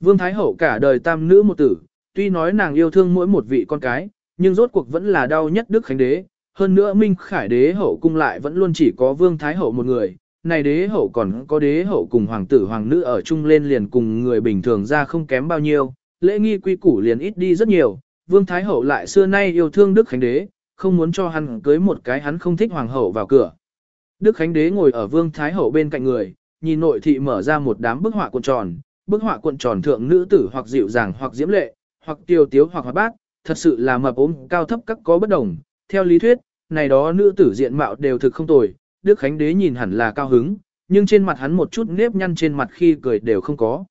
Vương Thái Hậu cả đời tam nữ một tử, tuy nói nàng yêu thương mỗi một vị con cái, nhưng rốt cuộc vẫn là đau nhất Đức Khánh Đế. Hơn nữa Minh Khải Đế Hậu cung lại vẫn luôn chỉ có Vương Thái Hậu một người, này Đế Hậu còn có Đế Hậu cùng Hoàng tử Hoàng nữ ở chung lên liền cùng người bình thường ra không kém bao nhiêu, lễ nghi quy củ liền ít đi rất nhiều. Vương Thái Hậu lại xưa nay yêu thương Đức Khánh Đế, không muốn cho hắn cưới một cái hắn không thích Hoàng Hậu vào cửa. Đức Khánh Đế ngồi ở Vương Thái Hậu bên cạnh người, nhìn nội thị mở ra một đám bức họa cuộn tròn, bức họa cuộn tròn thượng nữ tử hoặc dịu dàng hoặc diễm lệ, hoặc tiêu tiếu hoặc hoạt bát, thật sự là mập ốm cao thấp các có bất đồng. Theo lý thuyết, này đó nữ tử diện mạo đều thực không tồi, Đức Khánh Đế nhìn hẳn là cao hứng, nhưng trên mặt hắn một chút nếp nhăn trên mặt khi cười đều không có.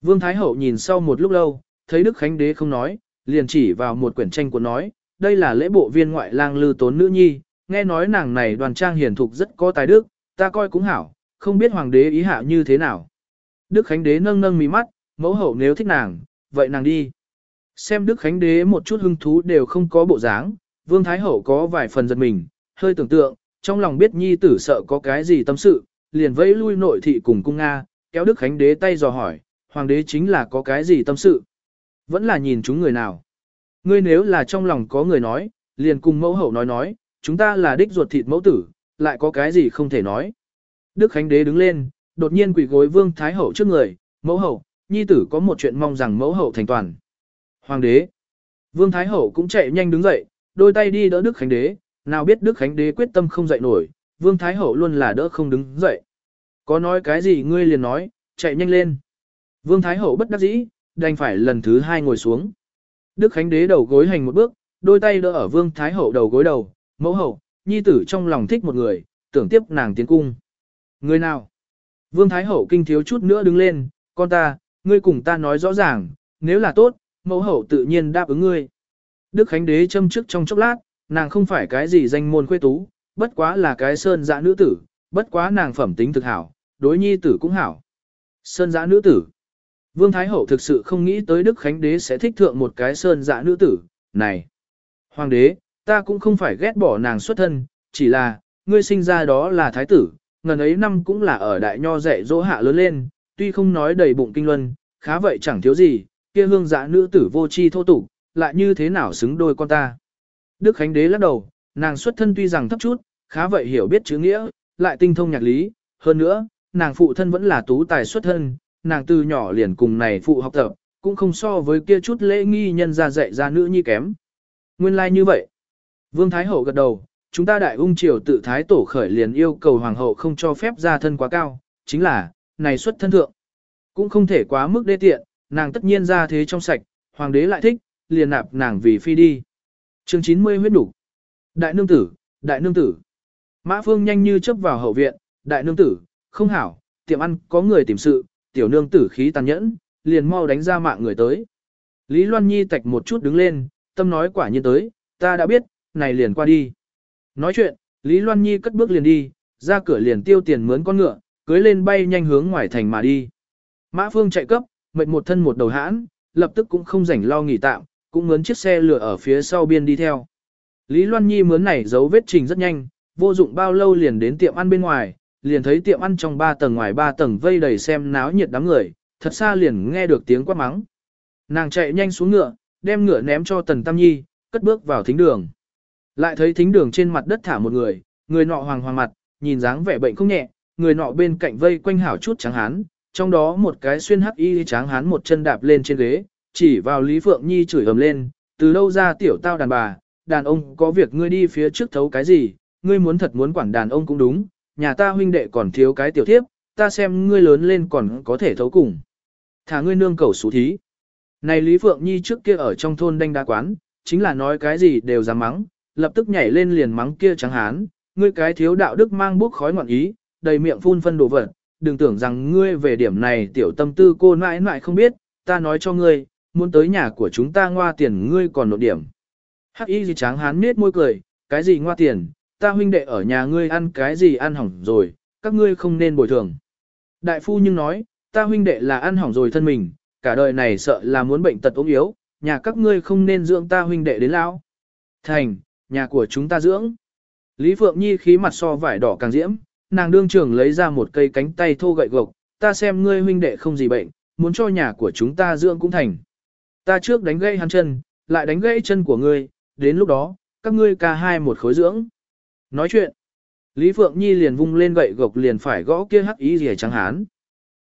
Vương Thái Hậu nhìn sau một lúc lâu, thấy Đức Khánh Đế không nói, liền chỉ vào một quyển tranh của nói, đây là lễ bộ viên ngoại lang lư tốn nữ nhi, nghe nói nàng này đoàn trang hiền thục rất có tài đức, ta coi cũng hảo, không biết hoàng đế ý hạ như thế nào. Đức Khánh Đế nâng nâng mí mắt, mẫu hậu nếu thích nàng, vậy nàng đi. Xem Đức Khánh Đế một chút hứng thú đều không có bộ dáng, Vương Thái Hậu có vài phần giật mình, hơi tưởng tượng, trong lòng biết nhi tử sợ có cái gì tâm sự, liền vẫy lui nội thị cùng cung Nga, kéo Đức Khánh Đế tay dò hỏi, hoàng đế chính là có cái gì tâm sự. Vẫn là nhìn chúng người nào. Ngươi nếu là trong lòng có người nói, liền cùng mẫu hậu nói nói, chúng ta là đích ruột thịt mẫu tử, lại có cái gì không thể nói. Đức Khánh Đế đứng lên, đột nhiên quỳ gối Vương Thái Hậu trước người, mẫu hậu, nhi tử có một chuyện mong rằng mẫu hậu thành toàn. Hoàng đế. Vương Thái Hậu cũng chạy nhanh đứng dậy, đôi tay đi đỡ Đức Khánh Đế, nào biết Đức Khánh Đế quyết tâm không dậy nổi, Vương Thái Hậu luôn là đỡ không đứng dậy. Có nói cái gì ngươi liền nói, chạy nhanh lên. Vương Thái Hậu bất đắc dĩ, đành phải lần thứ hai ngồi xuống. Đức Khánh Đế đầu gối hành một bước, đôi tay đỡ ở Vương Thái Hậu đầu gối đầu, mẫu hậu, nhi tử trong lòng thích một người, tưởng tiếp nàng tiến cung. Người nào? Vương Thái Hậu kinh thiếu chút nữa đứng lên, con ta, ngươi cùng ta nói rõ ràng, nếu là tốt, mẫu hậu tự nhiên đáp ứng ngươi. Đức Khánh Đế châm trước trong chốc lát, nàng không phải cái gì danh môn khuê tú, bất quá là cái sơn dã nữ tử, bất quá nàng phẩm tính thực hảo, đối nhi tử cũng hảo. Sơn dã nữ tử. Vương Thái Hậu thực sự không nghĩ tới Đức Khánh Đế sẽ thích thượng một cái sơn dã nữ tử, này. Hoàng đế, ta cũng không phải ghét bỏ nàng xuất thân, chỉ là, ngươi sinh ra đó là thái tử, ngần ấy năm cũng là ở đại nho dạy dỗ hạ lớn lên, tuy không nói đầy bụng kinh luân, khá vậy chẳng thiếu gì, kia hương dã nữ tử vô chi thô tục, lại như thế nào xứng đôi con ta. Đức Khánh Đế lắc đầu, nàng xuất thân tuy rằng thấp chút, khá vậy hiểu biết chữ nghĩa, lại tinh thông nhạc lý, hơn nữa, nàng phụ thân vẫn là tú tài xuất thân, nàng từ nhỏ liền cùng này phụ học tập, cũng không so với kia chút lễ nghi nhân ra dạy ra nữ nhi kém. Nguyên lai like như vậy. Vương Thái Hậu gật đầu, chúng ta đại ung triều tự Thái Tổ khởi liền yêu cầu Hoàng hậu không cho phép ra thân quá cao, chính là, này xuất thân thượng. Cũng không thể quá mức đê tiện, nàng tất nhiên ra thế trong sạch, Hoàng đế lại thích, liền nạp nàng vì phi đi. chương 90 huyết đủ. Đại nương tử, đại nương tử. Mã Phương nhanh như chớp vào hậu viện, đại nương tử, không hảo, tiệm ăn có người tìm sự, tiểu nương tử khí tàn nhẫn, liền mau đánh ra mạng người tới. Lý Loan Nhi tạch một chút đứng lên, tâm nói quả nhiên tới, ta đã biết, này liền qua đi. Nói chuyện, Lý Loan Nhi cất bước liền đi, ra cửa liền tiêu tiền mướn con ngựa, cưới lên bay nhanh hướng ngoài thành mà đi. Mã Phương chạy cấp, mệt một thân một đầu hãn, lập tức cũng không rảnh lo nghỉ tạm, cũng mướn chiếc xe lửa ở phía sau biên đi theo. Lý Loan Nhi mướn này giấu vết trình rất nhanh, vô dụng bao lâu liền đến tiệm ăn bên ngoài, liền thấy tiệm ăn trong ba tầng ngoài ba tầng vây đầy xem náo nhiệt đám người, thật xa liền nghe được tiếng quát mắng. Nàng chạy nhanh xuống ngựa, đem ngựa ném cho Tần Tam Nhi, cất bước vào thính đường. Lại thấy thính đường trên mặt đất thả một người, người nọ hoàng hoàng mặt, nhìn dáng vẻ bệnh không nhẹ, người nọ bên cạnh vây quanh hảo chút trắng hán, trong đó một cái xuyên hắc y trắng hán một chân đạp lên trên ghế, chỉ vào Lý Phượng Nhi chửi ầm lên, từ đâu ra tiểu tao đàn bà, đàn ông có việc ngươi đi phía trước thấu cái gì, ngươi muốn thật muốn quản đàn ông cũng đúng, nhà ta huynh đệ còn thiếu cái tiểu thiếp, ta xem ngươi lớn lên còn có thể thấu cùng. Thả ngươi nương cầu xú thí. Này Lý Phượng Nhi trước kia ở trong thôn đanh đá quán, chính là nói cái gì đều dám mắng, lập tức nhảy lên liền mắng kia trắng hán, ngươi cái thiếu đạo đức mang bốc khói ngọn ý, đầy miệng phun phân đồ vật, đừng tưởng rằng ngươi về điểm này tiểu tâm tư cô mãi mãi không biết, ta nói cho ngươi, muốn tới nhà của chúng ta ngoa tiền ngươi còn nộp điểm. Hắc y gì tráng hán nết môi cười, cái gì ngoa tiền, ta huynh đệ ở nhà ngươi ăn cái gì ăn hỏng rồi, các ngươi không nên bồi thường. Đại phu nhưng nói, ta huynh đệ là ăn hỏng rồi thân mình, cả đời này sợ là muốn bệnh tật ốm yếu, nhà các ngươi không nên dưỡng ta huynh đệ đến lão. Thành, nhà của chúng ta dưỡng. Lý Phượng Nhi khí mặt so vải đỏ càng diễm, nàng đương trưởng lấy ra một cây cánh tay thô gậy gộc, ta xem ngươi huynh đệ không gì bệnh, muốn cho nhà của chúng ta dưỡng cũng thành. Ta trước đánh gãy hắn chân, lại đánh gãy chân của ngươi, đến lúc đó, các ngươi ca hai một khối dưỡng. Nói chuyện, Lý Phượng Nhi liền vung lên gậy gộc liền phải gõ kia hắc ý rìa trắng hán.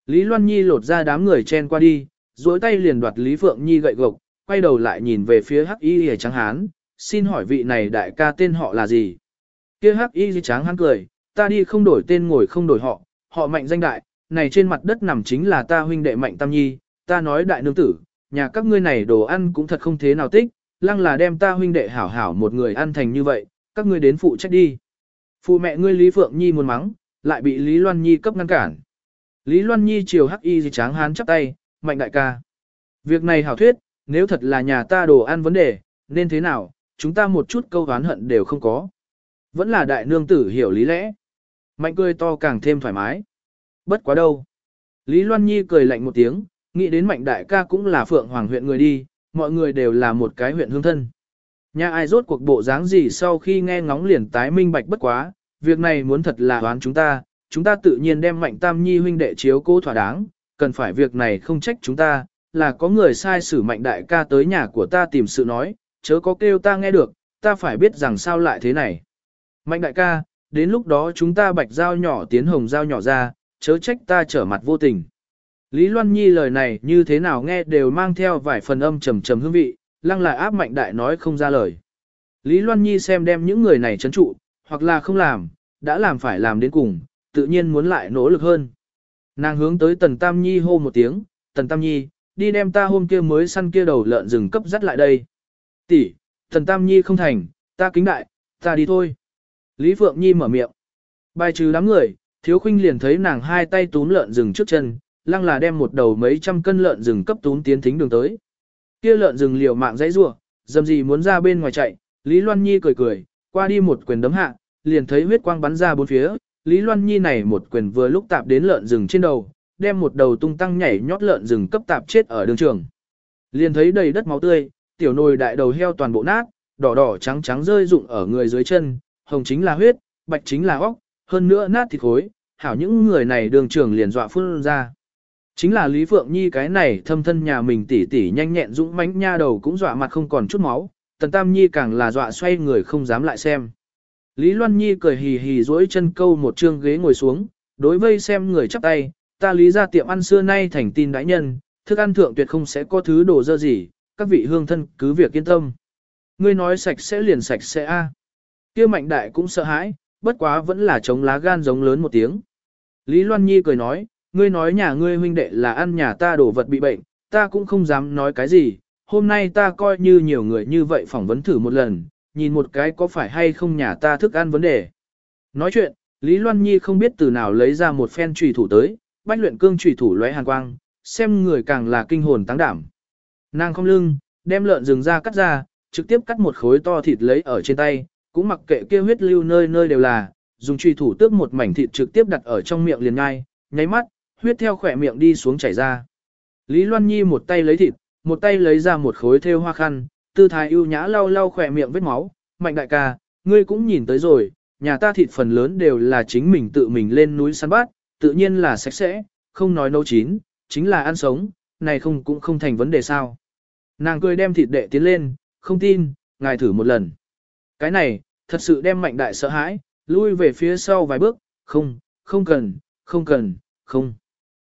Lý Loan Nhi lột ra đám người chen qua đi, duỗi tay liền đoạt Lý Phượng Nhi gậy gộc, quay đầu lại nhìn về phía hắc y rìa trắng hán, xin hỏi vị này đại ca tên họ là gì? Kia hắc y rìa tráng hán cười, ta đi không đổi tên ngồi không đổi họ, họ mạnh danh đại, này trên mặt đất nằm chính là ta huynh đệ mạnh tam nhi, ta nói đại nương tử, nhà các ngươi này đồ ăn cũng thật không thế nào tích, lăng là đem ta huynh đệ hảo hảo một người ăn thành như vậy, các ngươi đến phụ trách đi. Phụ mẹ ngươi Lý Phượng Nhi muốn mắng, lại bị Lý Loan Nhi cấp ngăn cản. Lý Loan Nhi chiều hắc y gì tráng hán chắp tay, mạnh đại ca. Việc này hảo thuyết, nếu thật là nhà ta đồ ăn vấn đề, nên thế nào, chúng ta một chút câu oán hận đều không có. Vẫn là đại nương tử hiểu lý lẽ. Mạnh cười to càng thêm thoải mái. Bất quá đâu. Lý Loan Nhi cười lạnh một tiếng, nghĩ đến mạnh đại ca cũng là phượng hoàng huyện người đi, mọi người đều là một cái huyện hương thân. Nhà ai rốt cuộc bộ dáng gì sau khi nghe ngóng liền tái minh bạch bất quá, việc này muốn thật là đoán chúng ta, chúng ta tự nhiên đem mạnh tam nhi huynh đệ chiếu cố thỏa đáng, cần phải việc này không trách chúng ta, là có người sai xử mạnh đại ca tới nhà của ta tìm sự nói, chớ có kêu ta nghe được, ta phải biết rằng sao lại thế này. Mạnh đại ca, đến lúc đó chúng ta bạch dao nhỏ tiến hồng dao nhỏ ra, chớ trách ta trở mặt vô tình. Lý Loan Nhi lời này như thế nào nghe đều mang theo vài phần âm trầm trầm hương vị, lăng lại áp mạnh đại nói không ra lời. Lý Loan Nhi xem đem những người này chấn trụ, hoặc là không làm, đã làm phải làm đến cùng, tự nhiên muốn lại nỗ lực hơn. Nàng hướng tới Tần Tam Nhi hô một tiếng, Tần Tam Nhi, đi đem ta hôm kia mới săn kia đầu lợn rừng cấp dắt lại đây. Tỷ, thần Tam Nhi không thành, ta kính đại, ta đi thôi. Lý Phượng Nhi mở miệng. Bài trừ đám người, thiếu khinh liền thấy nàng hai tay túm lợn rừng trước chân, lăng là đem một đầu mấy trăm cân lợn rừng cấp túm tiến thính đường tới. Kia lợn rừng liều mạng dãy rủa, dầm gì muốn ra bên ngoài chạy, Lý Loan Nhi cười cười, qua đi một quyền đấm hạ, liền thấy huyết quang bắn ra bốn phía, Lý Loan Nhi này một quyền vừa lúc tạp đến lợn rừng trên đầu, đem một đầu tung tăng nhảy nhót lợn rừng cấp tạp chết ở đường trường. Liền thấy đầy đất máu tươi, tiểu nồi đại đầu heo toàn bộ nát, đỏ đỏ trắng trắng rơi rụng ở người dưới chân, hồng chính là huyết, bạch chính là óc, hơn nữa nát thịt khối, hảo những người này đường trưởng liền dọa phun ra. Chính là Lý Phượng Nhi cái này thâm thân nhà mình tỉ tỉ nhanh nhẹn dũng mãnh nha đầu cũng dọa mặt không còn chút máu, Tần Tam Nhi càng là dọa xoay người không dám lại xem. Lý Loan Nhi cười hì hì duỗi chân câu một trương ghế ngồi xuống, đối vây xem người chắp tay, ta lý ra tiệm ăn xưa nay thành tin đãi nhân, thức ăn thượng tuyệt không sẽ có thứ đồ dơ gì, các vị hương thân cứ việc yên tâm. Ngươi nói sạch sẽ liền sạch sẽ a. Kia mạnh đại cũng sợ hãi, bất quá vẫn là chống lá gan giống lớn một tiếng. Lý Loan Nhi cười nói, ngươi nói nhà ngươi huynh đệ là ăn nhà ta đổ vật bị bệnh, ta cũng không dám nói cái gì, hôm nay ta coi như nhiều người như vậy phỏng vấn thử một lần, nhìn một cái có phải hay không nhà ta thức ăn vấn đề. Nói chuyện, Lý Loan Nhi không biết từ nào lấy ra một phen trùy thủ tới, bách luyện cương trùy thủ lóe hàn quang, xem người càng là kinh hồn tăng đảm. Nàng không lưng, đem lợn rừng ra cắt ra, trực tiếp cắt một khối to thịt lấy ở trên tay, cũng mặc kệ kia huyết lưu nơi nơi đều là, dùng truy thủ tước một mảnh thịt trực tiếp đặt ở trong miệng liền ngay, nháy mắt, huyết theo khỏe miệng đi xuống chảy ra. Lý Loan Nhi một tay lấy thịt, một tay lấy ra một khối thêu hoa khăn, tư thái ưu nhã lau lau khỏe miệng vết máu, mạnh đại ca, ngươi cũng nhìn tới rồi, nhà ta thịt phần lớn đều là chính mình tự mình lên núi săn bắt, tự nhiên là sạch sẽ, không nói nấu chín, chính là ăn sống, này không cũng không thành vấn đề sao. Nàng cười đem thịt đệ tiến lên, không tin, ngài thử một lần. Cái này, thật sự đem mạnh đại sợ hãi, lui về phía sau vài bước, không, không cần, không cần, không.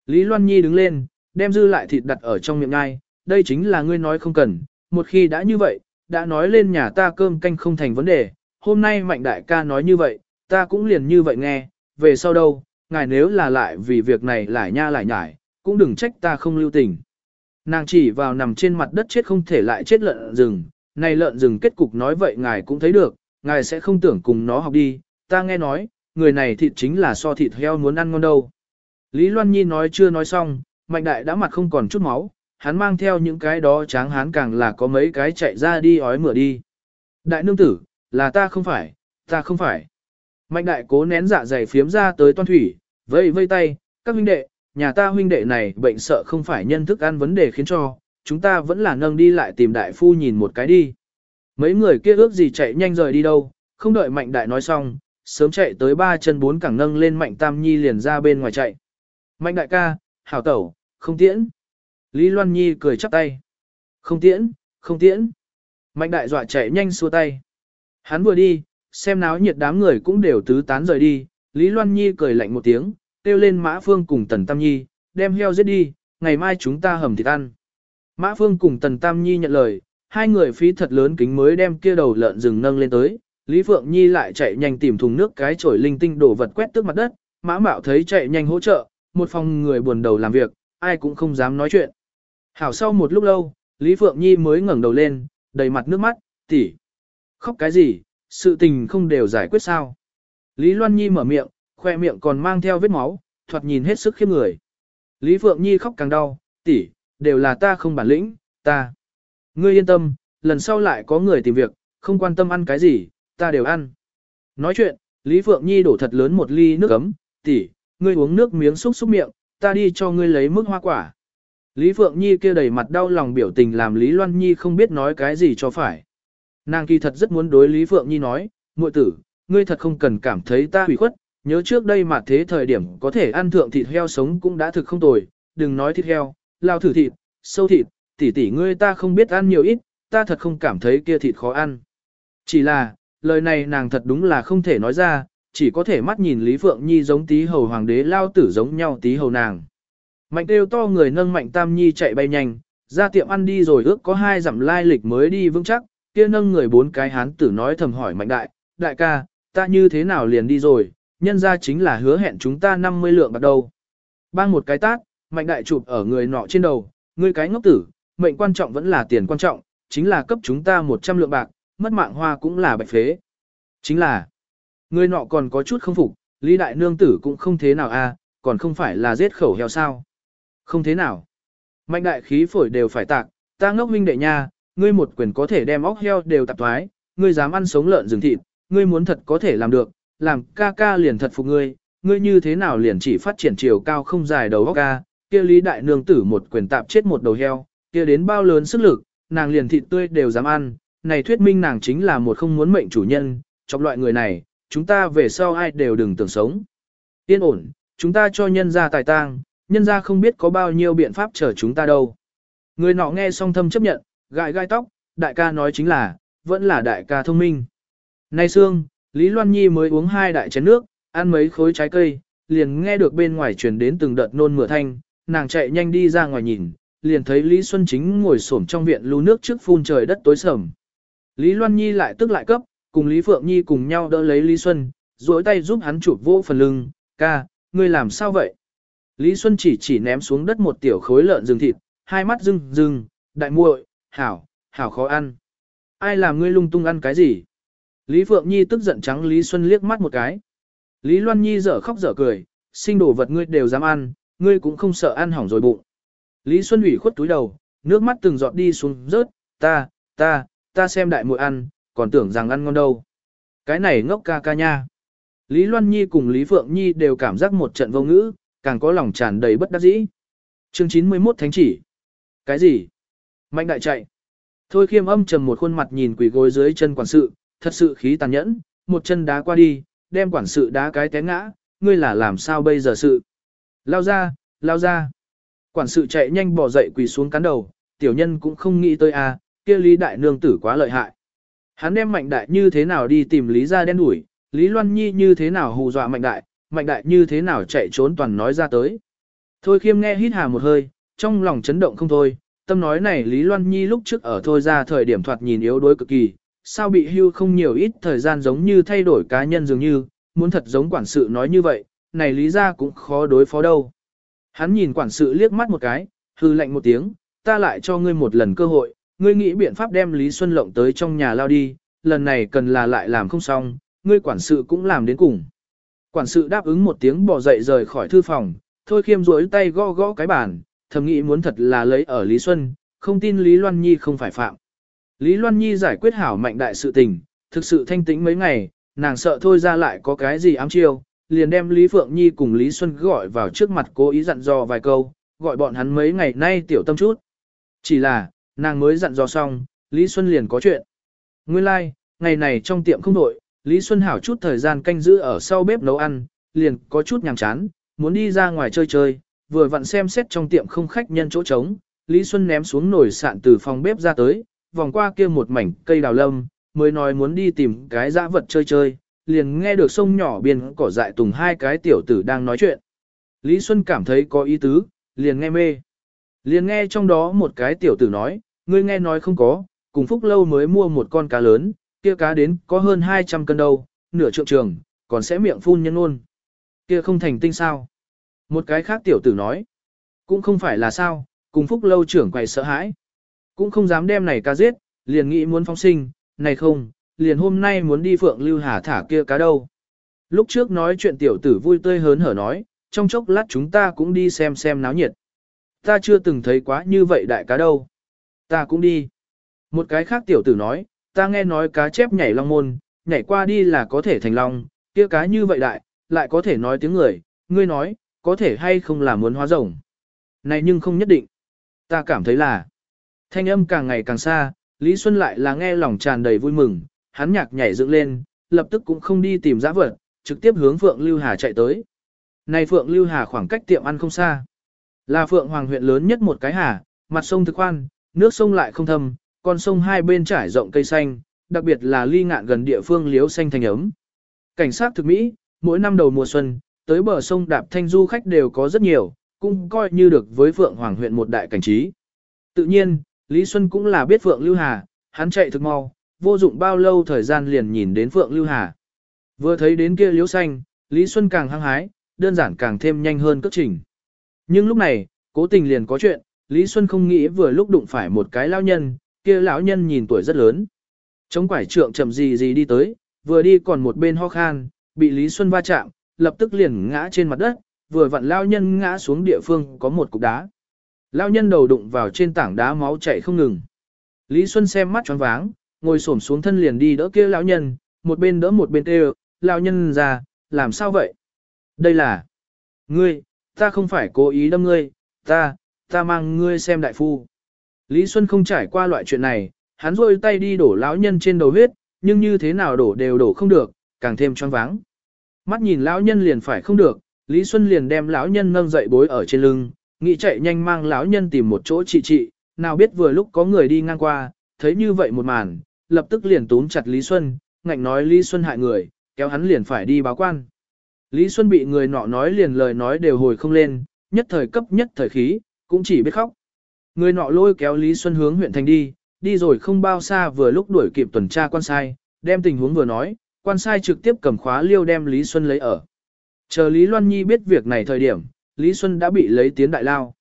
Lý Loan Nhi đứng lên, đem dư lại thịt đặt ở trong miệng ngai, đây chính là ngươi nói không cần, một khi đã như vậy, đã nói lên nhà ta cơm canh không thành vấn đề, hôm nay mạnh đại ca nói như vậy, ta cũng liền như vậy nghe, về sau đâu, ngài nếu là lại vì việc này lại nha lại nhải, cũng đừng trách ta không lưu tình. Nàng chỉ vào nằm trên mặt đất chết không thể lại chết lợn rừng, này lợn rừng kết cục nói vậy ngài cũng thấy được, ngài sẽ không tưởng cùng nó học đi, ta nghe nói, người này thịt chính là so thịt heo muốn ăn ngon đâu. Lý Loan Nhi nói chưa nói xong, mạnh đại đã mặt không còn chút máu, hắn mang theo những cái đó tráng hắn càng là có mấy cái chạy ra đi ói mửa đi. Đại nương tử, là ta không phải, ta không phải. Mạnh đại cố nén dạ dày phiếm ra tới toan thủy, vây vây tay, các huynh đệ, nhà ta huynh đệ này bệnh sợ không phải nhân thức ăn vấn đề khiến cho, chúng ta vẫn là nâng đi lại tìm đại phu nhìn một cái đi. Mấy người kia ước gì chạy nhanh rời đi đâu, không đợi mạnh đại nói xong, sớm chạy tới ba chân bốn cẳng nâng lên mạnh tam nhi liền ra bên ngoài chạy. Mạnh đại ca, hảo tẩu, không tiễn. Lý Loan Nhi cười chắp tay. Không tiễn, không tiễn. Mạnh đại dọa chạy nhanh xua tay. Hắn vừa đi, xem náo nhiệt đám người cũng đều tứ tán rời đi. Lý Loan Nhi cười lạnh một tiếng, kêu lên Mã Phương cùng Tần Tam Nhi, đem heo giết đi, ngày mai chúng ta hầm thịt ăn. Mã Phương cùng Tần Tam Nhi nhận lời, hai người phí thật lớn kính mới đem kia đầu lợn rừng nâng lên tới. Lý Phượng Nhi lại chạy nhanh tìm thùng nước cái chổi linh tinh đổ vật quét tước mặt đất, Mã Mạo thấy chạy nhanh hỗ trợ, một phòng người buồn đầu làm việc, ai cũng không dám nói chuyện. Hảo sau một lúc lâu, Lý Phượng Nhi mới ngẩng đầu lên, đầy mặt nước mắt, tỷ, Khóc cái gì, sự tình không đều giải quyết sao. Lý Loan Nhi mở miệng, khoe miệng còn mang theo vết máu, thoạt nhìn hết sức khiếp người. Lý Phượng Nhi khóc càng đau, tỷ, đều là ta không bản lĩnh, ta. Ngươi yên tâm, lần sau lại có người tìm việc, không quan tâm ăn cái gì, ta đều ăn. Nói chuyện, Lý Phượng Nhi đổ thật lớn một ly nước ấm, tỷ, ngươi uống nước miếng xúc xúc miệng, ta đi cho ngươi lấy mức hoa quả. Lý Phượng Nhi kia đầy mặt đau lòng biểu tình làm Lý Loan Nhi không biết nói cái gì cho phải. Nàng kỳ thật rất muốn đối Lý Phượng Nhi nói, muội tử, ngươi thật không cần cảm thấy ta hủy khuất, nhớ trước đây mà thế thời điểm có thể ăn thượng thịt heo sống cũng đã thực không tồi, đừng nói thịt heo, lao thử thịt, sâu thịt, tỷ tỷ ngươi ta không biết ăn nhiều ít, ta thật không cảm thấy kia thịt khó ăn. Chỉ là, lời này nàng thật đúng là không thể nói ra, chỉ có thể mắt nhìn Lý Phượng Nhi giống tí hầu hoàng đế lao tử giống nhau tí hầu nàng. Mạnh kêu to người nâng mạnh tam nhi chạy bay nhanh, ra tiệm ăn đi rồi ước có hai dặm lai lịch mới đi vững chắc, kia nâng người bốn cái hán tử nói thầm hỏi mạnh đại, đại ca, ta như thế nào liền đi rồi, nhân ra chính là hứa hẹn chúng ta 50 lượng bạc đầu. Bang một cái tát, mạnh đại chụp ở người nọ trên đầu, ngươi cái ngốc tử, mệnh quan trọng vẫn là tiền quan trọng, chính là cấp chúng ta 100 lượng bạc, mất mạng hoa cũng là bạch phế. Chính là, người nọ còn có chút không phục, Lý đại nương tử cũng không thế nào a, còn không phải là giết khẩu heo sao. Không thế nào. Mạnh đại khí phổi đều phải tạc, ta ngốc huynh đệ nha, ngươi một quyền có thể đem óc heo đều tạp thoái, ngươi dám ăn sống lợn rừng thịt, ngươi muốn thật có thể làm được, làm ca ca liền thật phục ngươi, ngươi như thế nào liền chỉ phát triển chiều cao không dài đầu óc ca, kia lý đại nương tử một quyền tạp chết một đầu heo, kia đến bao lớn sức lực, nàng liền thịt tươi đều dám ăn, này thuyết minh nàng chính là một không muốn mệnh chủ nhân, trong loại người này, chúng ta về sau ai đều đừng tưởng sống. Yên ổn, chúng ta cho nhân ra tài tang, nhân ra không biết có bao nhiêu biện pháp chờ chúng ta đâu. Người nọ nghe xong thâm chấp nhận, gãi gai tóc, đại ca nói chính là, vẫn là đại ca thông minh. Nay Sương, Lý Loan Nhi mới uống hai đại chén nước, ăn mấy khối trái cây, liền nghe được bên ngoài truyền đến từng đợt nôn mửa thanh, nàng chạy nhanh đi ra ngoài nhìn, liền thấy Lý Xuân Chính ngồi xổm trong viện lu nước trước phun trời đất tối sầm. Lý Loan Nhi lại tức lại cấp, cùng Lý Phượng Nhi cùng nhau đỡ lấy Lý Xuân, duỗi tay giúp hắn chụp vô phần lưng, ca, ngươi làm sao vậy? Lý Xuân chỉ chỉ ném xuống đất một tiểu khối lợn rừng thịt, hai mắt rưng rưng, đại muội, hảo, hảo khó ăn. Ai làm ngươi lung tung ăn cái gì? Lý Phượng Nhi tức giận trắng Lý Xuân liếc mắt một cái. Lý Loan Nhi dở khóc dở cười, sinh đồ vật ngươi đều dám ăn, ngươi cũng không sợ ăn hỏng rồi bụng. Lý Xuân ủy khuất túi đầu, nước mắt từng giọt đi xuống rớt, ta, ta, ta xem đại muội ăn, còn tưởng rằng ăn ngon đâu. Cái này ngốc ca ca nha. Lý Loan Nhi cùng Lý Phượng Nhi đều cảm giác một trận vô ngữ, càng có lòng tràn đầy bất đắc dĩ. Chương 91 Thánh chỉ. Cái gì? Mạnh đại chạy. Thôi khiêm âm trầm một khuôn mặt nhìn quỷ gối dưới chân quản sự, thật sự khí tàn nhẫn, một chân đá qua đi, đem quản sự đá cái té ngã, ngươi là làm sao bây giờ sự? Lao ra, lao ra. Quản sự chạy nhanh bỏ dậy quỳ xuống cắn đầu, tiểu nhân cũng không nghĩ tới a, à, kia Lý đại nương tử quá lợi hại. Hắn đem mạnh đại như thế nào đi tìm Lý gia đen đuổi, Lý Loan Nhi như thế nào hù dọa mạnh đại, mạnh đại như thế nào chạy trốn toàn nói ra tới. Thôi khiêm nghe hít hà một hơi, trong lòng chấn động không thôi, tâm nói này Lý Loan Nhi lúc trước ở thôi ra thời điểm thoạt nhìn yếu đuối cực kỳ, sao bị hưu không nhiều ít thời gian giống như thay đổi cá nhân dường như, muốn thật giống quản sự nói như vậy, này Lý ra cũng khó đối phó đâu. Hắn nhìn quản sự liếc mắt một cái, hư lạnh một tiếng, ta lại cho ngươi một lần cơ hội, ngươi nghĩ biện pháp đem Lý Xuân Lộng tới trong nhà lao đi, lần này cần là lại làm không xong, ngươi quản sự cũng làm đến cùng. Quản sự đáp ứng một tiếng bỏ dậy rời khỏi thư phòng, thôi khiêm rối tay gõ gõ cái bàn, thầm nghĩ muốn thật là lấy ở Lý Xuân, không tin Lý Loan Nhi không phải phạm. Lý Loan Nhi giải quyết hảo mạnh đại sự tình, thực sự thanh tĩnh mấy ngày, nàng sợ thôi ra lại có cái gì ám chiêu, liền đem Lý Phượng Nhi cùng Lý Xuân gọi vào trước mặt cố ý dặn dò vài câu, gọi bọn hắn mấy ngày nay tiểu tâm chút. Chỉ là, nàng mới dặn dò xong, Lý Xuân liền có chuyện. Nguyên lai, like, ngày này trong tiệm không đội, Lý Xuân hảo chút thời gian canh giữ ở sau bếp nấu ăn, liền có chút nhàm chán, muốn đi ra ngoài chơi chơi, vừa vặn xem xét trong tiệm không khách nhân chỗ trống, Lý Xuân ném xuống nồi sạn từ phòng bếp ra tới, vòng qua kia một mảnh cây đào lâm, mới nói muốn đi tìm cái dã vật chơi chơi, liền nghe được sông nhỏ biên cỏ dại tùng hai cái tiểu tử đang nói chuyện. Lý Xuân cảm thấy có ý tứ, liền nghe mê. Liền nghe trong đó một cái tiểu tử nói, ngươi nghe nói không có, cùng phúc lâu mới mua một con cá lớn, kia cá đến có hơn 200 cân đâu, nửa trượng trường, còn sẽ miệng phun nhân ôn. Kia không thành tinh sao. Một cái khác tiểu tử nói, cũng không phải là sao, cùng phúc lâu trưởng quầy sợ hãi. Cũng không dám đem này cá giết, liền nghĩ muốn phóng sinh, này không, liền hôm nay muốn đi phượng lưu hà thả kia cá đâu. Lúc trước nói chuyện tiểu tử vui tươi hớn hở nói, trong chốc lát chúng ta cũng đi xem xem náo nhiệt. Ta chưa từng thấy quá như vậy đại cá đâu. Ta cũng đi. Một cái khác tiểu tử nói, ta nghe nói cá chép nhảy long môn, nhảy qua đi là có thể thành long, kia cá như vậy đại, lại có thể nói tiếng người, ngươi nói, có thể hay không là muốn hóa rồng. Này nhưng không nhất định. Ta cảm thấy là, thanh âm càng ngày càng xa, Lý Xuân lại là nghe lòng tràn đầy vui mừng, hắn nhạc nhảy dựng lên, lập tức cũng không đi tìm giã vật, trực tiếp hướng Phượng Lưu Hà chạy tới. Này Phượng Lưu Hà khoảng cách tiệm ăn không xa. Là Phượng Hoàng huyện lớn nhất một cái hà, mặt sông thực khoan, nước sông lại không thâm, con sông hai bên trải rộng cây xanh, đặc biệt là ly ngạn gần địa phương liếu xanh thành ấm. Cảnh sát thực mỹ, mỗi năm đầu mùa xuân, tới bờ sông đạp thanh du khách đều có rất nhiều, cũng coi như được với Phượng Hoàng huyện một đại cảnh trí. Tự nhiên, Lý Xuân cũng là biết Phượng Lưu Hà, hắn chạy thực mau, vô dụng bao lâu thời gian liền nhìn đến Phượng Lưu Hà. Vừa thấy đến kia liếu xanh, Lý Xuân càng hăng hái, đơn giản càng thêm nhanh hơn cất trình. Nhưng lúc này, cố tình liền có chuyện, Lý Xuân không nghĩ vừa lúc đụng phải một cái lão nhân, kia lão nhân nhìn tuổi rất lớn. Chống quải trượng chậm gì gì đi tới, vừa đi còn một bên ho khan, bị Lý Xuân va chạm, lập tức liền ngã trên mặt đất, vừa vặn lão nhân ngã xuống địa phương có một cục đá. Lão nhân đầu đụng vào trên tảng đá máu chảy không ngừng. Lý Xuân xem mắt choáng váng, ngồi xổm xuống thân liền đi đỡ kia lão nhân, một bên đỡ một bên kêu, lão nhân già, làm sao vậy? Đây là... Ngươi, ta không phải cố ý đâm ngươi, ta, ta mang ngươi xem đại phu. Lý Xuân không trải qua loại chuyện này, hắn rôi tay đi đổ lão nhân trên đầu huyết, nhưng như thế nào đổ đều đổ không được, càng thêm choáng váng. Mắt nhìn lão nhân liền phải không được, Lý Xuân liền đem lão nhân nâng dậy bối ở trên lưng, nghĩ chạy nhanh mang lão nhân tìm một chỗ trị trị, nào biết vừa lúc có người đi ngang qua, thấy như vậy một màn, lập tức liền túm chặt Lý Xuân, ngạnh nói Lý Xuân hại người, kéo hắn liền phải đi báo quan. Lý Xuân bị người nọ nói liền lời nói đều hồi không lên, nhất thời cấp nhất thời khí, cũng chỉ biết khóc. Người nọ lôi kéo Lý Xuân hướng huyện thành đi, đi rồi không bao xa vừa lúc đuổi kịp tuần tra quan sai, đem tình huống vừa nói, quan sai trực tiếp cầm khóa liêu đem Lý Xuân lấy ở. Chờ Lý Loan Nhi biết việc này thời điểm, Lý Xuân đã bị lấy tiến đại lao.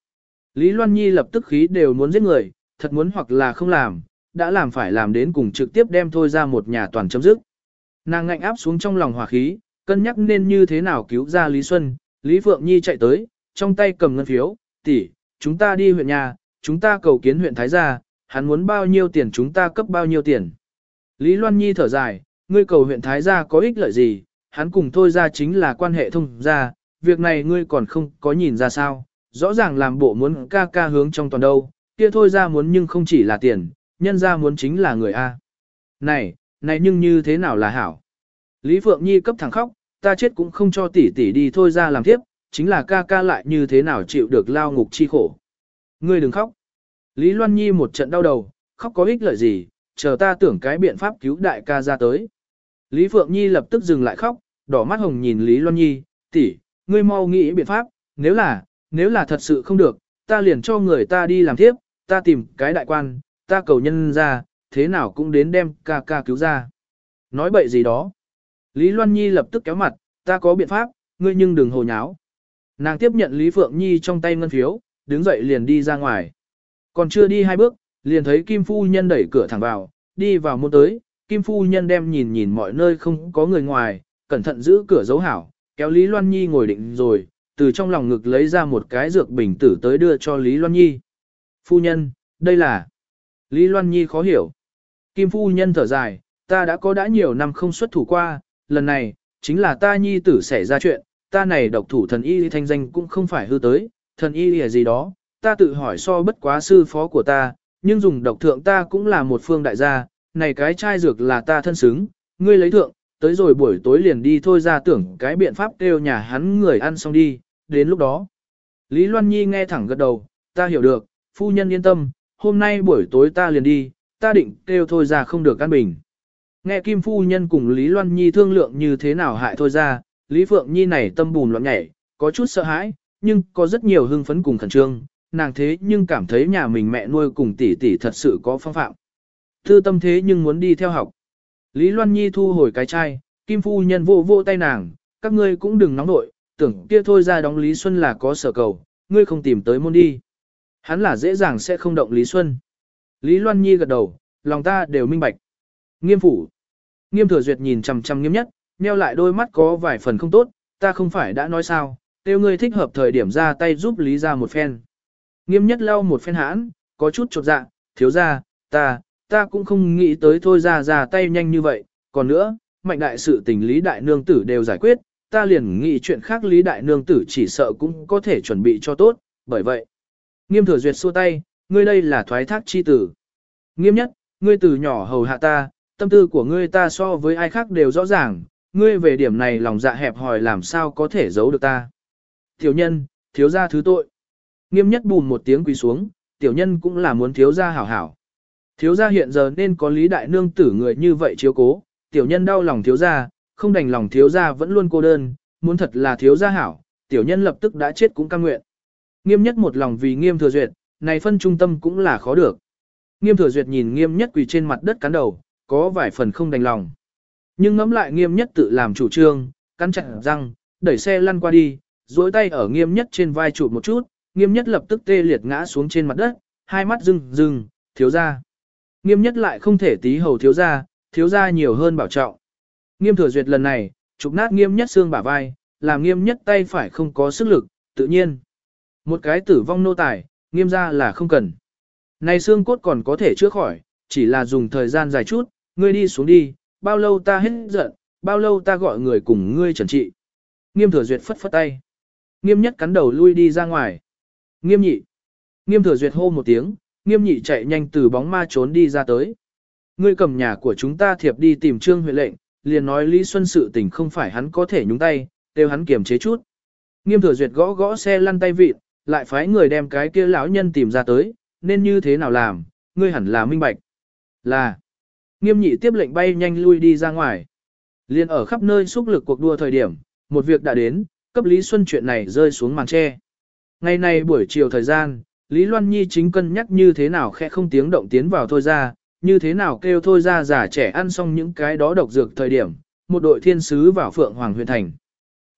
Lý Loan Nhi lập tức khí đều muốn giết người, thật muốn hoặc là không làm, đã làm phải làm đến cùng trực tiếp đem thôi ra một nhà toàn chấm dứt. Nàng ngạnh áp xuống trong lòng hòa khí, cân nhắc nên như thế nào cứu ra Lý Xuân, Lý Phượng Nhi chạy tới, trong tay cầm ngân phiếu, tỷ, chúng ta đi huyện nhà, chúng ta cầu kiến huyện Thái Gia, hắn muốn bao nhiêu tiền chúng ta cấp bao nhiêu tiền. Lý Loan Nhi thở dài, ngươi cầu huyện Thái Gia có ích lợi gì, hắn cùng thôi ra chính là quan hệ thông gia, việc này ngươi còn không có nhìn ra sao, rõ ràng làm bộ muốn ca ca hướng trong toàn đâu, kia thôi ra muốn nhưng không chỉ là tiền, nhân ra muốn chính là người A. Này, này nhưng như thế nào là hảo? Lý Phượng Nhi cấp thẳng khóc, ta chết cũng không cho tỷ tỷ đi thôi ra làm tiếp, chính là ca ca lại như thế nào chịu được lao ngục chi khổ. Ngươi đừng khóc. Lý Loan Nhi một trận đau đầu, khóc có ích lợi gì, chờ ta tưởng cái biện pháp cứu đại ca ra tới. Lý Phượng Nhi lập tức dừng lại khóc, đỏ mắt hồng nhìn Lý Loan Nhi, tỷ, ngươi mau nghĩ biện pháp, nếu là, nếu là thật sự không được, ta liền cho người ta đi làm tiếp, ta tìm cái đại quan, ta cầu nhân ra, thế nào cũng đến đem ca ca cứu ra. Nói bậy gì đó. Lý Loan Nhi lập tức kéo mặt, ta có biện pháp, ngươi nhưng đừng hồ nháo. Nàng tiếp nhận Lý Phượng Nhi trong tay ngân phiếu, đứng dậy liền đi ra ngoài. Còn chưa đi hai bước, liền thấy Kim Phu Nhân đẩy cửa thẳng vào, đi vào môn tới, Kim Phu Nhân đem nhìn nhìn mọi nơi không có người ngoài, cẩn thận giữ cửa dấu hảo, kéo Lý Loan Nhi ngồi định rồi, từ trong lòng ngực lấy ra một cái dược bình tử tới đưa cho Lý Loan Nhi. Phu Nhân, đây là... Lý Loan Nhi khó hiểu. Kim Phu Nhân thở dài, ta đã có đã nhiều năm không xuất thủ qua, lần này, chính là ta Nhi tử xảy ra chuyện, ta này độc thủ thần y thanh danh cũng không phải hư tới, thần y là gì đó, ta tự hỏi so bất quá sư phó của ta, nhưng dùng độc thượng ta cũng là một phương đại gia, này cái chai dược là ta thân xứng, ngươi lấy thượng, tới rồi buổi tối liền đi thôi ra tưởng cái biện pháp kêu nhà hắn người ăn xong đi, đến lúc đó. Lý Loan Nhi nghe thẳng gật đầu, ta hiểu được, phu nhân yên tâm, hôm nay buổi tối ta liền đi, ta định kêu thôi ra không được căn bình. Nghe Kim Phu Nhân cùng Lý Loan Nhi thương lượng như thế nào hại thôi ra, Lý Phượng Nhi này tâm bùn loạn nhảy, có chút sợ hãi, nhưng có rất nhiều hưng phấn cùng khẩn trương, nàng thế nhưng cảm thấy nhà mình mẹ nuôi cùng tỷ tỷ thật sự có phong phạm. Thư tâm thế nhưng muốn đi theo học. Lý Loan Nhi thu hồi cái chai, Kim Phu Nhân vô vô tay nàng, các ngươi cũng đừng nóng nội, tưởng kia thôi ra đóng Lý Xuân là có sở cầu, ngươi không tìm tới môn đi. Hắn là dễ dàng sẽ không động Lý Xuân. Lý Loan Nhi gật đầu, lòng ta đều minh bạch. Nghiêm phủ. Nghiêm thừa duyệt nhìn chằm chằm nghiêm nhất, nheo lại đôi mắt có vài phần không tốt, ta không phải đã nói sao, tiêu ngươi thích hợp thời điểm ra tay giúp Lý ra một phen. Nghiêm nhất lau một phen hãn, có chút chột dạ, thiếu ra, ta, ta cũng không nghĩ tới thôi ra ra tay nhanh như vậy, còn nữa, mạnh đại sự tình Lý Đại Nương Tử đều giải quyết, ta liền nghĩ chuyện khác Lý Đại Nương Tử chỉ sợ cũng có thể chuẩn bị cho tốt, bởi vậy. Nghiêm thừa duyệt xua tay, ngươi đây là thoái thác chi tử. Nghiêm nhất, ngươi từ nhỏ hầu hạ ta, tâm tư của ngươi ta so với ai khác đều rõ ràng, ngươi về điểm này lòng dạ hẹp hòi làm sao có thể giấu được ta. Tiểu nhân, thiếu gia thứ tội. Nghiêm nhất bùn một tiếng quỳ xuống, tiểu nhân cũng là muốn thiếu gia hảo hảo. Thiếu gia hiện giờ nên có lý đại nương tử người như vậy chiếu cố, tiểu nhân đau lòng thiếu gia, không đành lòng thiếu gia vẫn luôn cô đơn, muốn thật là thiếu gia hảo, tiểu nhân lập tức đã chết cũng cam nguyện. Nghiêm nhất một lòng vì nghiêm thừa duyệt, này phân trung tâm cũng là khó được. Nghiêm thừa duyệt nhìn nghiêm nhất quỳ trên mặt đất cắn đầu, có vài phần không đành lòng. Nhưng ngẫm lại nghiêm nhất tự làm chủ trương, cắn chặt răng, đẩy xe lăn qua đi, duỗi tay ở nghiêm nhất trên vai chụp một chút, nghiêm nhất lập tức tê liệt ngã xuống trên mặt đất, hai mắt rưng rưng, thiếu ra. Nghiêm nhất lại không thể tí hầu thiếu ra, thiếu ra nhiều hơn bảo trọng. Nghiêm thừa duyệt lần này, chụp nát nghiêm nhất xương bả vai, làm nghiêm nhất tay phải không có sức lực, tự nhiên. Một cái tử vong nô tài, nghiêm ra là không cần. Này xương cốt còn có thể chữa khỏi, chỉ là dùng thời gian dài chút, ngươi đi xuống đi, bao lâu ta hết giận, bao lâu ta gọi người cùng ngươi trần trị. Nghiêm thừa duyệt phất phất tay. Nghiêm nhất cắn đầu lui đi ra ngoài. Nghiêm nhị. Nghiêm thừa duyệt hô một tiếng, nghiêm nhị chạy nhanh từ bóng ma trốn đi ra tới. Ngươi cầm nhà của chúng ta thiệp đi tìm trương huyện lệnh, liền nói Lý Xuân sự tình không phải hắn có thể nhúng tay, đều hắn kiềm chế chút. Nghiêm thừa duyệt gõ gõ xe lăn tay vịt, lại phái người đem cái kia lão nhân tìm ra tới, nên như thế nào làm, ngươi hẳn là minh bạch. Là, nghiêm nhị tiếp lệnh bay nhanh lui đi ra ngoài. Liên ở khắp nơi xúc lực cuộc đua thời điểm, một việc đã đến, cấp Lý Xuân chuyện này rơi xuống màn tre. Ngày nay buổi chiều thời gian, Lý Loan Nhi chính cân nhắc như thế nào khẽ không tiếng động tiến vào thôi ra, như thế nào kêu thôi ra giả trẻ ăn xong những cái đó độc dược thời điểm, một đội thiên sứ vào Phượng Hoàng huyện thành.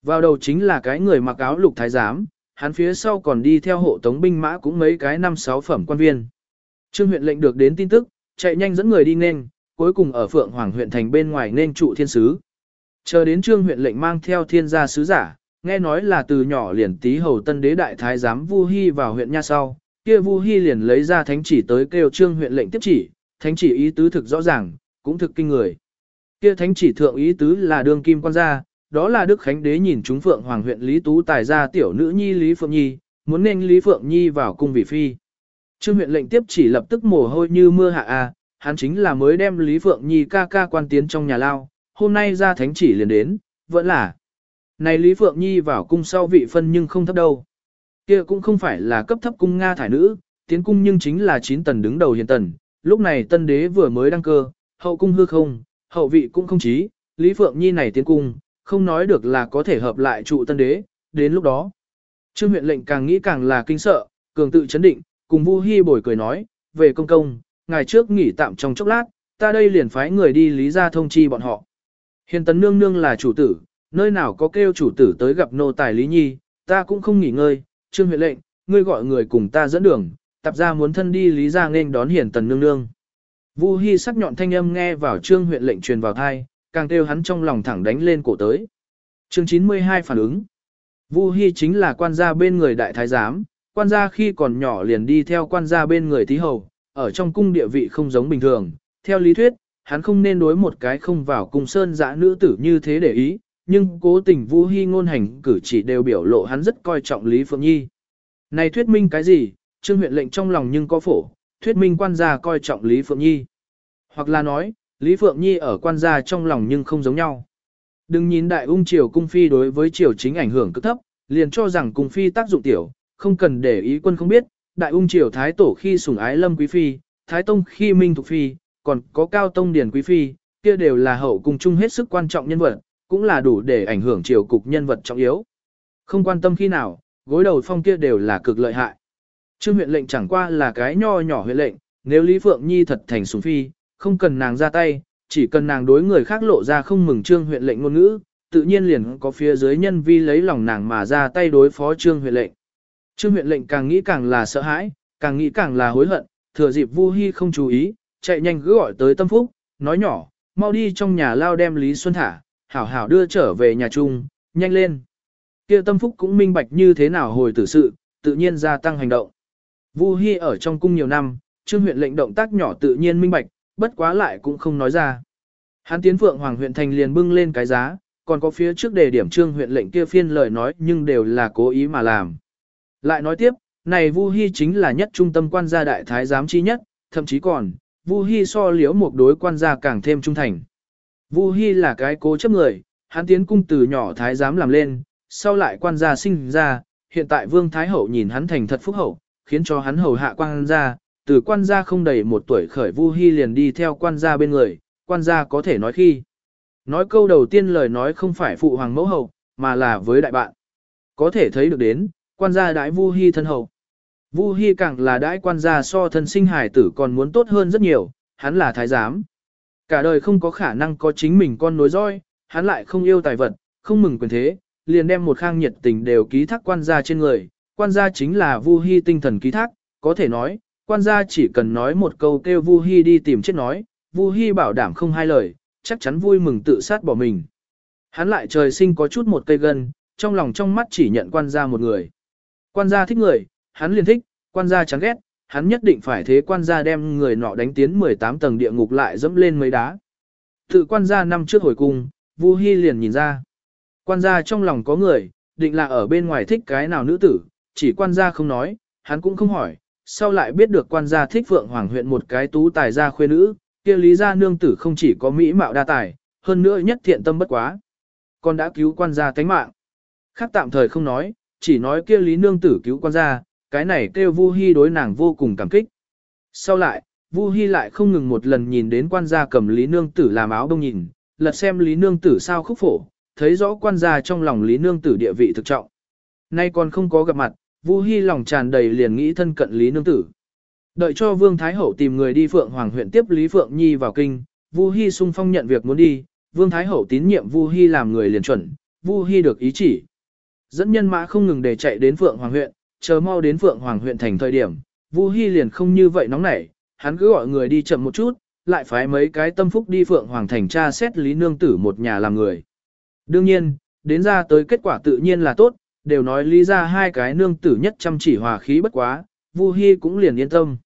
Vào đầu chính là cái người mặc áo lục thái giám, hắn phía sau còn đi theo hộ tống binh mã cũng mấy cái năm sáu phẩm quan viên. Trương huyện lệnh được đến tin tức, chạy nhanh dẫn người đi nên, cuối cùng ở Phượng Hoàng huyện thành bên ngoài nên trụ thiên sứ. Chờ đến Trương huyện lệnh mang theo thiên gia sứ giả, nghe nói là từ nhỏ liền tí hầu tân đế đại thái giám Vu Hi vào huyện nha sau, kia Vu Hi liền lấy ra thánh chỉ tới kêu Trương huyện lệnh tiếp chỉ, thánh chỉ ý tứ thực rõ ràng, cũng thực kinh người. Kia thánh chỉ thượng ý tứ là đương kim quan gia, đó là Đức Khánh Đế nhìn chúng Phượng Hoàng huyện Lý Tú tài ra tiểu nữ nhi Lý Phượng Nhi, muốn nên Lý Phượng Nhi vào cung vị phi. Trương huyện lệnh tiếp chỉ lập tức mồ hôi như mưa hạ a, hắn chính là mới đem Lý Phượng Nhi ca ca quan tiến trong nhà lao, hôm nay ra thánh chỉ liền đến, vẫn là. Này Lý Phượng Nhi vào cung sau vị phân nhưng không thấp đâu. kia cũng không phải là cấp thấp cung Nga thải nữ, tiến cung nhưng chính là chín tần đứng đầu hiền tần, lúc này tân đế vừa mới đăng cơ, hậu cung hư không, hậu vị cũng không chí, Lý Phượng Nhi này tiến cung, không nói được là có thể hợp lại trụ tân đế, đến lúc đó. Trương huyện lệnh càng nghĩ càng là kinh sợ, cường tự chấn định, cùng Vu Hi bồi cười nói, về công công, ngày trước nghỉ tạm trong chốc lát, ta đây liền phái người đi lý ra thông chi bọn họ. Hiền tấn nương nương là chủ tử, nơi nào có kêu chủ tử tới gặp nô tài Lý Nhi, ta cũng không nghỉ ngơi, trương huyện lệnh, ngươi gọi người cùng ta dẫn đường, tập ra muốn thân đi lý ra nên đón hiền tần nương nương. Vu Hi sắc nhọn thanh âm nghe vào trương huyện lệnh truyền vào thai, càng kêu hắn trong lòng thẳng đánh lên cổ tới. Chương 92 phản ứng. Vu Hi chính là quan gia bên người đại thái giám, quan gia khi còn nhỏ liền đi theo quan gia bên người thí hầu, ở trong cung địa vị không giống bình thường. Theo lý thuyết, hắn không nên đối một cái không vào cung sơn dã nữ tử như thế để ý, nhưng cố tình Vu Hi ngôn hành cử chỉ đều biểu lộ hắn rất coi trọng Lý Phượng Nhi. Này thuyết minh cái gì, trương huyện lệnh trong lòng nhưng có phổ, thuyết minh quan gia coi trọng Lý Phượng Nhi. Hoặc là nói, Lý Phượng Nhi ở quan gia trong lòng nhưng không giống nhau. Đừng nhìn đại ung triều cung phi đối với triều chính ảnh hưởng cực thấp, liền cho rằng cung phi tác dụng tiểu, không cần để ý quân không biết, đại ung triều thái tổ khi sủng ái lâm quý phi, thái tông khi minh thục phi, còn có cao tông điển quý phi, kia đều là hậu cung chung hết sức quan trọng nhân vật, cũng là đủ để ảnh hưởng chiều cục nhân vật trọng yếu. Không quan tâm khi nào, gối đầu phong kia đều là cực lợi hại. Trương huyện lệnh chẳng qua là cái nho nhỏ huyện lệnh, nếu Lý Phượng Nhi thật thành sủng phi, không cần nàng ra tay, chỉ cần nàng đối người khác lộ ra không mừng trương huyện lệnh ngôn ngữ, tự nhiên liền có phía dưới nhân vi lấy lòng nàng mà ra tay đối phó trương huyện lệnh. Trương huyện lệnh càng nghĩ càng là sợ hãi, càng nghĩ càng là hối hận, thừa dịp Vu Hi không chú ý, chạy nhanh cứ gọi tới Tâm Phúc, nói nhỏ, mau đi trong nhà lao đem Lý Xuân thả, hảo hảo đưa trở về nhà chung, nhanh lên. Kia Tâm Phúc cũng minh bạch như thế nào hồi tử sự, tự nhiên gia tăng hành động. Vu Hi ở trong cung nhiều năm, Trương huyện lệnh động tác nhỏ tự nhiên minh bạch, bất quá lại cũng không nói ra. Hán tiến Phượng Hoàng huyện thành liền bưng lên cái giá, còn có phía trước đề điểm Trương huyện lệnh kia phiên lời nói nhưng đều là cố ý mà làm. Lại nói tiếp, này Vu Hi chính là nhất trung tâm quan gia đại thái giám chi nhất, thậm chí còn, Vu Hi so liễu một đối quan gia càng thêm trung thành. Vu Hi là cái cố chấp người, hắn tiến cung từ nhỏ thái giám làm lên, sau lại quan gia sinh ra, hiện tại vương thái hậu nhìn hắn thành thật phúc hậu, khiến cho hắn hầu hạ quan gia, từ quan gia không đầy một tuổi khởi Vu Hi liền đi theo quan gia bên người, quan gia có thể nói khi. Nói câu đầu tiên lời nói không phải phụ hoàng mẫu hậu, mà là với đại bạn. Có thể thấy được đến, quan gia đãi Vu Hi thân hậu. Vu Hi càng là đãi quan gia so thân sinh hải tử còn muốn tốt hơn rất nhiều, hắn là thái giám. Cả đời không có khả năng có chính mình con nối roi, hắn lại không yêu tài vật, không mừng quyền thế, liền đem một khang nhiệt tình đều ký thác quan gia trên người. Quan gia chính là Vu Hi tinh thần ký thác, có thể nói, quan gia chỉ cần nói một câu kêu Vu Hi đi tìm chết nói, Vu Hi bảo đảm không hai lời, chắc chắn vui mừng tự sát bỏ mình. Hắn lại trời sinh có chút một cây gân, trong lòng trong mắt chỉ nhận quan gia một người. Quan gia thích người, hắn liền thích, quan gia chán ghét, hắn nhất định phải thế quan gia đem người nọ đánh tiến 18 tầng địa ngục lại dẫm lên mấy đá. Tự quan gia năm trước hồi cung, Vu Hi liền nhìn ra. Quan gia trong lòng có người, định là ở bên ngoài thích cái nào nữ tử, chỉ quan gia không nói, hắn cũng không hỏi, sau lại biết được quan gia thích Phượng Hoàng huyện một cái tú tài gia khuê nữ, kia lý gia nương tử không chỉ có mỹ mạo đa tài, hơn nữa nhất thiện tâm bất quá. Còn đã cứu quan gia tánh mạng. Khác tạm thời không nói, chỉ nói kia lý nương tử cứu quan gia, cái này kêu Vu Hi đối nàng vô cùng cảm kích. Sau lại, Vu Hi lại không ngừng một lần nhìn đến quan gia cầm lý nương tử làm áo đông nhìn, lật xem lý nương tử sao khúc phổ, thấy rõ quan gia trong lòng lý nương tử địa vị thực trọng. Nay còn không có gặp mặt, Vu Hi lòng tràn đầy liền nghĩ thân cận lý nương tử. Đợi cho Vương Thái Hậu tìm người đi Phượng Hoàng huyện tiếp Lý Phượng Nhi vào kinh, Vu Hi sung phong nhận việc muốn đi, Vương Thái Hậu tín nhiệm Vu Hi làm người liền chuẩn, Vu Hi được ý chỉ. Dẫn nhân mã không ngừng để chạy đến Phượng Hoàng huyện, chờ mau đến Phượng Hoàng huyện thành thời điểm, Vu Hi liền không như vậy nóng nảy, hắn cứ gọi người đi chậm một chút, lại phái mấy cái tâm phúc đi Phượng Hoàng thành tra xét Lý Nương Tử một nhà làm người. Đương nhiên, đến ra tới kết quả tự nhiên là tốt, đều nói lý ra hai cái nương tử nhất chăm chỉ hòa khí bất quá, Vu Hi cũng liền yên tâm.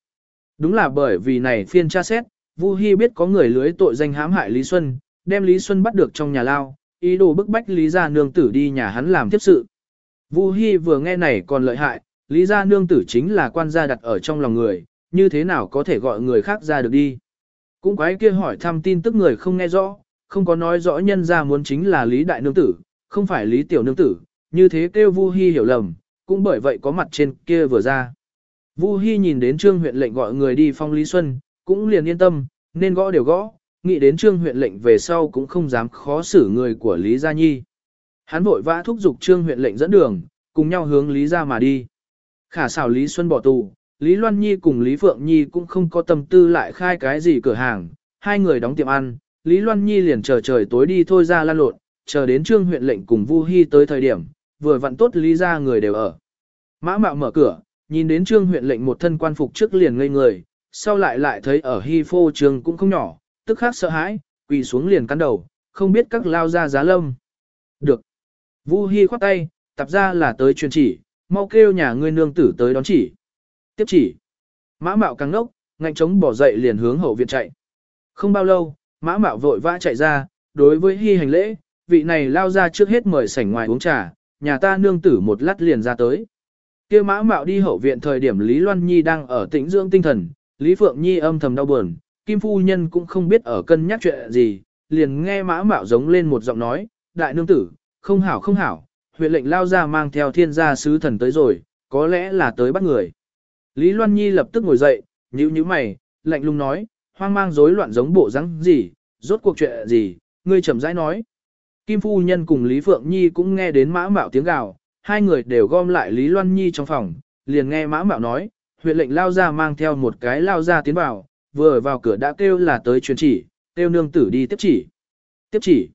Đúng là bởi vì này phiên tra xét, Vu Hi biết có người lưới tội danh hãm hại Lý Xuân, đem Lý Xuân bắt được trong nhà lao, ý đồ bức bách Lý gia nương tử đi nhà hắn làm tiếp sự. Vu Hi vừa nghe này còn lợi hại, Lý gia nương tử chính là quan gia đặt ở trong lòng người, như thế nào có thể gọi người khác ra được đi. Cũng quái kia hỏi thăm tin tức người không nghe rõ, không có nói rõ nhân gia muốn chính là Lý đại nương tử, không phải Lý tiểu nương tử, như thế kêu Vu Hi hiểu lầm, cũng bởi vậy có mặt trên kia vừa ra. Vu Hi nhìn đến Trương huyện lệnh gọi người đi phong Lý Xuân, cũng liền yên tâm, nên gõ đều gõ, nghĩ đến Trương huyện lệnh về sau cũng không dám khó xử người của Lý Gia Nhi. Hắn vội vã thúc giục Trương huyện lệnh dẫn đường, cùng nhau hướng Lý Gia mà đi. Khả xảo Lý Xuân bỏ tù, Lý Loan Nhi cùng Lý Phượng Nhi cũng không có tâm tư lại khai cái gì cửa hàng, hai người đóng tiệm ăn, Lý Loan Nhi liền chờ trời tối đi thôi ra lan lộn, chờ đến Trương huyện lệnh cùng Vu Hi tới thời điểm, vừa vặn tốt Lý Gia người đều ở. Mã Mạo mở cửa, nhìn đến trương huyện lệnh một thân quan phục trước liền ngây người, sau lại lại thấy ở hy phô trường cũng không nhỏ, tức khắc sợ hãi, quỳ xuống liền cắn đầu, không biết các lao ra giá lâm. Được. Vu Hi khoát tay, tập ra là tới truyền chỉ, mau kêu nhà ngươi nương tử tới đón chỉ. Tiếp chỉ. Mã Mạo căng nốc, ngạnh chống bỏ dậy liền hướng hậu viện chạy. Không bao lâu, Mã Mạo vội vã chạy ra, đối với Hi hành lễ, vị này lao ra trước hết mời sảnh ngoài uống trà, nhà ta nương tử một lát liền ra tới. Kia mã mạo đi hậu viện thời điểm Lý Loan Nhi đang ở tĩnh dưỡng tinh thần, Lý Phượng Nhi âm thầm đau buồn, Kim Phu Nhân cũng không biết ở cân nhắc chuyện gì, liền nghe mã mạo giống lên một giọng nói, đại nương tử, không hảo không hảo, huyện lệnh lao ra mang theo thiên gia sứ thần tới rồi, có lẽ là tới bắt người. Lý Loan Nhi lập tức ngồi dậy, nhíu nhíu mày, lạnh lùng nói, hoang mang rối loạn giống bộ rắn gì, rốt cuộc chuyện gì, ngươi chậm rãi nói. Kim Phu Nhân cùng Lý Phượng Nhi cũng nghe đến mã mạo tiếng gào, hai người đều gom lại Lý Loan Nhi trong phòng, liền nghe mã mạo nói, huyện lệnh lao ra mang theo một cái lao ra tiến vào, vừa vào cửa đã kêu là tới truyền chỉ, kêu nương tử đi tiếp chỉ. Tiếp chỉ.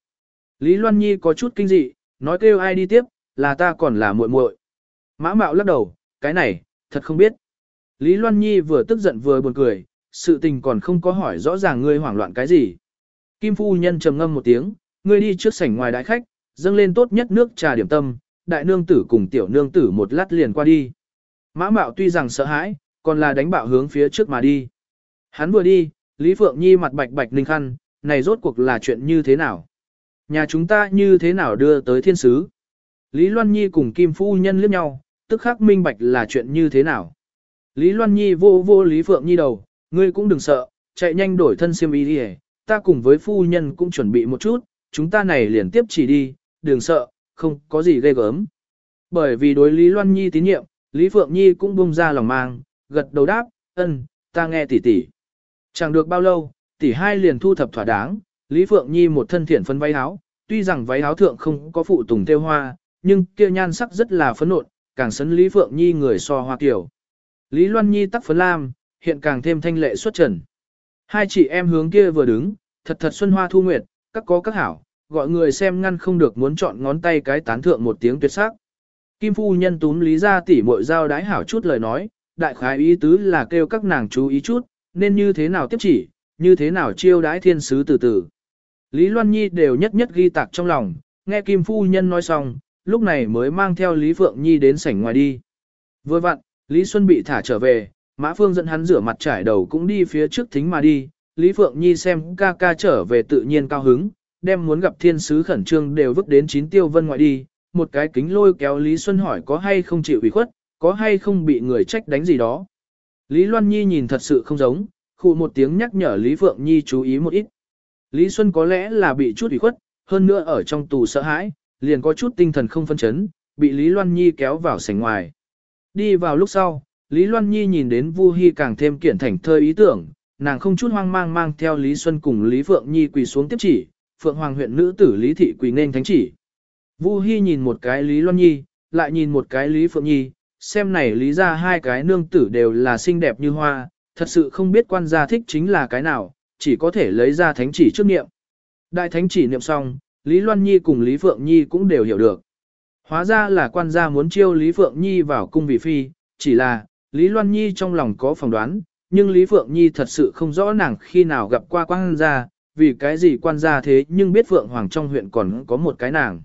Lý Loan Nhi có chút kinh dị, nói kêu ai đi tiếp, là ta còn là muội muội. Mã mạo lắc đầu, cái này, thật không biết. Lý Loan Nhi vừa tức giận vừa buồn cười, sự tình còn không có hỏi rõ ràng ngươi hoảng loạn cái gì. Kim phu nhân trầm ngâm một tiếng, ngươi đi trước sảnh ngoài đại khách, dâng lên tốt nhất nước trà điểm tâm, đại nương tử cùng tiểu nương tử một lát liền qua đi. Mã Mạo tuy rằng sợ hãi, còn là đánh bạo hướng phía trước mà đi. Hắn vừa đi, Lý Phượng Nhi mặt bạch bạch ninh khăn, này rốt cuộc là chuyện như thế nào? Nhà chúng ta như thế nào đưa tới thiên sứ? Lý Loan Nhi cùng Kim Phu Nhân liếc nhau, tức khắc minh bạch là chuyện như thế nào? Lý Loan Nhi vô vô Lý Phượng Nhi đầu, ngươi cũng đừng sợ, chạy nhanh đổi thân xiêm y đi ta cùng với phu nhân cũng chuẩn bị một chút, chúng ta này liền tiếp chỉ đi, đừng sợ, không có gì ghê gớm. Bởi vì đối Lý Loan Nhi tín nhiệm, Lý Phượng Nhi cũng buông ra lòng mang, gật đầu đáp, ân, ta nghe tỷ tỷ. Chẳng được bao lâu, tỷ hai liền thu thập thỏa đáng, Lý Phượng Nhi một thân thiện phân váy áo, tuy rằng váy áo thượng không có phụ tùng tiêu hoa, nhưng kia nhan sắc rất là phấn nộn, càng sấn Lý Phượng Nhi người so hoa kiểu. Lý Loan Nhi tắc phấn lam, hiện càng thêm thanh lệ xuất trần. Hai chị em hướng kia vừa đứng, thật thật xuân hoa thu nguyệt, các có các hảo, gọi người xem ngăn không được muốn chọn ngón tay cái tán thượng một tiếng tuyệt sắc. Kim phu nhân túm lý ra tỉ muội giao đái hảo chút lời nói, đại khái ý tứ là kêu các nàng chú ý chút, nên như thế nào tiếp chỉ, như thế nào chiêu đái thiên sứ từ từ. Lý Loan Nhi đều nhất nhất ghi tạc trong lòng, nghe Kim phu nhân nói xong, lúc này mới mang theo Lý Phượng Nhi đến sảnh ngoài đi. Vừa vặn, Lý Xuân bị thả trở về, Mã Phương dẫn hắn rửa mặt trải đầu cũng đi phía trước thính mà đi, Lý Phượng Nhi xem ca ca trở về tự nhiên cao hứng, đem muốn gặp thiên sứ khẩn trương đều vứt đến chín tiêu vân ngoại đi, một cái kính lôi kéo Lý Xuân hỏi có hay không chịu ủy khuất, có hay không bị người trách đánh gì đó. Lý Loan Nhi nhìn thật sự không giống, khụ một tiếng nhắc nhở Lý Phượng Nhi chú ý một ít. Lý Xuân có lẽ là bị chút ủy khuất, hơn nữa ở trong tù sợ hãi, liền có chút tinh thần không phân chấn, bị Lý Loan Nhi kéo vào sảnh ngoài. Đi vào lúc sau, Lý Loan Nhi nhìn đến Vu Hi càng thêm kiển thành thơ ý tưởng, nàng không chút hoang mang mang theo Lý Xuân cùng Lý Phượng Nhi quỳ xuống tiếp chỉ, Phượng Hoàng huyện nữ tử Lý Thị quỳ nên thánh chỉ. Vu Hi nhìn một cái Lý Loan Nhi, lại nhìn một cái Lý Phượng Nhi, xem này lý ra hai cái nương tử đều là xinh đẹp như hoa, thật sự không biết quan gia thích chính là cái nào, chỉ có thể lấy ra thánh chỉ trước niệm. Đại thánh chỉ niệm xong, Lý Loan Nhi cùng Lý Phượng Nhi cũng đều hiểu được. Hóa ra là quan gia muốn chiêu Lý Phượng Nhi vào cung vị phi, chỉ là, Lý Loan Nhi trong lòng có phỏng đoán, nhưng Lý Phượng Nhi thật sự không rõ nàng khi nào gặp qua quan gia, vì cái gì quan gia thế nhưng biết Phượng Hoàng trong huyện còn có một cái nàng.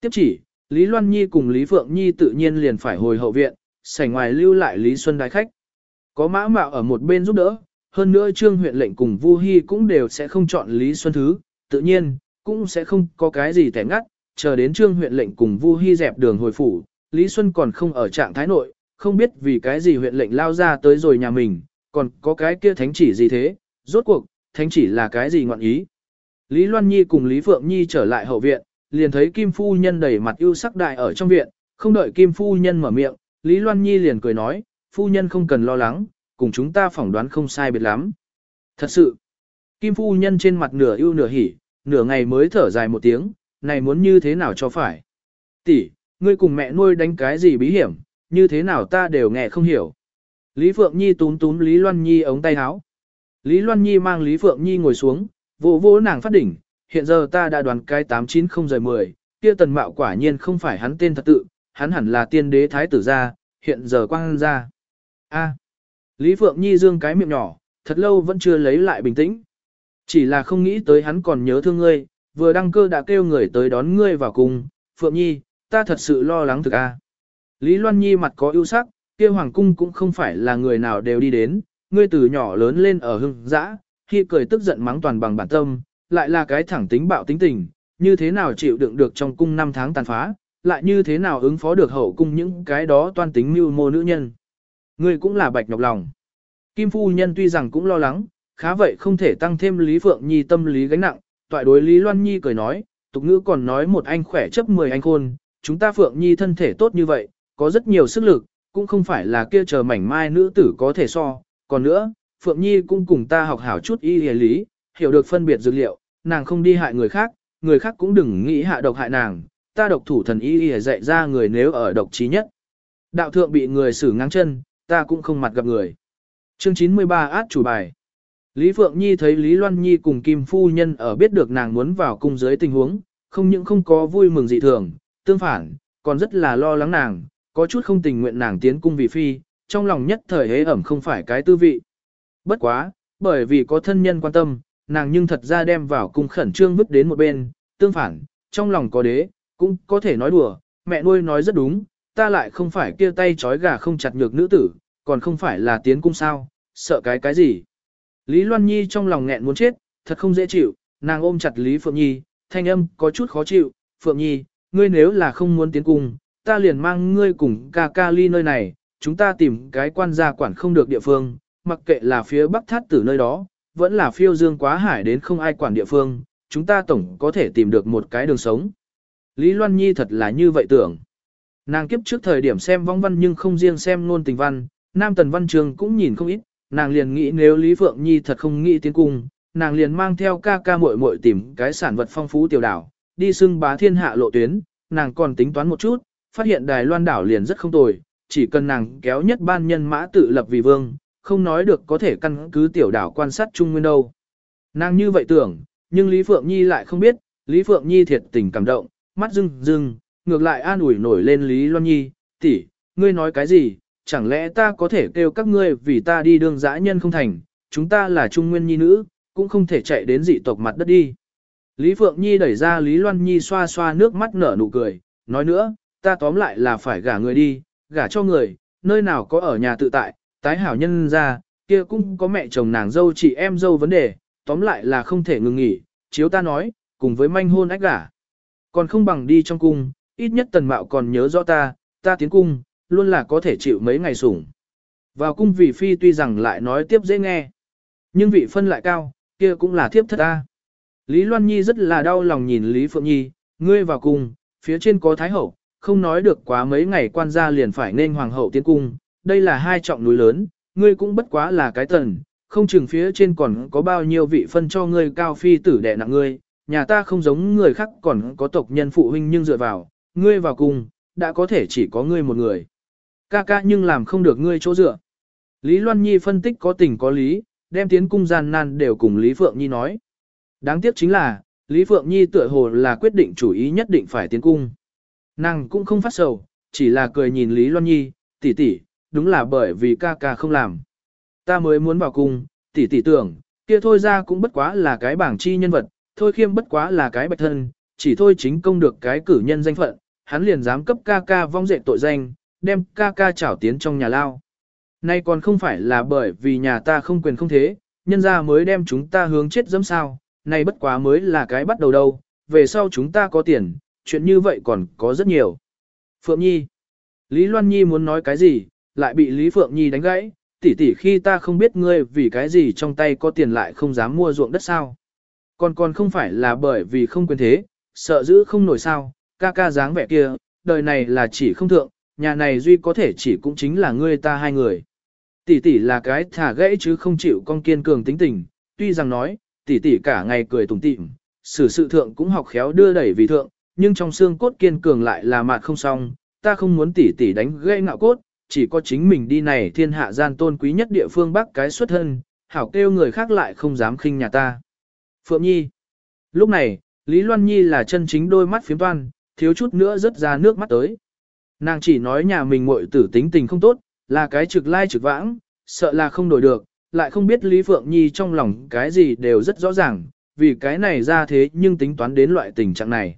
Tiếp chỉ, Lý Loan Nhi cùng Lý Phượng Nhi tự nhiên liền phải hồi hậu viện, sảnh ngoài lưu lại Lý Xuân đại khách. Có mã mạo ở một bên giúp đỡ, hơn nữa trương huyện lệnh cùng Vu hy cũng đều sẽ không chọn Lý Xuân thứ, tự nhiên, cũng sẽ không có cái gì tẻ ngắt, chờ đến trương huyện lệnh cùng Vu hy dẹp đường hồi phủ, Lý Xuân còn không ở trạng thái nội, không biết vì cái gì huyện lệnh lao ra tới rồi nhà mình, còn có cái kia thánh chỉ gì thế, rốt cuộc, thánh chỉ là cái gì ngọn ý. Lý Loan Nhi cùng Lý Phượng Nhi trở lại hậu viện, liền thấy Kim Phu Nhân đầy mặt ưu sắc đại ở trong viện, không đợi Kim Phu Nhân mở miệng, Lý Loan Nhi liền cười nói, Phu Nhân không cần lo lắng, cùng chúng ta phỏng đoán không sai biệt lắm. Thật sự, Kim Phu Nhân trên mặt nửa ưu nửa hỉ, nửa ngày mới thở dài một tiếng, này muốn như thế nào cho phải. Tỷ, ngươi cùng mẹ nuôi đánh cái gì bí hiểm, như thế nào ta đều nghe không hiểu. Lý Phượng Nhi túm túm Lý Loan Nhi ống tay áo. Lý Loan Nhi mang Lý Phượng Nhi ngồi xuống, vỗ vỗ nàng phát đỉnh, hiện giờ ta đã đoán cái 890 giờ 10, kia tần mạo quả nhiên không phải hắn tên thật tự, hắn hẳn là tiên đế thái tử gia, hiện giờ quang gia. A. Lý Phượng Nhi dương cái miệng nhỏ, thật lâu vẫn chưa lấy lại bình tĩnh. Chỉ là không nghĩ tới hắn còn nhớ thương ngươi, vừa đăng cơ đã kêu người tới đón ngươi vào cùng, Phượng Nhi, ta thật sự lo lắng thực a. Lý Loan Nhi mặt có ưu sắc, kia hoàng cung cũng không phải là người nào đều đi đến, ngươi từ nhỏ lớn lên ở hưng dã, khi cười tức giận mắng toàn bằng bản tâm, lại là cái thẳng tính bạo tính tình, như thế nào chịu đựng được trong cung năm tháng tàn phá, lại như thế nào ứng phó được hậu cung những cái đó toan tính mưu mô nữ nhân. Ngươi cũng là bạch nhọc lòng. Kim phu nhân tuy rằng cũng lo lắng, khá vậy không thể tăng thêm Lý Phượng Nhi tâm lý gánh nặng, toại đối Lý Loan Nhi cười nói, tục ngữ còn nói một anh khỏe chấp 10 anh khôn, chúng ta Phượng Nhi thân thể tốt như vậy, có rất nhiều sức lực, cũng không phải là kia chờ mảnh mai nữ tử có thể so. Còn nữa, Phượng Nhi cũng cùng ta học hảo chút y hề lý, hiểu được phân biệt dược liệu, nàng không đi hại người khác, người khác cũng đừng nghĩ hạ độc hại nàng, ta độc thủ thần y y dạy ra người nếu ở độc trí nhất. Đạo thượng bị người xử ngang chân, ta cũng không mặt gặp người. Chương 93 át chủ bài. Lý Phượng Nhi thấy Lý Loan Nhi cùng Kim Phu Nhân ở biết được nàng muốn vào cung dưới tình huống, không những không có vui mừng dị thường, tương phản, còn rất là lo lắng nàng, có chút không tình nguyện nàng tiến cung vì phi, trong lòng nhất thời hế ẩm không phải cái tư vị. Bất quá, bởi vì có thân nhân quan tâm, nàng nhưng thật ra đem vào cung khẩn trương vứt đến một bên, tương phản, trong lòng có đế, cũng có thể nói đùa, mẹ nuôi nói rất đúng, ta lại không phải kia tay trói gà không chặt nhược nữ tử, còn không phải là tiến cung sao, sợ cái cái gì. Lý Loan Nhi trong lòng nghẹn muốn chết, thật không dễ chịu, nàng ôm chặt Lý Phượng Nhi, thanh âm có chút khó chịu, Phượng Nhi, ngươi nếu là không muốn tiến cùng, ta liền mang ngươi cùng ca ca ly nơi này, chúng ta tìm cái quan gia quản không được địa phương, mặc kệ là phía bắc thát tử nơi đó, vẫn là phiêu dương quá hải đến không ai quản địa phương, chúng ta tổng có thể tìm được một cái đường sống. Lý Loan Nhi thật là như vậy tưởng. Nàng kiếp trước thời điểm xem vong văn nhưng không riêng xem ngôn tình văn, nam tần văn trường cũng nhìn không ít, nàng liền nghĩ nếu Lý Phượng Nhi thật không nghĩ tiến cung, nàng liền mang theo ca ca muội muội tìm cái sản vật phong phú tiểu đảo, đi xưng bá thiên hạ lộ tuyến, nàng còn tính toán một chút, phát hiện Đài Loan đảo liền rất không tồi, chỉ cần nàng kéo nhất ban nhân mã tự lập vì vương, không nói được có thể căn cứ tiểu đảo quan sát trung nguyên đâu. Nàng như vậy tưởng, nhưng Lý Phượng Nhi lại không biết, Lý Phượng Nhi thiệt tình cảm động, mắt rưng rưng, ngược lại an ủi nổi lên Lý Loan Nhi, tỷ, ngươi nói cái gì, chẳng lẽ ta có thể kêu các ngươi vì ta đi đương dã nhân không thành, chúng ta là trung nguyên nhi nữ, cũng không thể chạy đến dị tộc mặt đất đi. Lý Phượng Nhi đẩy ra Lý Loan Nhi xoa xoa nước mắt nở nụ cười, nói nữa, ta tóm lại là phải gả người đi, gả cho người, nơi nào có ở nhà tự tại, tái hảo nhân ra, kia cũng có mẹ chồng nàng dâu chị em dâu vấn đề, tóm lại là không thể ngừng nghỉ, chiếu ta nói, cùng với manh hôn ách gả. Còn không bằng đi trong cung, ít nhất tần mạo còn nhớ rõ ta, ta tiến cung, luôn là có thể chịu mấy ngày sủng. Vào cung vị phi tuy rằng lại nói tiếp dễ nghe, nhưng vị phân lại cao, kia cũng là thiếp thất ta. Lý Loan Nhi rất là đau lòng nhìn Lý Phượng Nhi, ngươi vào cung, phía trên có thái hậu, không nói được quá mấy ngày quan gia liền phải nên hoàng hậu tiến cung, đây là hai trọng núi lớn, ngươi cũng bất quá là cái tần, không chừng phía trên còn có bao nhiêu vị phân cho ngươi cao phi tử đệ nặng ngươi, nhà ta không giống người khác còn có tộc nhân phụ huynh nhưng dựa vào, ngươi vào cung, đã có thể chỉ có ngươi một người. Ca ca nhưng làm không được ngươi chỗ dựa. Lý Loan Nhi phân tích có tình có lý, đem tiến cung gian nan đều cùng Lý Phượng Nhi nói. Đáng tiếc chính là, Lý Phượng Nhi tựa hồ là quyết định chủ ý nhất định phải tiến cung. Nàng cũng không phát sầu, chỉ là cười nhìn Lý Loan Nhi, tỷ tỷ, đúng là bởi vì ca ca không làm. Ta mới muốn vào cung, tỷ tỷ tưởng, kia thôi ra cũng bất quá là cái bảng chi nhân vật, thôi khiêm bất quá là cái bạch thân, chỉ thôi chính công được cái cử nhân danh phận, hắn liền dám cấp ca ca vong dệ tội danh, đem ca ca chảo tiến trong nhà lao. Nay còn không phải là bởi vì nhà ta không quyền không thế, nhân ra mới đem chúng ta hướng chết dẫm sao, nay bất quá mới là cái bắt đầu đâu, về sau chúng ta có tiền, chuyện như vậy còn có rất nhiều. Phượng Nhi Lý Loan Nhi muốn nói cái gì, lại bị Lý Phượng Nhi đánh gãy, tỷ tỷ khi ta không biết ngươi vì cái gì trong tay có tiền lại không dám mua ruộng đất sao. Còn còn không phải là bởi vì không quyền thế, sợ giữ không nổi sao, ca ca dáng vẻ kia, đời này là chỉ không thượng, nhà này duy có thể chỉ cũng chính là ngươi ta hai người. Tỷ tỷ là cái thả gãy chứ không chịu con kiên cường tính tình, tuy rằng nói, tỷ tỷ cả ngày cười tủm tỉm, xử sự thượng cũng học khéo đưa đẩy vì thượng, nhưng trong xương cốt kiên cường lại là mạt không xong, ta không muốn tỷ tỷ đánh gãy ngạo cốt, chỉ có chính mình đi này thiên hạ gian tôn quý nhất địa phương bắc cái xuất thân, hảo kêu người khác lại không dám khinh nhà ta. Phượng Nhi Lúc này, Lý Loan Nhi là chân chính đôi mắt phiếm toan, thiếu chút nữa rớt ra nước mắt tới. Nàng chỉ nói nhà mình muội tử tính tình không tốt, là cái trực lai trực vãng, sợ là không đổi được, lại không biết Lý Phượng Nhi trong lòng cái gì đều rất rõ ràng, vì cái này ra thế nhưng tính toán đến loại tình trạng này.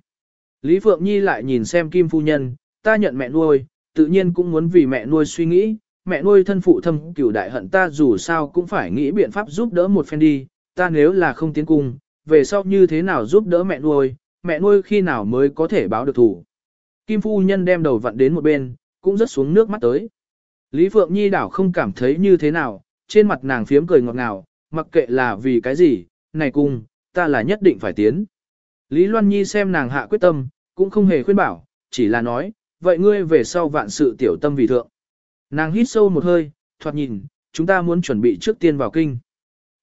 Lý Phượng Nhi lại nhìn xem Kim Phu Nhân, ta nhận mẹ nuôi, tự nhiên cũng muốn vì mẹ nuôi suy nghĩ, mẹ nuôi thân phụ thâm cửu đại hận ta dù sao cũng phải nghĩ biện pháp giúp đỡ một phen đi, ta nếu là không tiến cung, về sau như thế nào giúp đỡ mẹ nuôi, mẹ nuôi khi nào mới có thể báo được thủ. Kim phu nhân đem đầu vặn đến một bên, cũng rất xuống nước mắt tới. Lý Phượng Nhi đảo không cảm thấy như thế nào, trên mặt nàng phiếm cười ngọt ngào, mặc kệ là vì cái gì, này cung, ta là nhất định phải tiến. Lý Loan Nhi xem nàng hạ quyết tâm, cũng không hề khuyên bảo, chỉ là nói, vậy ngươi về sau vạn sự tiểu tâm vì thượng. Nàng hít sâu một hơi, thoạt nhìn, chúng ta muốn chuẩn bị trước tiên vào kinh.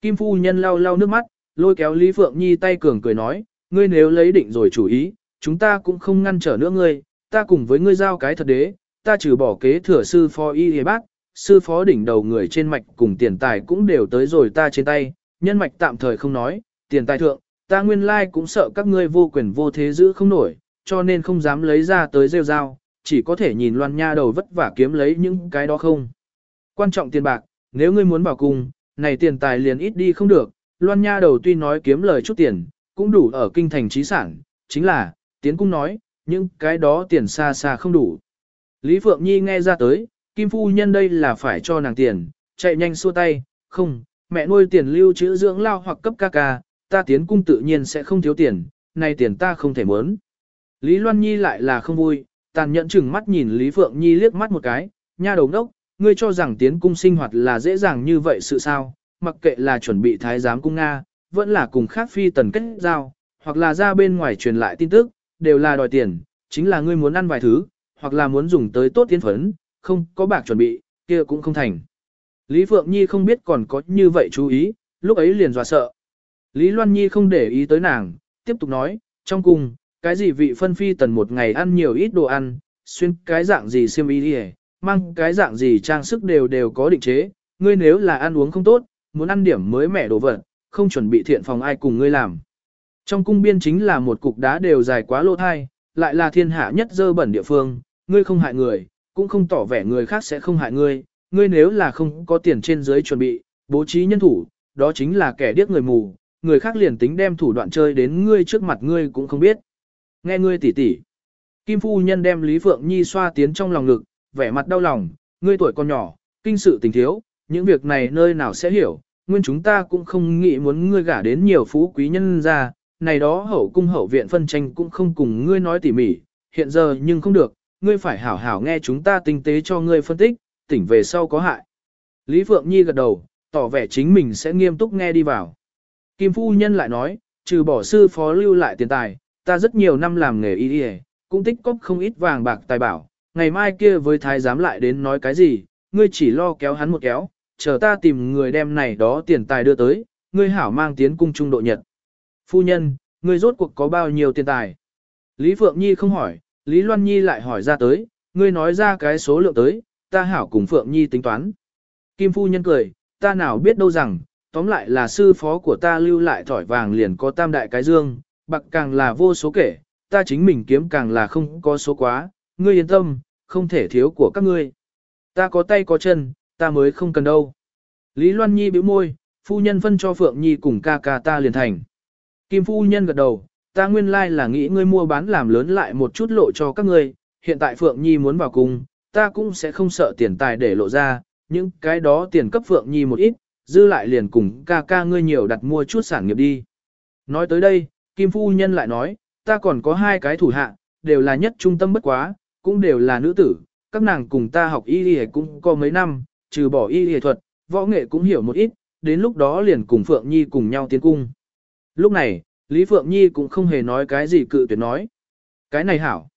Kim phu nhân lau lau nước mắt, lôi kéo Lý Phượng Nhi tay cường cười nói, ngươi nếu lấy định rồi chủ ý, chúng ta cũng không ngăn trở nữa ngươi, ta cùng với ngươi giao cái thật đế, ta trừ bỏ kế thừa sư phó y hề bác, sư phó đỉnh đầu người trên mạch cùng tiền tài cũng đều tới rồi ta trên tay, nhân mạch tạm thời không nói, tiền tài thượng, ta nguyên lai cũng sợ các ngươi vô quyền vô thế giữ không nổi, cho nên không dám lấy ra tới rêu giao, chỉ có thể nhìn loan nha đầu vất vả kiếm lấy những cái đó không. Quan trọng tiền bạc, nếu ngươi muốn vào cùng, này tiền tài liền ít đi không được, loan nha đầu tuy nói kiếm lời chút tiền, cũng đủ ở kinh thành trí sản, chính là, tiến cung nói, những cái đó tiền xa xa không đủ. Lý Phượng Nhi nghe ra tới, Kim Phu Nhân đây là phải cho nàng tiền, chạy nhanh xua tay, không, mẹ nuôi tiền lưu trữ dưỡng lao hoặc cấp ca ca, ta tiến cung tự nhiên sẽ không thiếu tiền, này tiền ta không thể muốn. Lý Loan Nhi lại là không vui, tàn nhẫn chừng mắt nhìn Lý Phượng Nhi liếc mắt một cái, nha đầu đốc, ngươi cho rằng tiến cung sinh hoạt là dễ dàng như vậy sự sao, mặc kệ là chuẩn bị thái giám cung Nga, vẫn là cùng khác phi tần kết giao, hoặc là ra bên ngoài truyền lại tin tức, đều là đòi tiền, chính là ngươi muốn ăn vài thứ, hoặc là muốn dùng tới tốt tiến phấn, không có bạc chuẩn bị, kia cũng không thành. Lý Phượng Nhi không biết còn có như vậy chú ý, lúc ấy liền dọa sợ. Lý Loan Nhi không để ý tới nàng, tiếp tục nói, trong cung, cái gì vị phân phi tần một ngày ăn nhiều ít đồ ăn, xuyên cái dạng gì xiêm y đi mang cái dạng gì trang sức đều đều có định chế, ngươi nếu là ăn uống không tốt, muốn ăn điểm mới mẻ đồ vật, không chuẩn bị thiện phòng ai cùng ngươi làm. Trong cung biên chính là một cục đá đều dài quá lô thai, lại là thiên hạ nhất dơ bẩn địa phương, ngươi không hại người, cũng không tỏ vẻ người khác sẽ không hại ngươi, ngươi nếu là không có tiền trên dưới chuẩn bị, bố trí nhân thủ, đó chính là kẻ điếc người mù, người khác liền tính đem thủ đoạn chơi đến ngươi trước mặt ngươi cũng không biết. Nghe ngươi tỉ tỉ. Kim phu nhân đem Lý Phượng Nhi xoa tiến trong lòng ngực, vẻ mặt đau lòng, ngươi tuổi còn nhỏ, kinh sự tình thiếu, những việc này nơi nào sẽ hiểu, nguyên chúng ta cũng không nghĩ muốn ngươi gả đến nhiều phú quý nhân ra, này đó hậu cung hậu viện phân tranh cũng không cùng ngươi nói tỉ mỉ, hiện giờ nhưng không được, ngươi phải hảo hảo nghe chúng ta tinh tế cho ngươi phân tích, tỉnh về sau có hại. Lý Phượng Nhi gật đầu, tỏ vẻ chính mình sẽ nghiêm túc nghe đi vào. Kim Phu Nhân lại nói, trừ bỏ sư phó lưu lại tiền tài, ta rất nhiều năm làm nghề y y, cũng tích cóp không ít vàng bạc tài bảo, ngày mai kia với thái giám lại đến nói cái gì, ngươi chỉ lo kéo hắn một kéo, chờ ta tìm người đem này đó tiền tài đưa tới, ngươi hảo mang tiến cung trung độ nhật. Phu nhân, ngươi rốt cuộc có bao nhiêu tiền tài? Lý Phượng Nhi không hỏi, Lý Loan Nhi lại hỏi ra tới, ngươi nói ra cái số lượng tới, ta hảo cùng Phượng Nhi tính toán. Kim Phu Nhân cười, ta nào biết đâu rằng, tóm lại là sư phó của ta lưu lại thỏi vàng liền có tam đại cái dương, bạc càng là vô số kể, ta chính mình kiếm càng là không có số quá, ngươi yên tâm, không thể thiếu của các ngươi. Ta có tay có chân, ta mới không cần đâu. Lý Loan Nhi bĩu môi, phu nhân phân cho Phượng Nhi cùng ca ca ta liền thành. Kim phu nhân gật đầu, ta nguyên lai là nghĩ ngươi mua bán làm lớn lại một chút lộ cho các ngươi, hiện tại Phượng Nhi muốn vào cung, ta cũng sẽ không sợ tiền tài để lộ ra, những cái đó tiền cấp Phượng Nhi một ít, dư lại liền cùng ca ca ngươi nhiều đặt mua chút sản nghiệp đi. Nói tới đây, Kim Phu Nhân lại nói, ta còn có hai cái thủ hạ, đều là nhất trung tâm bất quá, cũng đều là nữ tử, các nàng cùng ta học y y cũng có mấy năm, trừ bỏ y y thuật, võ nghệ cũng hiểu một ít, đến lúc đó liền cùng Phượng Nhi cùng nhau tiến cung. Lúc này, Lý Phượng Nhi cũng không hề nói cái gì cự tuyệt nói. Cái này hảo.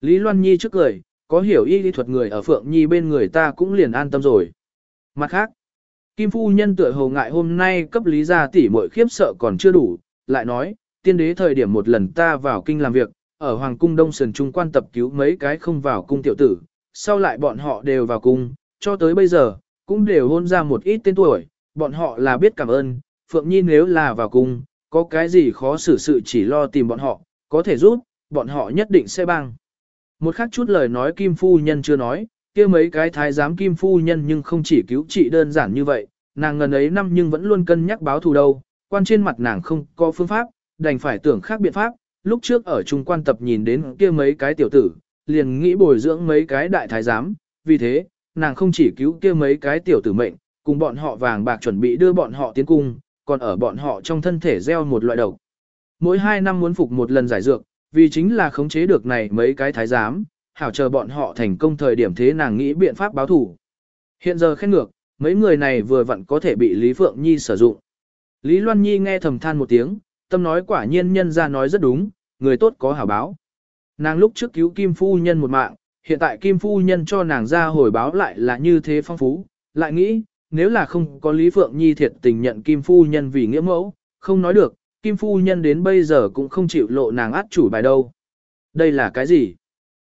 Lý Loan Nhi trước cười, có hiểu y lý thuật người ở Phượng Nhi bên người ta cũng liền an tâm rồi. Mặt khác, Kim Phu Nhân tựa hồ ngại hôm nay cấp lý gia tỷ muội khiếp sợ còn chưa đủ, lại nói, tiên đế thời điểm một lần ta vào kinh làm việc, ở Hoàng cung Đông sơn Trung quan tập cứu mấy cái không vào cung tiểu tử, sau lại bọn họ đều vào cung, cho tới bây giờ, cũng đều hôn ra một ít tên tuổi, bọn họ là biết cảm ơn, Phượng Nhi nếu là vào cung, có cái gì khó xử sự chỉ lo tìm bọn họ, có thể giúp, bọn họ nhất định sẽ băng. Một khác chút lời nói Kim Phu Nhân chưa nói, kia mấy cái thái giám Kim Phu Nhân nhưng không chỉ cứu trị đơn giản như vậy, nàng ngần ấy năm nhưng vẫn luôn cân nhắc báo thù đâu, quan trên mặt nàng không có phương pháp, đành phải tưởng khác biện pháp, lúc trước ở trung quan tập nhìn đến kia mấy cái tiểu tử, liền nghĩ bồi dưỡng mấy cái đại thái giám, vì thế, nàng không chỉ cứu kia mấy cái tiểu tử mệnh, cùng bọn họ vàng bạc chuẩn bị đưa bọn họ tiến cung, còn ở bọn họ trong thân thể gieo một loại độc. Mỗi hai năm muốn phục một lần giải dược, vì chính là khống chế được này mấy cái thái giám, hảo chờ bọn họ thành công thời điểm thế nàng nghĩ biện pháp báo thủ. Hiện giờ khen ngược, mấy người này vừa vặn có thể bị Lý Phượng Nhi sử dụng. Lý Loan Nhi nghe thầm than một tiếng, tâm nói quả nhiên nhân ra nói rất đúng, người tốt có hảo báo. Nàng lúc trước cứu Kim Phu Nhân một mạng, hiện tại Kim Phu Nhân cho nàng ra hồi báo lại là như thế phong phú, lại nghĩ, nếu là không có Lý Phượng Nhi thiệt tình nhận Kim Phu Nhân vì nghĩa mẫu, không nói được, Kim Phu Nhân đến bây giờ cũng không chịu lộ nàng át chủ bài đâu. Đây là cái gì?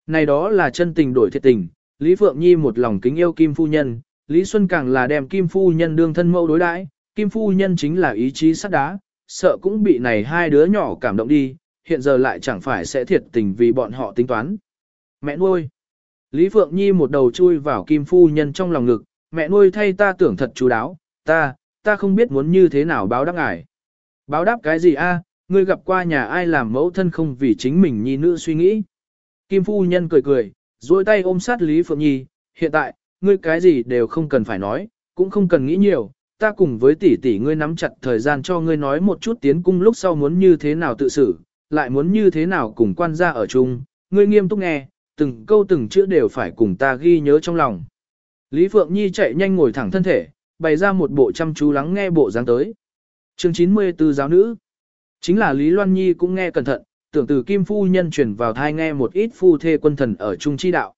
Này đó là chân tình đổi thiệt tình, Lý Phượng Nhi một lòng kính yêu Kim Phu Nhân, Lý Xuân càng là đem Kim Phu Nhân đương thân mẫu đối đãi, Kim Phu Nhân chính là ý chí sắt đá, sợ cũng bị này hai đứa nhỏ cảm động đi, hiện giờ lại chẳng phải sẽ thiệt tình vì bọn họ tính toán. Mẹ nuôi. Lý Phượng Nhi một đầu chui vào Kim Phu Nhân trong lòng ngực, mẹ nuôi thay ta tưởng thật chú đáo, ta, ta không biết muốn như thế nào báo đáp ngài. Báo đáp cái gì a? ngươi gặp qua nhà ai làm mẫu thân không vì chính mình nhi nữ suy nghĩ. Kim Phu Nhân cười cười, duỗi tay ôm sát Lý Phượng Nhi, hiện tại, ngươi cái gì đều không cần phải nói, cũng không cần nghĩ nhiều, ta cùng với tỷ tỷ ngươi nắm chặt thời gian cho ngươi nói một chút tiến cung lúc sau muốn như thế nào tự xử, lại muốn như thế nào cùng quan gia ở chung, ngươi nghiêm túc nghe, từng câu từng chữ đều phải cùng ta ghi nhớ trong lòng. Lý Phượng Nhi chạy nhanh ngồi thẳng thân thể, bày ra một bộ chăm chú lắng nghe bộ dáng tới. Chương 94 giáo nữ. Chính là Lý Loan Nhi cũng nghe cẩn thận, tưởng từ Kim Phu Nhân truyền vào thai nghe một ít phu thê quân thần ở Trung Chi Đạo.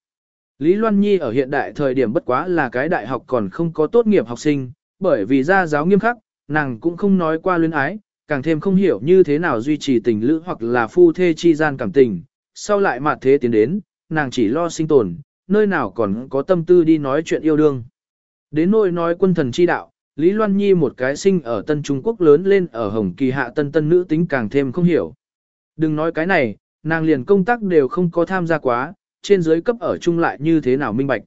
Lý Loan Nhi ở hiện đại thời điểm bất quá là cái đại học còn không có tốt nghiệp học sinh, bởi vì gia giáo nghiêm khắc, nàng cũng không nói qua luyến ái, càng thêm không hiểu như thế nào duy trì tình lữ hoặc là phu thê chi gian cảm tình. Sau lại mặt thế tiến đến, nàng chỉ lo sinh tồn, nơi nào còn có tâm tư đi nói chuyện yêu đương. Đến nỗi nói quân thần chi đạo, Lý Loan Nhi một cái sinh ở Tân Trung Quốc lớn lên ở Hồng Kỳ hạ tân tân nữ tính càng thêm không hiểu. Đừng nói cái này, nàng liền công tác đều không có tham gia quá, trên dưới cấp ở chung lại như thế nào minh bạch.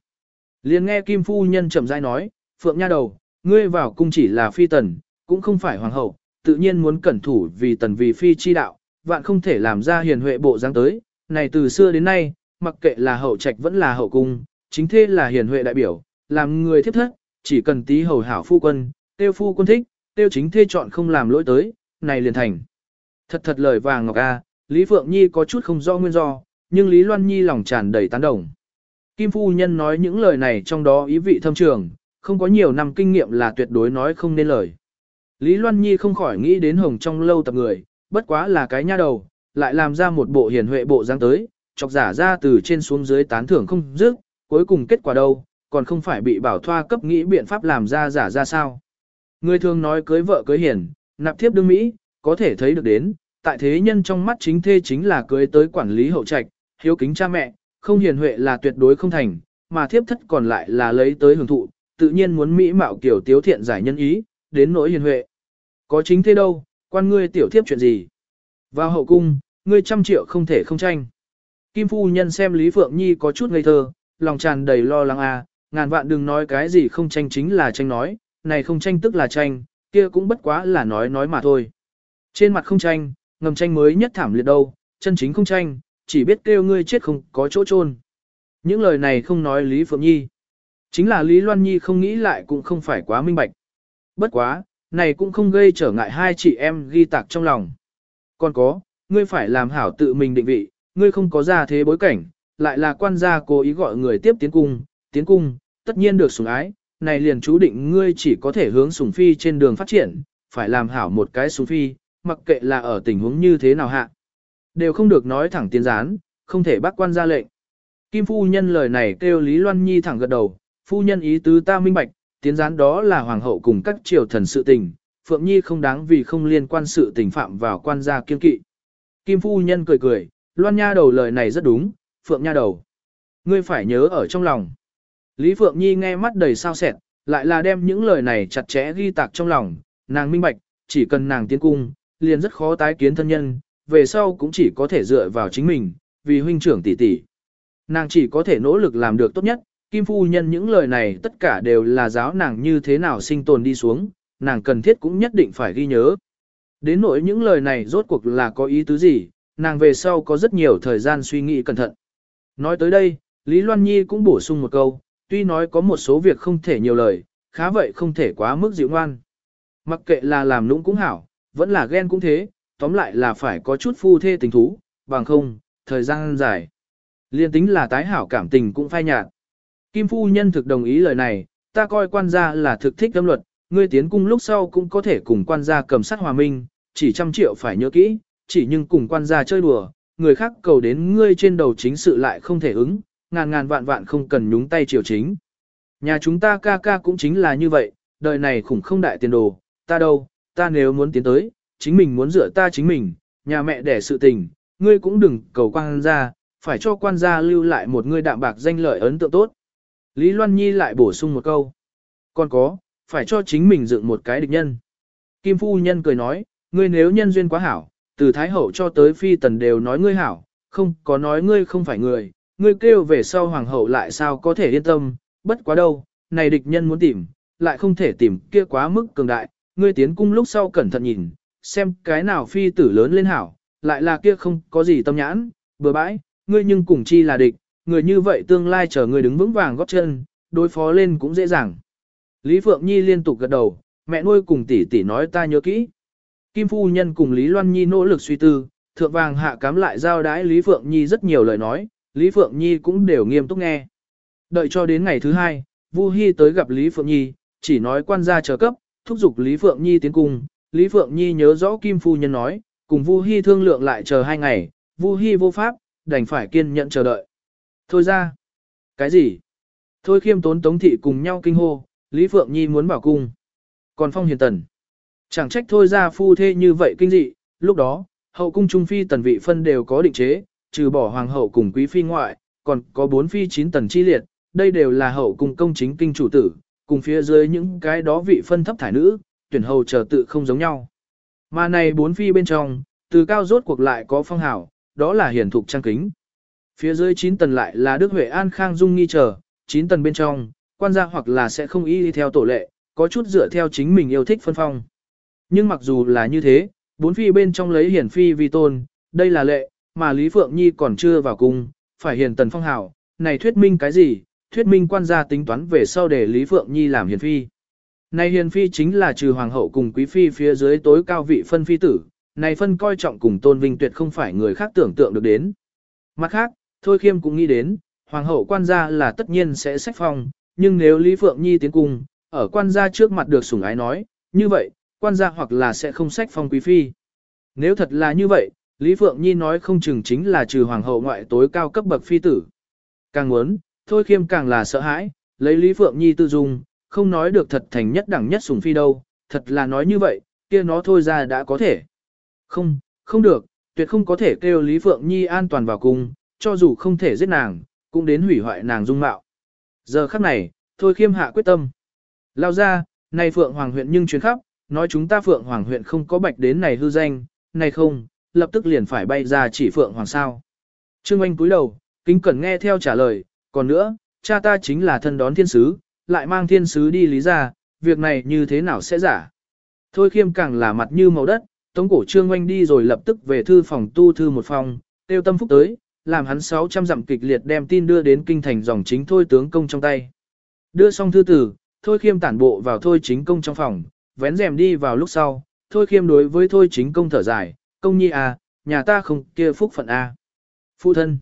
Liền nghe Kim Phu Nhân chậm rãi nói, Phượng Nha đầu, ngươi vào cung chỉ là phi tần, cũng không phải hoàng hậu, tự nhiên muốn cẩn thủ vì tần vì phi chi đạo, vạn không thể làm ra hiền huệ bộ dáng tới. Này từ xưa đến nay, mặc kệ là hậu trạch vẫn là hậu cung, chính thế là hiền huệ đại biểu, làm người thiếp thất, chỉ cần tí hầu hảo phu quân, tiêu phu quân thích, tiêu chính thê chọn không làm lỗi tới, này liền thành. Thật thật lời vàng ngọc a, Lý Phượng Nhi có chút không rõ nguyên do, nhưng Lý Loan Nhi lòng tràn đầy tán đồng. Kim Phu Nhân nói những lời này trong đó ý vị thâm trường, không có nhiều năm kinh nghiệm là tuyệt đối nói không nên lời. Lý Loan Nhi không khỏi nghĩ đến hồng trong lâu tập người, bất quá là cái nha đầu, lại làm ra một bộ hiền huệ bộ dáng tới, chọc giả ra từ trên xuống dưới tán thưởng không dứt, cuối cùng kết quả đâu, còn không phải bị bảo thoa cấp nghĩ biện pháp làm ra giả ra sao. Người thường nói cưới vợ cưới hiền, nạp thiếp đương Mỹ, có thể thấy được đến, tại thế nhân trong mắt chính thê chính là cưới tới quản lý hậu trạch, hiếu kính cha mẹ, không hiền huệ là tuyệt đối không thành, mà thiếp thất còn lại là lấy tới hưởng thụ, tự nhiên muốn mỹ mạo kiểu tiếu thiện giải nhân ý, đến nỗi hiền huệ. Có chính thế đâu, quan ngươi tiểu thiếp chuyện gì? Vào hậu cung, ngươi trăm triệu không thể không tranh. Kim phu nhân xem Lý Phượng Nhi có chút ngây thơ, lòng tràn đầy lo lắng à, ngàn vạn đừng nói cái gì không tranh chính là tranh nói, này không tranh tức là tranh, kia cũng bất quá là nói nói mà thôi. Trên mặt không tranh, ngầm tranh mới nhất thảm liệt đâu, chân chính không tranh, chỉ biết kêu ngươi chết không có chỗ chôn. Những lời này không nói Lý Phượng Nhi. Chính là Lý Loan Nhi không nghĩ lại cũng không phải quá minh bạch. Bất quá, này cũng không gây trở ngại hai chị em ghi tạc trong lòng. Còn có, ngươi phải làm hảo tự mình định vị, ngươi không có ra thế bối cảnh, lại là quan gia cố ý gọi người tiếp tiến cung, tiến cung, tất nhiên được sủng ái, này liền chú định ngươi chỉ có thể hướng sủng phi trên đường phát triển, phải làm hảo một cái sủng phi, mặc kệ là ở tình huống như thế nào hạ. Đều không được nói thẳng tiến gián, không thể bắt quan ra lệnh. Kim phu nhân lời này kêu Lý Loan Nhi thẳng gật đầu, phu nhân ý tứ ta minh bạch, tiến gián đó là hoàng hậu cùng các triều thần sự tình, Phượng Nhi không đáng vì không liên quan sự tình phạm vào quan gia kiên kỵ. Kim phu nhân cười cười, Loan Nha đầu lời này rất đúng, Phượng Nha đầu. Ngươi phải nhớ ở trong lòng. Lý Phượng Nhi nghe mắt đầy sao sẹt, lại là đem những lời này chặt chẽ ghi tạc trong lòng, nàng minh bạch, chỉ cần nàng tiến cung, liền rất khó tái kiến thân nhân, về sau cũng chỉ có thể dựa vào chính mình, vì huynh trưởng tỷ tỷ. Nàng chỉ có thể nỗ lực làm được tốt nhất, Kim Phu Nhân những lời này tất cả đều là giáo nàng như thế nào sinh tồn đi xuống, nàng cần thiết cũng nhất định phải ghi nhớ. Đến nỗi những lời này rốt cuộc là có ý tứ gì, nàng về sau có rất nhiều thời gian suy nghĩ cẩn thận. Nói tới đây, Lý Loan Nhi cũng bổ sung một câu, tuy nói có một số việc không thể nhiều lời, khá vậy không thể quá mức dịu ngoan. Mặc kệ là làm nũng cũng hảo, vẫn là ghen cũng thế, tóm lại là phải có chút phu thê tình thú, bằng không, thời gian dài. Liên tính là tái hảo cảm tình cũng phai nhạt. Kim phu nhân thực đồng ý lời này, ta coi quan gia là thực thích âm luật, ngươi tiến cung lúc sau cũng có thể cùng quan gia cầm sát hòa minh, chỉ trăm triệu phải nhớ kỹ, chỉ nhưng cùng quan gia chơi đùa, người khác cầu đến ngươi trên đầu chính sự lại không thể ứng, ngàn ngàn vạn vạn không cần nhúng tay triều chính. Nhà chúng ta ca ca cũng chính là như vậy, đời này khủng không đại tiền đồ, ta đâu, ta nếu muốn tiến tới, chính mình muốn dựa ta chính mình, nhà mẹ đẻ sự tình, ngươi cũng đừng cầu quan gia, phải cho quan gia lưu lại một ngươi đạm bạc danh lợi ấn tượng tốt. Lý Loan Nhi lại bổ sung một câu. Còn có, phải cho chính mình dựng một cái địch nhân. Kim Phu Nhân cười nói, ngươi nếu nhân duyên quá hảo, từ Thái Hậu cho tới Phi Tần đều nói ngươi hảo, không có nói ngươi không phải người, ngươi kêu về sau Hoàng Hậu lại sao có thể yên tâm, bất quá đâu, này địch nhân muốn tìm, lại không thể tìm kia quá mức cường đại, ngươi tiến cung lúc sau cẩn thận nhìn, xem cái nào Phi tử lớn lên hảo, lại là kia không có gì tâm nhãn, bừa bãi, ngươi nhưng cùng chi là địch, người như vậy tương lai chờ ngươi đứng vững vàng góp chân, đối phó lên cũng dễ dàng. Lý Phượng Nhi liên tục gật đầu, mẹ nuôi cùng tỷ tỷ nói ta nhớ kỹ. Kim Phu Nhân cùng Lý Loan Nhi nỗ lực suy tư, thượng vàng hạ cám lại giao đái Lý Phượng Nhi rất nhiều lời nói, Lý Phượng Nhi cũng đều nghiêm túc nghe. Đợi cho đến ngày thứ hai, Vu Hi tới gặp Lý Phượng Nhi, chỉ nói quan gia chờ cấp, thúc giục Lý Phượng Nhi tiến cung. Lý Phượng Nhi nhớ rõ Kim Phu Nhân nói, cùng Vu Hi thương lượng lại chờ hai ngày, Vu Hi vô pháp, đành phải kiên nhẫn chờ đợi. Thôi ra. Cái gì? Thôi khiêm tốn tống thị cùng nhau kinh hô, Lý Phượng Nhi muốn bảo cung. Còn Phong Hiền Tần. Chẳng trách thôi ra phu thê như vậy kinh dị, lúc đó, hậu cung trung phi tần vị phân đều có định chế, trừ bỏ hoàng hậu cùng quý phi ngoại, còn có bốn phi chín tần chi liệt, đây đều là hậu cung công chính kinh chủ tử, cùng phía dưới những cái đó vị phân thấp thải nữ, tuyển hầu chờ tự không giống nhau. Mà này bốn phi bên trong, từ cao rốt cuộc lại có phong hảo, đó là hiển thục trang kính. Phía dưới chín tần lại là Đức Huệ An Khang Dung nghi chờ, chín tần bên trong, quan gia hoặc là sẽ không y theo tổ lệ, có chút dựa theo chính mình yêu thích phân phong. Nhưng mặc dù là như thế, bốn phi bên trong lấy hiển phi vi tôn, đây là lệ, mà Lý Phượng Nhi còn chưa vào cung, phải hiền tần phong hảo, này thuyết minh cái gì, thuyết minh quan gia tính toán về sau để Lý Phượng Nhi làm hiền phi. Này hiền phi chính là trừ hoàng hậu cùng quý phi phía dưới tối cao vị phân phi tử, này phân coi trọng cùng tôn vinh tuyệt không phải người khác tưởng tượng được đến. Mặt khác, Thôi Khiêm cũng nghĩ đến, hoàng hậu quan gia là tất nhiên sẽ sách phong, nhưng nếu Lý Phượng Nhi tiến cung, ở quan gia trước mặt được sủng ái nói, như vậy, quan gia hoặc là sẽ không sách phong quý phi. Nếu thật là như vậy, Lý Phượng Nhi nói không chừng chính là trừ hoàng hậu ngoại tối cao cấp bậc phi tử. Càng muốn, thôi khiêm càng là sợ hãi, lấy Lý Phượng Nhi tư dung, không nói được thật thành nhất đẳng nhất sủng phi đâu, thật là nói như vậy, kia nó thôi ra đã có thể. Không, không được, tuyệt không có thể kêu Lý Phượng Nhi an toàn vào cung, cho dù không thể giết nàng, cũng đến hủy hoại nàng dung mạo. Giờ khắc này, thôi khiêm hạ quyết tâm. Lao ra, này Phượng Hoàng huyện nhưng chuyến khắp, nói chúng ta Phượng Hoàng huyện không có bạch đến này hư danh, này không, lập tức liền phải bay ra chỉ Phượng Hoàng sao. Trương Anh cúi đầu, kính cẩn nghe theo trả lời, còn nữa, cha ta chính là thân đón thiên sứ, lại mang thiên sứ đi lý ra, việc này như thế nào sẽ giả. Thôi khiêm càng là mặt như màu đất, tống cổ Trương Anh đi rồi lập tức về thư phòng tu thư một phòng, tiêu tâm phúc tới, làm hắn 600 dặm kịch liệt đem tin đưa đến kinh thành dòng chính thôi tướng công trong tay. Đưa xong thư tử, thôi khiêm tản bộ vào thôi chính công trong phòng, vén rèm đi vào lúc sau, thôi khiêm đối với thôi chính công thở dài, công nhi à, nhà ta không kia phúc phận a. À. Phụ thân.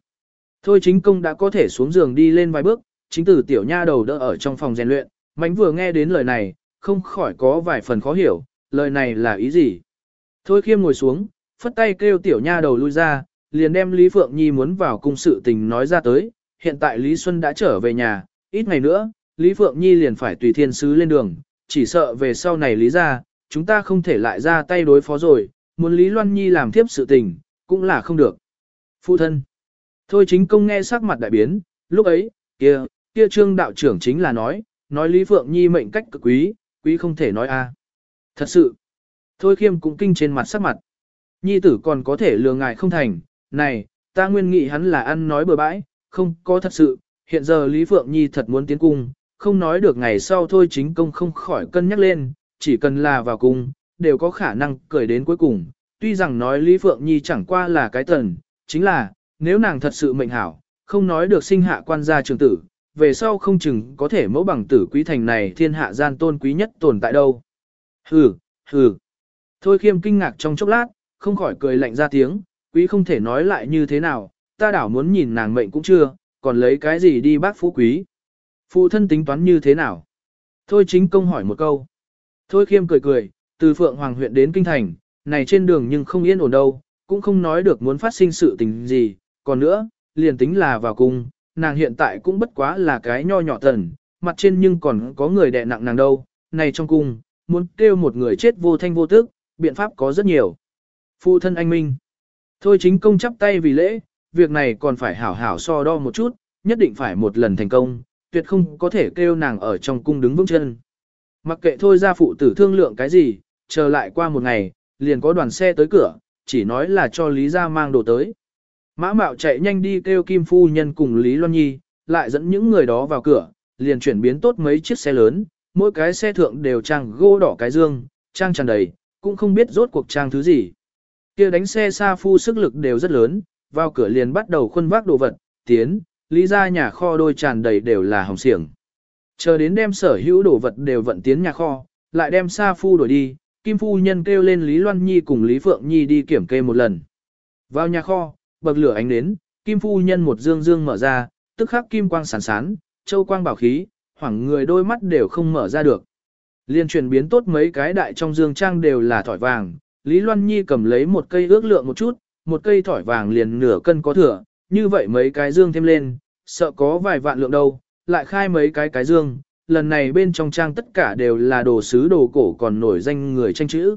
Thôi chính công đã có thể xuống giường đi lên vài bước, chính tử tiểu nha đầu đỡ ở trong phòng rèn luyện, mánh vừa nghe đến lời này, không khỏi có vài phần khó hiểu, lời này là ý gì. Thôi khiêm ngồi xuống, phất tay kêu tiểu nha đầu lui ra, liền đem Lý Phượng Nhi muốn vào cung sự tình nói ra tới, hiện tại Lý Xuân đã trở về nhà, ít ngày nữa, Lý Phượng Nhi liền phải tùy thiên sứ lên đường, chỉ sợ về sau này Lý ra, chúng ta không thể lại ra tay đối phó rồi, muốn Lý Loan Nhi làm tiếp sự tình, cũng là không được. Phụ thân. Thôi chính công nghe sắc mặt đại biến, lúc ấy, kia, kia trương đạo trưởng chính là nói, nói Lý Phượng Nhi mệnh cách cực quý, quý không thể nói a. À. Thật sự. Thôi khiêm cũng kinh trên mặt sắc mặt. Nhi tử còn có thể lừa ngài không thành, này, ta nguyên nghị hắn là ăn nói bừa bãi, không có thật sự, hiện giờ Lý Phượng Nhi thật muốn tiến cung, không nói được ngày sau thôi chính công không khỏi cân nhắc lên, chỉ cần là vào cung, đều có khả năng cười đến cuối cùng. Tuy rằng nói Lý Phượng Nhi chẳng qua là cái tần, chính là, nếu nàng thật sự mệnh hảo, không nói được sinh hạ quan gia trường tử, về sau không chừng có thể mẫu bằng tử quý thành này thiên hạ gian tôn quý nhất tồn tại đâu. Hừ, hừ. Thôi khiêm kinh ngạc trong chốc lát, không khỏi cười lạnh ra tiếng, quý không thể nói lại như thế nào, ta đảo muốn nhìn nàng mệnh cũng chưa, còn lấy cái gì đi bác phú quý. Phụ thân tính toán như thế nào? Thôi chính công hỏi một câu. Thôi khiêm cười cười, từ Phượng Hoàng huyện đến Kinh Thành, này trên đường nhưng không yên ổn đâu, cũng không nói được muốn phát sinh sự tình gì, còn nữa, liền tính là vào cung, nàng hiện tại cũng bất quá là cái nho nhỏ thần, mặt trên nhưng còn có người đè nặng nàng đâu, này trong cung, muốn kêu một người chết vô thanh vô tức, biện pháp có rất nhiều. Phụ thân anh Minh. Thôi chính công chắp tay vì lễ, việc này còn phải hảo hảo so đo một chút, nhất định phải một lần thành công, tuyệt không có thể kêu nàng ở trong cung đứng vững chân. Mặc kệ thôi ra phụ tử thương lượng cái gì, chờ lại qua một ngày, liền có đoàn xe tới cửa, chỉ nói là cho Lý gia mang đồ tới. Mã Mạo chạy nhanh đi kêu Kim Phu Nhân cùng Lý Loan Nhi, lại dẫn những người đó vào cửa, liền chuyển biến tốt mấy chiếc xe lớn, mỗi cái xe thượng đều trang gỗ đỏ cái dương, trang tràn đầy, cũng không biết rốt cuộc trang thứ gì. kia đánh xe xa phu sức lực đều rất lớn, vào cửa liền bắt đầu khuân vác đồ vật, tiến, lý ra nhà kho đôi tràn đầy đều là hồng xiềng. Chờ đến đem sở hữu đồ vật đều vận tiến nhà kho, lại đem xa phu đổi đi, Kim Phu Nhân kêu lên Lý Loan Nhi cùng Lý Phượng Nhi đi kiểm kê một lần. Vào nhà kho, bậc lửa ánh đến, Kim Phu Nhân một dương dương mở ra, tức khắc kim quang sản sán, châu quang bảo khí, hoảng người đôi mắt đều không mở ra được. Liên chuyển biến tốt mấy cái đại trong dương trang đều là thỏi vàng, Lý Loan Nhi cầm lấy một cây ước lượng một chút, một cây thỏi vàng liền nửa cân có thừa, như vậy mấy cái dương thêm lên, sợ có vài vạn lượng đâu, lại khai mấy cái cái dương, lần này bên trong trang tất cả đều là đồ sứ đồ cổ còn nổi danh người tranh chữ.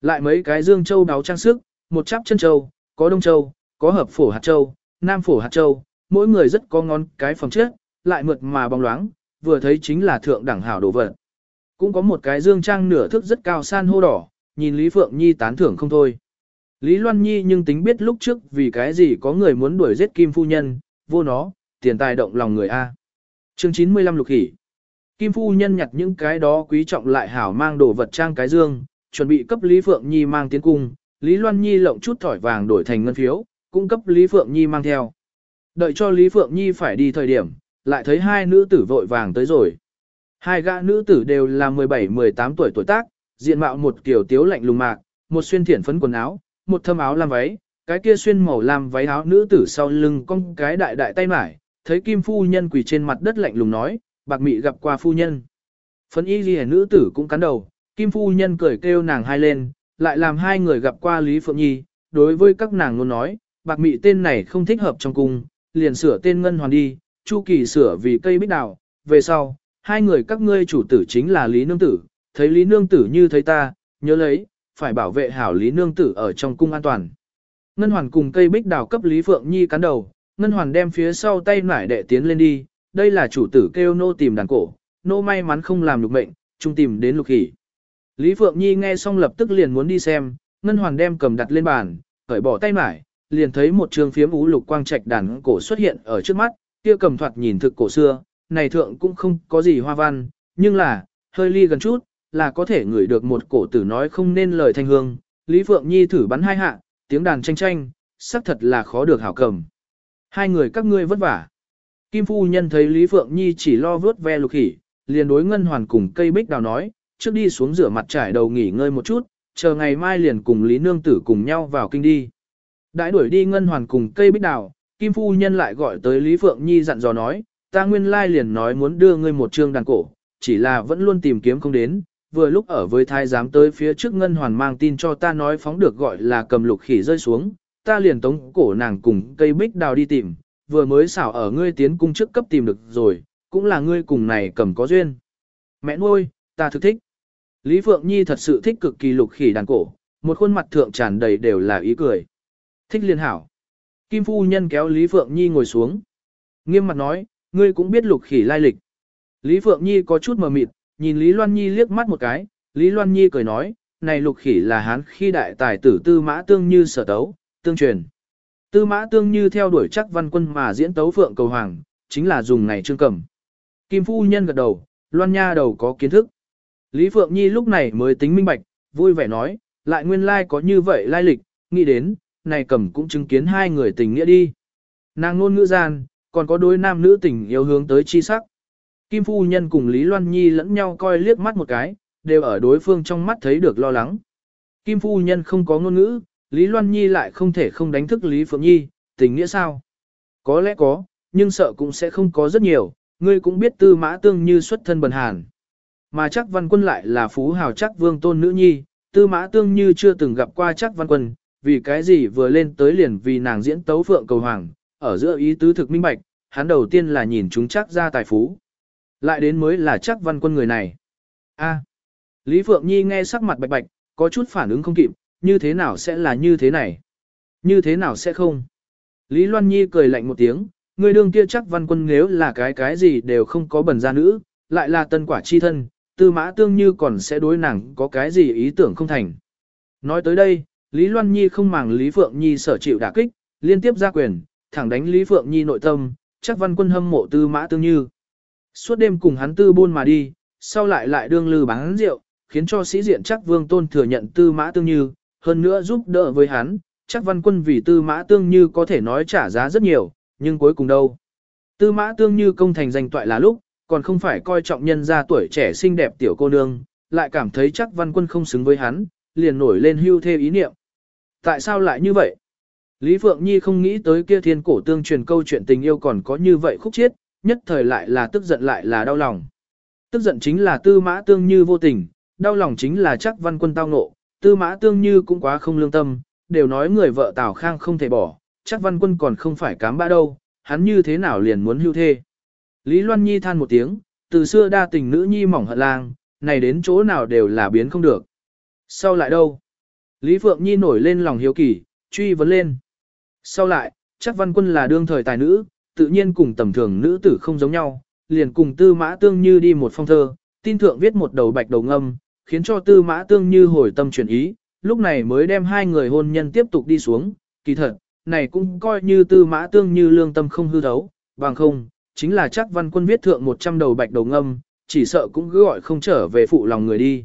Lại mấy cái dương châu đáo trang sức, một chắp chân châu, có đông châu, có hợp phổ hạt châu, nam phổ hạt châu, mỗi người rất có ngon cái phẩm chất, lại mượt mà bóng loáng, vừa thấy chính là thượng đẳng hảo đồ vật. Cũng có một cái dương trang nửa thước rất cao san hô đỏ, nhìn Lý Phượng Nhi tán thưởng không thôi. Lý Loan Nhi nhưng tính biết lúc trước vì cái gì có người muốn đuổi giết Kim Phu Nhân, vô nó, tiền tài động lòng người A. Chương 95 lục hỉ. Kim Phu Nhân nhặt những cái đó quý trọng lại hảo mang đồ vật trang cái dương, chuẩn bị cấp Lý Phượng Nhi mang tiến cung, Lý Loan Nhi lộng chút thỏi vàng đổi thành ngân phiếu, cung cấp Lý Phượng Nhi mang theo. Đợi cho Lý Phượng Nhi phải đi thời điểm, lại thấy hai nữ tử vội vàng tới rồi. Hai gã nữ tử đều là 17-18 tuổi tuổi tác, diện mạo một kiểu tiếu lạnh lùng mạc, một xuyên thiển phấn quần áo, một thâm áo làm váy, cái kia xuyên màu làm váy áo nữ tử sau lưng cong cái đại đại tay mải, thấy kim phu nhân quỳ trên mặt đất lạnh lùng nói, bạc mị gặp qua phu nhân. Phấn y ghi nữ tử cũng cắn đầu, kim phu nhân cười kêu nàng hai lên, lại làm hai người gặp qua Lý Phượng Nhi, đối với các nàng luôn nói, bạc mị tên này không thích hợp trong cung, liền sửa tên ngân hoàn đi, chu kỳ sửa vì cây bích đào, về sau, hai người các ngươi chủ tử chính là Lý Nương Tử, thấy Lý Nương Tử như thấy ta, nhớ lấy, phải bảo vệ hảo Lý Nương Tử ở trong cung an toàn. Ngân hoàn cùng cây bích đào cấp Lý Phượng Nhi cắn đầu, Ngân hoàn đem phía sau tay nải đệ tiến lên đi, đây là chủ tử kêu nô tìm đàn cổ, nô may mắn không làm được mệnh, chung tìm đến lục hỉ. Lý Phượng Nhi nghe xong lập tức liền muốn đi xem, Ngân hoàn đem cầm đặt lên bàn, cởi bỏ tay nải, liền thấy một trường phiếm ú lục quang trạch đàn cổ xuất hiện ở trước mắt, kia cầm thoạt nhìn thực cổ xưa, này thượng cũng không có gì hoa văn, nhưng là, hơi ly gần chút, là có thể ngửi được một cổ tử nói không nên lời thanh hương. Lý Phượng Nhi thử bắn hai hạ, tiếng đàn tranh tranh, xác thật là khó được hảo cầm. Hai người các ngươi vất vả. Kim Phu Nhân thấy Lý Phượng Nhi chỉ lo vớt ve lục khỉ, liền đối ngân hoàn cùng cây bích đào nói, trước đi xuống rửa mặt trải đầu nghỉ ngơi một chút, chờ ngày mai liền cùng Lý Nương Tử cùng nhau vào kinh đi. Đãi đuổi đi ngân hoàn cùng cây bích đào, Kim Phu Nhân lại gọi tới Lý Phượng Nhi dặn dò nói, ta nguyên lai liền nói muốn đưa ngươi một trương đàn cổ, chỉ là vẫn luôn tìm kiếm không đến, vừa lúc ở với thái giám tới phía trước ngân hoàn mang tin cho ta nói phóng được gọi là cầm lục khỉ rơi xuống, ta liền tống cổ nàng cùng cây bích đào đi tìm, vừa mới xảo ở ngươi tiến cung trước cấp tìm được rồi, cũng là ngươi cùng này cầm có duyên. Mẹ nuôi, ta thực thích. Lý Phượng Nhi thật sự thích cực kỳ lục khỉ đàn cổ, một khuôn mặt thượng tràn đầy đều là ý cười. Thích liên hảo. Kim Phu Nhân kéo Lý Phượng Nhi ngồi xuống. Nghiêm mặt nói, ngươi cũng biết lục khỉ lai lịch. Lý Phượng Nhi có chút mờ mịt, nhìn Lý Loan Nhi liếc mắt một cái, Lý Loan Nhi cười nói, này lục khỉ là hán khi đại tài tử tư mã tương như sở tấu, tương truyền. Tư mã tương như theo đuổi chắc văn quân mà diễn tấu phượng cầu hoàng, chính là dùng này trương cầm. Kim Phu Nhân gật đầu, Loan Nha đầu có kiến thức. Lý Phượng Nhi lúc này mới tính minh bạch, vui vẻ nói, lại nguyên lai có như vậy lai lịch, nghĩ đến, này cầm cũng chứng kiến hai người tình nghĩa đi. Nàng ngôn ngữ gian, còn có đôi nam nữ tình yêu hướng tới chi sắc. Kim Phu Nhân cùng Lý Loan Nhi lẫn nhau coi liếc mắt một cái, đều ở đối phương trong mắt thấy được lo lắng. Kim Phu Nhân không có ngôn ngữ, Lý Loan Nhi lại không thể không đánh thức Lý Phượng Nhi, tình nghĩa sao? Có lẽ có, nhưng sợ cũng sẽ không có rất nhiều, ngươi cũng biết tư mã tương như xuất thân bần hàn. Mà chắc văn quân lại là phú hào chắc vương tôn nữ nhi, tư mã tương như chưa từng gặp qua chắc văn quân, vì cái gì vừa lên tới liền vì nàng diễn tấu phượng cầu hoàng, ở giữa ý tứ thực minh bạch, hắn đầu tiên là nhìn chúng chắc ra tài phú. Lại đến mới là chắc văn quân người này. a Lý Phượng Nhi nghe sắc mặt bạch bạch, có chút phản ứng không kịp, như thế nào sẽ là như thế này? Như thế nào sẽ không? Lý Loan Nhi cười lạnh một tiếng, người đương kia chắc văn quân nếu là cái cái gì đều không có bẩn gia nữ, lại là tân quả chi thân, tư mã tương như còn sẽ đối nàng có cái gì ý tưởng không thành. Nói tới đây, Lý Loan Nhi không màng Lý Phượng Nhi sở chịu đả kích, liên tiếp ra quyền, thẳng đánh Lý Phượng Nhi nội tâm, chắc văn quân hâm mộ tư mã tương như. Suốt đêm cùng hắn tư buôn mà đi, sau lại lại đương lư bán rượu, khiến cho sĩ diện chắc vương tôn thừa nhận tư mã tương như, hơn nữa giúp đỡ với hắn, chắc văn quân vì tư mã tương như có thể nói trả giá rất nhiều, nhưng cuối cùng đâu. Tư mã tương như công thành danh toại là lúc, còn không phải coi trọng nhân gia tuổi trẻ xinh đẹp tiểu cô nương, lại cảm thấy chắc văn quân không xứng với hắn, liền nổi lên hưu thê ý niệm. Tại sao lại như vậy? Lý Phượng Nhi không nghĩ tới kia thiên cổ tương truyền câu chuyện tình yêu còn có như vậy khúc chiết, nhất thời lại là tức giận lại là đau lòng. Tức giận chính là tư mã tương như vô tình, đau lòng chính là chắc văn quân tao ngộ, tư mã tương như cũng quá không lương tâm, đều nói người vợ Tào Khang không thể bỏ, chắc văn quân còn không phải cám ba đâu, hắn như thế nào liền muốn hưu thê. Lý Loan Nhi than một tiếng, từ xưa đa tình nữ nhi mỏng hận lang, này đến chỗ nào đều là biến không được. Sau lại đâu? Lý Phượng Nhi nổi lên lòng hiếu kỳ, truy vấn lên. Sau lại, chắc văn quân là đương thời tài nữ, tự nhiên cùng tầm thường nữ tử không giống nhau, liền cùng tư mã tương như đi một phong thơ, tin thượng viết một đầu bạch đầu ngâm, khiến cho tư mã tương như hồi tâm chuyển ý, lúc này mới đem hai người hôn nhân tiếp tục đi xuống, kỳ thật, này cũng coi như tư mã tương như lương tâm không hư thấu, bằng không, chính là chắc văn quân viết thượng 100 đầu bạch đầu ngâm, chỉ sợ cũng cứ gọi không trở về phụ lòng người đi.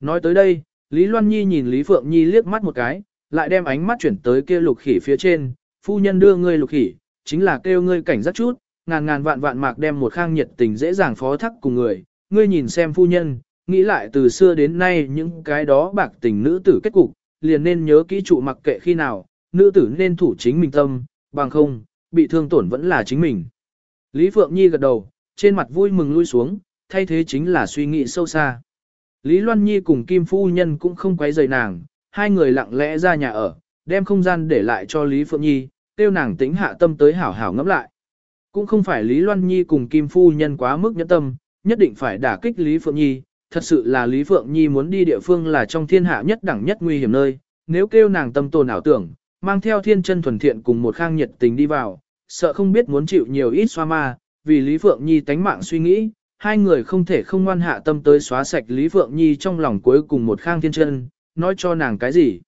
Nói tới đây, Lý Loan Nhi nhìn Lý Phượng Nhi liếc mắt một cái, lại đem ánh mắt chuyển tới kia lục khỉ phía trên, phu nhân đưa ngươi lục khỉ, chính là kêu ngươi cảnh giác chút, ngàn ngàn vạn vạn mạc đem một khang nhiệt tình dễ dàng phó thắc cùng người, ngươi nhìn xem phu nhân, nghĩ lại từ xưa đến nay những cái đó bạc tình nữ tử kết cục, liền nên nhớ kỹ trụ mặc kệ khi nào, nữ tử nên thủ chính mình tâm, bằng không, bị thương tổn vẫn là chính mình. Lý Phượng Nhi gật đầu, trên mặt vui mừng lui xuống, thay thế chính là suy nghĩ sâu xa. Lý Loan Nhi cùng Kim Phu Nhân cũng không quấy rầy nàng, hai người lặng lẽ ra nhà ở, đem không gian để lại cho Lý Phượng Nhi, tiêu nàng tính hạ tâm tới hảo hảo ngẫm lại. Cũng không phải Lý Loan Nhi cùng Kim Phu Nhân quá mức nhẫn tâm, nhất định phải đả kích Lý Phượng Nhi, thật sự là Lý Phượng Nhi muốn đi địa phương là trong thiên hạ nhất đẳng nhất nguy hiểm nơi, nếu kêu nàng tâm tồn ảo tưởng, mang theo thiên chân thuần thiện cùng một khang nhiệt tình đi vào, sợ không biết muốn chịu nhiều ít xoa ma, vì Lý Phượng Nhi tánh mạng suy nghĩ, hai người không thể không ngoan hạ tâm tới xóa sạch Lý Phượng Nhi trong lòng cuối cùng một khang thiên chân, nói cho nàng cái gì?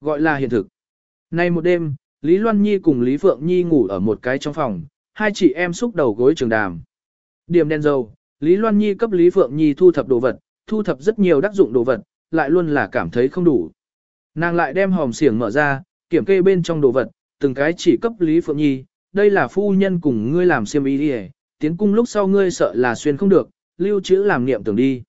Gọi là hiện thực. Nay một đêm, Lý Loan Nhi cùng Lý Phượng Nhi ngủ ở một cái trong phòng, hai chị em xúc đầu gối trường đàm. Điểm đen dầu, Lý Loan Nhi cấp Lý Phượng Nhi thu thập đồ vật, thu thập rất nhiều đắc dụng đồ vật, lại luôn là cảm thấy không đủ. Nàng lại đem hòm xiển mở ra, kiểm kê bên trong đồ vật, từng cái chỉ cấp Lý Phượng Nhi, đây là phu nhân cùng ngươi làm xiêm y đi tiến cung lúc sau ngươi sợ là xuyên không được, lưu trữ làm niệm tưởng đi.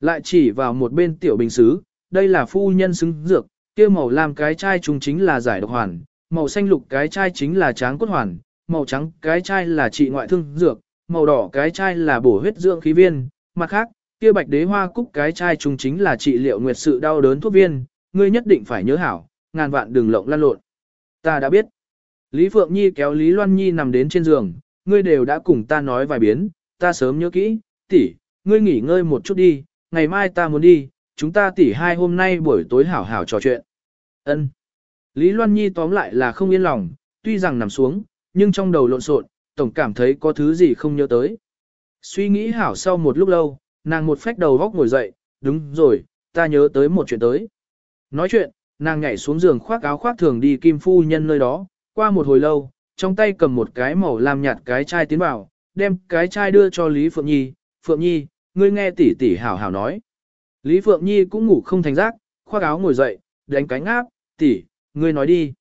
Lại chỉ vào một bên tiểu bình xứ, đây là phu nhân xứng dược, kia màu làm cái chai chúng chính là giải độc hoàn, màu xanh lục cái chai chính là tráng cốt hoàn, màu trắng cái chai là trị ngoại thương dược, màu đỏ cái chai là bổ huyết dưỡng khí viên, mặt khác, kia bạch đế hoa cúc cái chai trùng chính là trị liệu nguyệt sự đau đớn thuốc viên, ngươi nhất định phải nhớ hảo, ngàn vạn đừng lộng lan lộn. Ta đã biết. Lý Phượng Nhi kéo Lý Loan Nhi nằm đến trên giường, ngươi đều đã cùng ta nói vài biến, ta sớm nhớ kỹ, tỷ, ngươi nghỉ ngơi một chút đi, ngày mai ta muốn đi, chúng ta tỷ hai hôm nay buổi tối hảo hảo trò chuyện. Ân. Lý Loan Nhi tóm lại là không yên lòng, tuy rằng nằm xuống, nhưng trong đầu lộn xộn, tổng cảm thấy có thứ gì không nhớ tới. Suy nghĩ hảo sau một lúc lâu, nàng một phách đầu góc ngồi dậy, đúng rồi, ta nhớ tới một chuyện tới. Nói chuyện, nàng nhảy xuống giường khoác áo khoác thường đi kim phu nhân nơi đó, qua một hồi lâu, trong tay cầm một cái màu lam nhạt cái chai tiến vào, đem cái chai đưa cho Lý Phượng Nhi, Phượng Nhi, ngươi nghe tỷ tỷ hảo hảo nói. Lý Phượng Nhi cũng ngủ không thành giác, khoác áo ngồi dậy, đánh cánh áp, tỷ, ngươi nói đi.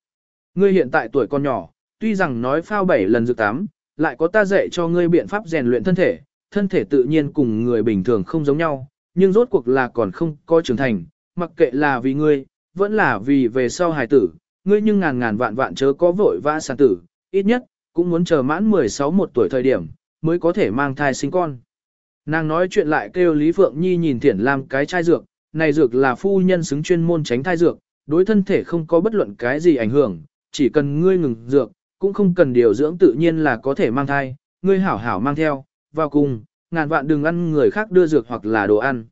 Ngươi hiện tại tuổi còn nhỏ, tuy rằng nói phao bảy lần dược tám, lại có ta dạy cho ngươi biện pháp rèn luyện thân thể, thân thể tự nhiên cùng người bình thường không giống nhau, nhưng rốt cuộc là còn không có trưởng thành, mặc kệ là vì ngươi, vẫn là vì về sau hài tử, ngươi nhưng ngàn ngàn vạn vạn chớ có vội vã sản tử, ít nhất, cũng muốn chờ mãn 16 một tuổi thời điểm, mới có thể mang thai sinh con. Nàng nói chuyện lại kêu Lý Phượng Nhi nhìn Thiển làm cái chai dược, này dược là phu nhân xứng chuyên môn tránh thai dược, đối thân thể không có bất luận cái gì ảnh hưởng, chỉ cần ngươi ngừng dược, cũng không cần điều dưỡng tự nhiên là có thể mang thai, ngươi hảo hảo mang theo, vào cùng, ngàn vạn đừng ăn người khác đưa dược hoặc là đồ ăn.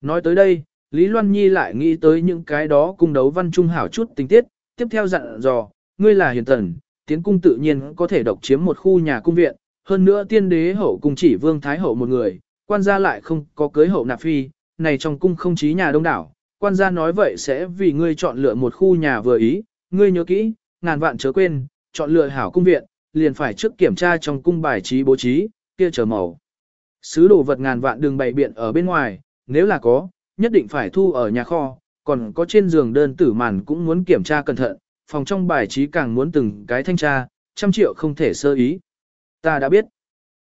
Nói tới đây, Lý Loan Nhi lại nghĩ tới những cái đó cung đấu văn trung hảo chút tình tiết, tiếp theo dặn dò, ngươi là hiền tần, tiến cung tự nhiên có thể độc chiếm một khu nhà cung viện, hơn nữa tiên đế hậu cung chỉ vương thái hậu một người, quan gia lại không có cưới hậu nạp phi, này trong cung không chí nhà đông đảo, quan gia nói vậy sẽ vì ngươi chọn lựa một khu nhà vừa ý, ngươi nhớ kỹ, ngàn vạn chớ quên, chọn lựa hảo cung viện, liền phải trước kiểm tra trong cung bài trí bố trí, kia chờ màu. Sứ đồ vật ngàn vạn đường bày biện ở bên ngoài, nếu là có, nhất định phải thu ở nhà kho, còn có trên giường đơn tử màn cũng muốn kiểm tra cẩn thận, phòng trong bài trí càng muốn từng cái thanh tra, trăm triệu không thể sơ ý. Ta đã biết.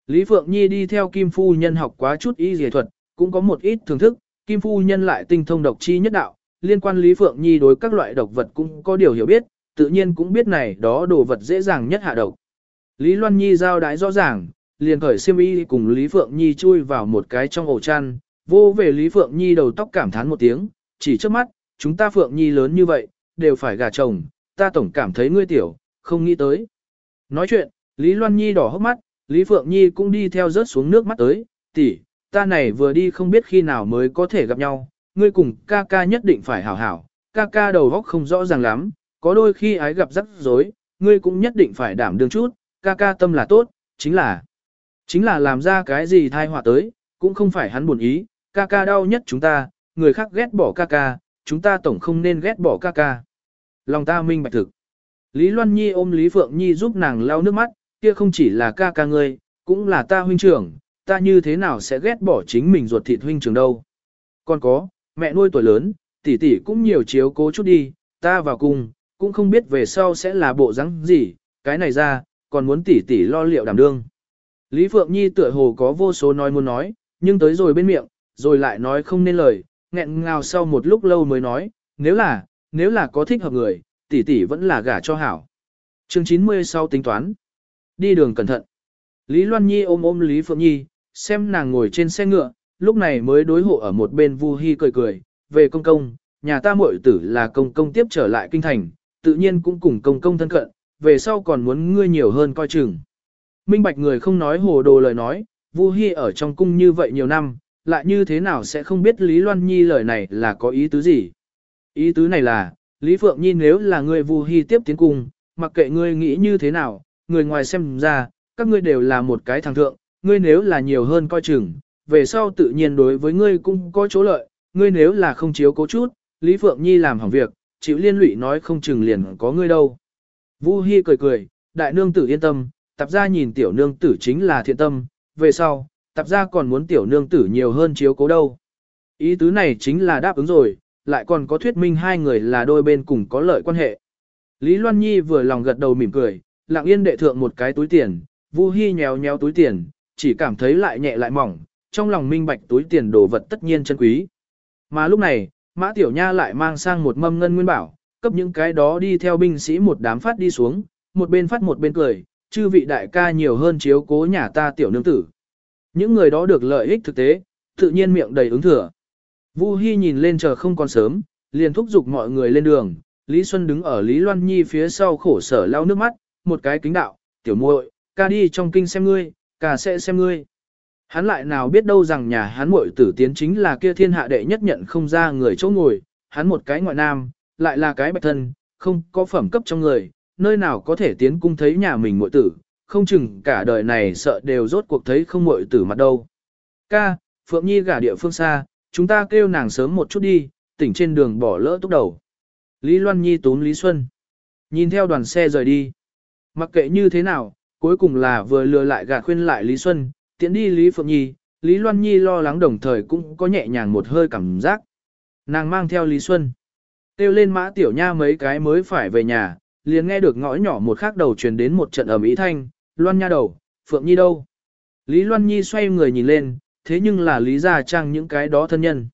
Lý Phượng Nhi đi theo Kim Phu Nhân học quá chút y dề thuật, cũng có một ít thưởng thức, Kim Phu Nhân lại tinh thông độc chi nhất đạo, liên quan Lý Phượng Nhi đối các loại độc vật cũng có điều hiểu biết, tự nhiên cũng biết này đó đồ vật dễ dàng nhất hạ độc. Lý Loan Nhi giao đái rõ ràng, liền khởi siêm y cùng Lý Phượng Nhi chui vào một cái trong ổ chăn, vô về Lý Phượng Nhi đầu tóc cảm thán một tiếng, chỉ trước mắt, chúng ta Phượng Nhi lớn như vậy, đều phải gả chồng, ta tổng cảm thấy ngươi tiểu, không nghĩ tới. Nói chuyện, Lý Loan Nhi đỏ hốc mắt, Lý Phượng Nhi cũng đi theo rớt xuống nước mắt tới, tỷ, ta này vừa đi không biết khi nào mới có thể gặp nhau, ngươi cùng ca ca nhất định phải hảo hảo, ca ca đầu óc không rõ ràng lắm, có đôi khi ái gặp rắc rối, ngươi cũng nhất định phải đảm đương chút, ca ca tâm là tốt, chính là, chính là làm ra cái gì thai họa tới, cũng không phải hắn buồn ý, ca ca đau nhất chúng ta, người khác ghét bỏ ca ca, chúng ta tổng không nên ghét bỏ ca ca. Lòng ta minh bạch thực. Lý Loan Nhi ôm Lý Phượng Nhi giúp nàng lau nước mắt, kia không chỉ là ca ca ngươi, cũng là ta huynh trưởng, ta như thế nào sẽ ghét bỏ chính mình ruột thịt huynh trưởng đâu. Còn có, mẹ nuôi tuổi lớn, tỷ tỷ cũng nhiều chiếu cố chút đi, ta vào cùng, cũng không biết về sau sẽ là bộ rắn gì, cái này ra, còn muốn tỷ tỷ lo liệu đảm đương. Lý Phượng Nhi tựa hồ có vô số nói muốn nói, nhưng tới rồi bên miệng, rồi lại nói không nên lời, nghẹn ngào sau một lúc lâu mới nói, nếu là, nếu là có thích hợp người, tỷ tỷ vẫn là gả cho hảo. Chương 90 sau tính toán. Đi đường cẩn thận. Lý Loan Nhi ôm ôm Lý Phượng Nhi, xem nàng ngồi trên xe ngựa, lúc này mới đối hộ ở một bên Vu Hi cười cười, về công công, nhà ta muội tử là công công tiếp trở lại kinh thành, tự nhiên cũng cùng công công thân cận, về sau còn muốn ngươi nhiều hơn coi chừng. Minh bạch người không nói hồ đồ lời nói, Vu Hi ở trong cung như vậy nhiều năm, lại như thế nào sẽ không biết Lý Loan Nhi lời này là có ý tứ gì. Ý tứ này là, Lý Phượng Nhi nếu là người Vu Hi tiếp tiến cung, mặc kệ ngươi nghĩ như thế nào, người ngoài xem ra, các ngươi đều là một cái thằng thượng, ngươi nếu là nhiều hơn coi chừng, về sau tự nhiên đối với ngươi cũng có chỗ lợi, ngươi nếu là không chiếu cố chút, Lý Phượng Nhi làm hỏng việc, chịu liên lụy nói không chừng liền có ngươi đâu. Vu Hi cười cười, đại nương tử yên tâm, Tạp gia nhìn tiểu nương tử chính là thiện tâm, về sau, Tạp gia còn muốn tiểu nương tử nhiều hơn chiếu cố đâu. Ý tứ này chính là đáp ứng rồi, lại còn có thuyết minh hai người là đôi bên cùng có lợi quan hệ. Lý Loan Nhi vừa lòng gật đầu mỉm cười, lặng yên đệ thượng một cái túi tiền, Vu Hi nhéo nhéo túi tiền, chỉ cảm thấy lại nhẹ lại mỏng, trong lòng minh bạch túi tiền đồ vật tất nhiên chân quý. Mà lúc này, Mã Tiểu Nha lại mang sang một mâm ngân nguyên bảo, cấp những cái đó đi theo binh sĩ một đám phát đi xuống, một bên phát một bên cười, chư vị đại ca nhiều hơn chiếu cố nhà ta tiểu nương tử. Những người đó được lợi ích thực tế, tự nhiên miệng đầy ứng thừa. Vu Hi nhìn lên chờ không còn sớm, liền thúc giục mọi người lên đường. Lý Xuân đứng ở Lý Loan Nhi phía sau khổ sở lau nước mắt, một cái kính đạo, tiểu muội, ca đi trong kinh xem ngươi, ca sẽ xem ngươi. Hắn lại nào biết đâu rằng nhà hắn muội tử tiến chính là kia thiên hạ đệ nhất nhận không ra người chỗ ngồi, hắn một cái ngoại nam, lại là cái bạch thân, không có phẩm cấp trong người, nơi nào có thể tiến cung thấy nhà mình muội tử, không chừng cả đời này sợ đều rốt cuộc thấy không muội tử mặt đâu. Ca, Phượng Nhi gả địa phương xa, chúng ta kêu nàng sớm một chút đi, tỉnh trên đường bỏ lỡ túc đầu. Lý Loan Nhi tốn Lý Xuân. Nhìn theo đoàn xe rời đi. Mặc kệ như thế nào, cuối cùng là vừa lừa lại gạt khuyên lại Lý Xuân, tiện đi Lý Phượng Nhi, Lý Loan Nhi lo lắng đồng thời cũng có nhẹ nhàng một hơi cảm giác. Nàng mang theo Lý Xuân. kêu lên mã tiểu nha mấy cái mới phải về nhà, liền nghe được ngõ nhỏ một khắc đầu truyền đến một trận ầm ý thanh, Loan nha đầu, Phượng Nhi đâu? Lý Loan Nhi xoay người nhìn lên, thế nhưng là Lý Gia Trang những cái đó thân nhân.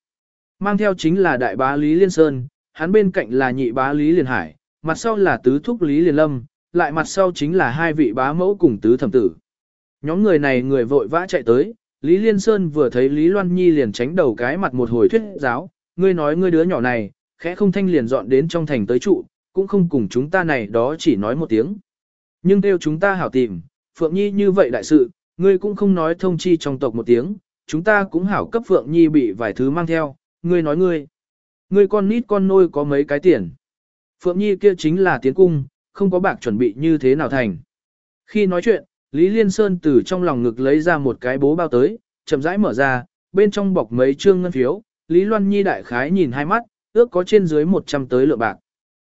Mang theo chính là đại bá Lý Liên Sơn, hắn bên cạnh là nhị bá Lý Liên Hải, mặt sau là tứ thúc Lý Liên Lâm, lại mặt sau chính là hai vị bá mẫu cùng tứ thẩm tử. Nhóm người này người vội vã chạy tới, Lý Liên Sơn vừa thấy Lý Loan Nhi liền tránh đầu cái mặt một hồi thuyết giáo, ngươi nói ngươi đứa nhỏ này, khẽ không thanh liền dọn đến trong thành tới trụ, cũng không cùng chúng ta này đó chỉ nói một tiếng. Nhưng theo chúng ta hảo tìm, Phượng Nhi như vậy đại sự, ngươi cũng không nói thông chi trong tộc một tiếng, chúng ta cũng hảo cấp Phượng Nhi bị vài thứ mang theo, ngươi nói ngươi. Ngươi con nít con nôi có mấy cái tiền. Phượng Nhi kia chính là tiến cung, không có bạc chuẩn bị như thế nào thành. Khi nói chuyện, Lý Liên Sơn từ trong lòng ngực lấy ra một cái bố bao tới, chậm rãi mở ra, bên trong bọc mấy trương ngân phiếu, Lý Loan Nhi đại khái nhìn hai mắt, ước có trên dưới 100 tới lượng bạc.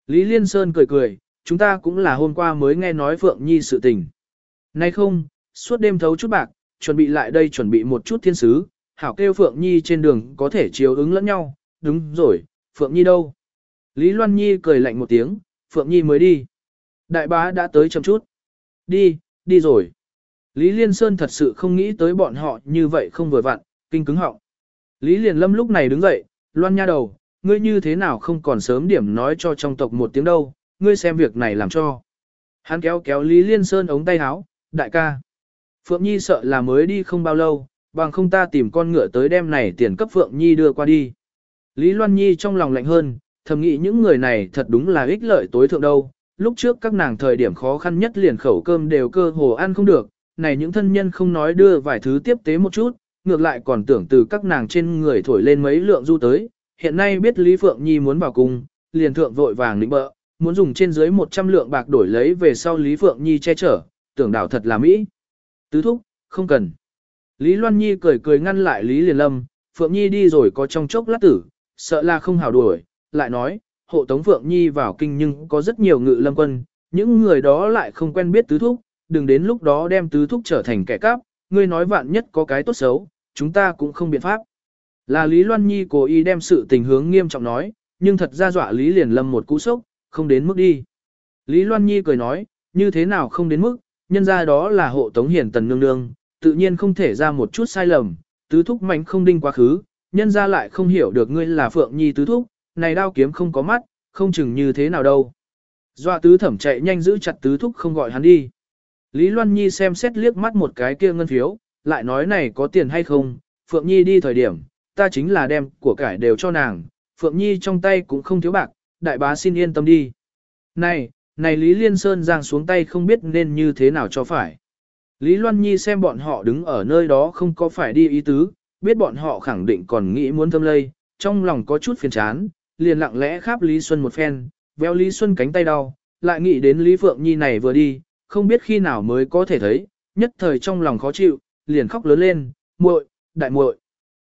Lý Liên Sơn cười cười, chúng ta cũng là hôm qua mới nghe nói Phượng Nhi sự tình. Nay không, suốt đêm thấu chút bạc, chuẩn bị lại đây chuẩn bị một chút thiên sứ, hảo kêu Phượng Nhi trên đường có thể chiếu ứng lẫn nhau, đúng rồi, Phượng Nhi đâu? Lý Loan Nhi cười lạnh một tiếng, Phượng Nhi mới đi. Đại bá đã tới chậm chút. Đi, đi rồi. Lý Liên Sơn thật sự không nghĩ tới bọn họ như vậy không vừa vặn, kinh cứng họng. Lý Liên Lâm lúc này đứng dậy, Loan nha đầu, ngươi như thế nào không còn sớm điểm nói cho trong tộc một tiếng đâu, ngươi xem việc này làm cho. Hắn kéo kéo Lý Liên Sơn ống tay áo, đại ca. Phượng Nhi sợ là mới đi không bao lâu, bằng không ta tìm con ngựa tới đem này tiền cấp Phượng Nhi đưa qua đi. Lý Loan Nhi trong lòng lạnh hơn, thầm nghĩ những người này thật đúng là ích lợi tối thượng đâu. Lúc trước các nàng thời điểm khó khăn nhất liền khẩu cơm đều cơ hồ ăn không được, này những thân nhân không nói đưa vài thứ tiếp tế một chút, ngược lại còn tưởng từ các nàng trên người thổi lên mấy lượng du tới. Hiện nay biết Lý Phượng Nhi muốn vào cung, liền thượng vội vàng lĩnh bợ, muốn dùng trên dưới 100 lượng bạc đổi lấy về sau Lý Phượng Nhi che chở, tưởng đảo thật là Mỹ. Tứ thúc, không cần. Lý Loan Nhi cười cười ngăn lại Lý Liền Lâm, Phượng Nhi đi rồi có trong chốc lát tử, sợ là không hảo đuổi, lại nói, hộ tống Phượng Nhi vào kinh nhưng có rất nhiều ngự lâm quân, những người đó lại không quen biết tứ thúc, đừng đến lúc đó đem tứ thúc trở thành kẻ cắp, ngươi nói vạn nhất có cái tốt xấu, chúng ta cũng không biện pháp. Là Lý Loan Nhi cố ý đem sự tình hướng nghiêm trọng nói, nhưng thật ra dọa Lý liền lâm một cú sốc, không đến mức đi. Lý Loan Nhi cười nói, như thế nào không đến mức, nhân ra đó là hộ tống hiển tần nương nương, tự nhiên không thể ra một chút sai lầm, tứ thúc mạnh không đinh quá khứ, nhân ra lại không hiểu được ngươi là Phượng Nhi tứ thúc, này đao kiếm không có mắt, không chừng như thế nào đâu. Dọa tứ thẩm chạy nhanh giữ chặt tứ thúc không gọi hắn đi. Lý Loan Nhi xem xét liếc mắt một cái kia ngân phiếu, lại nói này có tiền hay không, Phượng Nhi đi thời điểm, ta chính là đem của cải đều cho nàng, Phượng Nhi trong tay cũng không thiếu bạc, đại bá xin yên tâm đi. Này, này Lý Liên Sơn giang xuống tay không biết nên như thế nào cho phải. Lý Loan Nhi xem bọn họ đứng ở nơi đó không có phải đi ý tứ, biết bọn họ khẳng định còn nghĩ muốn thâm lây, trong lòng có chút phiền chán, liền lặng lẽ kháp Lý Xuân một phen, véo Lý Xuân cánh tay đau, lại nghĩ đến Lý Phượng Nhi này vừa đi, không biết khi nào mới có thể thấy, nhất thời trong lòng khó chịu, liền khóc lớn lên, muội, đại muội.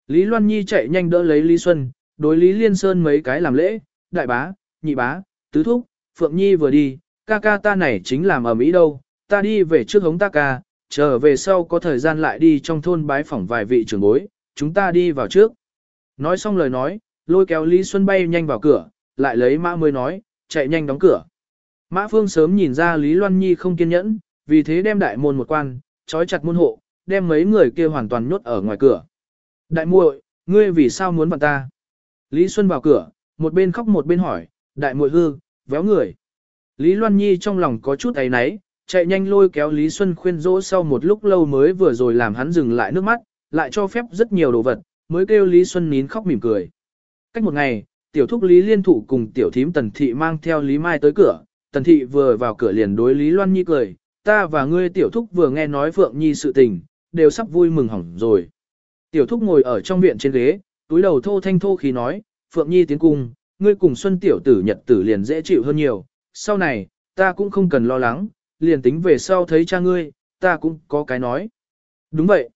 Lý Loan Nhi chạy nhanh đỡ lấy Lý Xuân, đối Lý Liên Sơn mấy cái làm lễ, đại bá, nhị bá, tứ thúc, Phượng Nhi vừa đi, ca ca ta này chính làm ở Mỹ đâu, ta đi về trước hống ta ca, trở về sau có thời gian lại đi trong thôn bái phỏng vài vị trưởng bối, chúng ta đi vào trước. Nói xong lời nói, lôi kéo Lý Xuân bay nhanh vào cửa, lại lấy mã mới nói, chạy nhanh đóng cửa. Mã Phương sớm nhìn ra Lý Loan Nhi không kiên nhẫn, vì thế đem đại môn một quan, trói chặt môn hộ, đem mấy người kia hoàn toàn nhốt ở ngoài cửa. Đại muội, ngươi vì sao muốn bọn ta? Lý Xuân vào cửa, một bên khóc một bên hỏi, đại muội hư, véo người. Lý Loan Nhi trong lòng có chút ấy náy, chạy nhanh lôi kéo Lý Xuân khuyên dỗ sau một lúc lâu mới vừa rồi làm hắn dừng lại nước mắt, lại cho phép rất nhiều đồ vật, mới kêu Lý Xuân nín khóc mỉm cười. Cách một ngày, tiểu thúc Lý Liên Thủ cùng tiểu thím Tần Thị mang theo Lý Mai tới cửa, Tần Thị vừa vào cửa liền đối Lý Loan Nhi cười, ta và ngươi tiểu thúc vừa nghe nói Phượng Nhi sự tình, đều sắp vui mừng hỏng rồi. Tiểu thúc ngồi ở trong viện trên ghế, túi đầu thô thanh thô khí nói, Phượng Nhi tiến cung, ngươi cùng Xuân tiểu tử nhật tử liền dễ chịu hơn nhiều, sau này, ta cũng không cần lo lắng, liền tính về sau thấy cha ngươi, ta cũng có cái nói. Đúng vậy.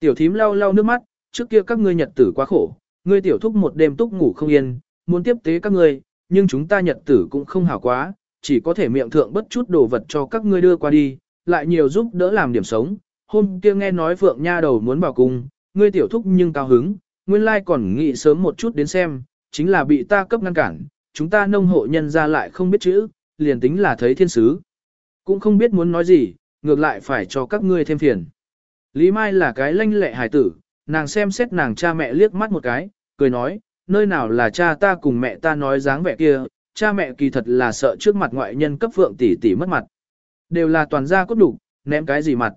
Tiểu thím lau lau nước mắt, trước kia các ngươi nhật tử quá khổ, ngươi tiểu thúc một đêm túc ngủ không yên, muốn tiếp tế các ngươi, nhưng chúng ta nhật tử cũng không hảo quá, chỉ có thể miệng thượng bất chút đồ vật cho các ngươi đưa qua đi, lại nhiều giúp đỡ làm điểm sống. Hôm kia nghe nói Phượng Nha đầu muốn vào cung, ngươi tiểu thúc nhưng cao hứng, nguyên lai còn nghĩ sớm một chút đến xem, chính là bị ta cấp ngăn cản, chúng ta nông hộ nhân ra lại không biết chữ, liền tính là thấy thiên sứ. Cũng không biết muốn nói gì, ngược lại phải cho các ngươi thêm phiền. Lý Mai là cái lanh lệ hài tử, nàng xem xét nàng cha mẹ liếc mắt một cái, cười nói, nơi nào là cha ta cùng mẹ ta nói dáng vẻ kia, cha mẹ kỳ thật là sợ trước mặt ngoại nhân cấp phượng tỷ tỷ mất mặt. Đều là toàn gia cốt đủ, ném cái gì mặt.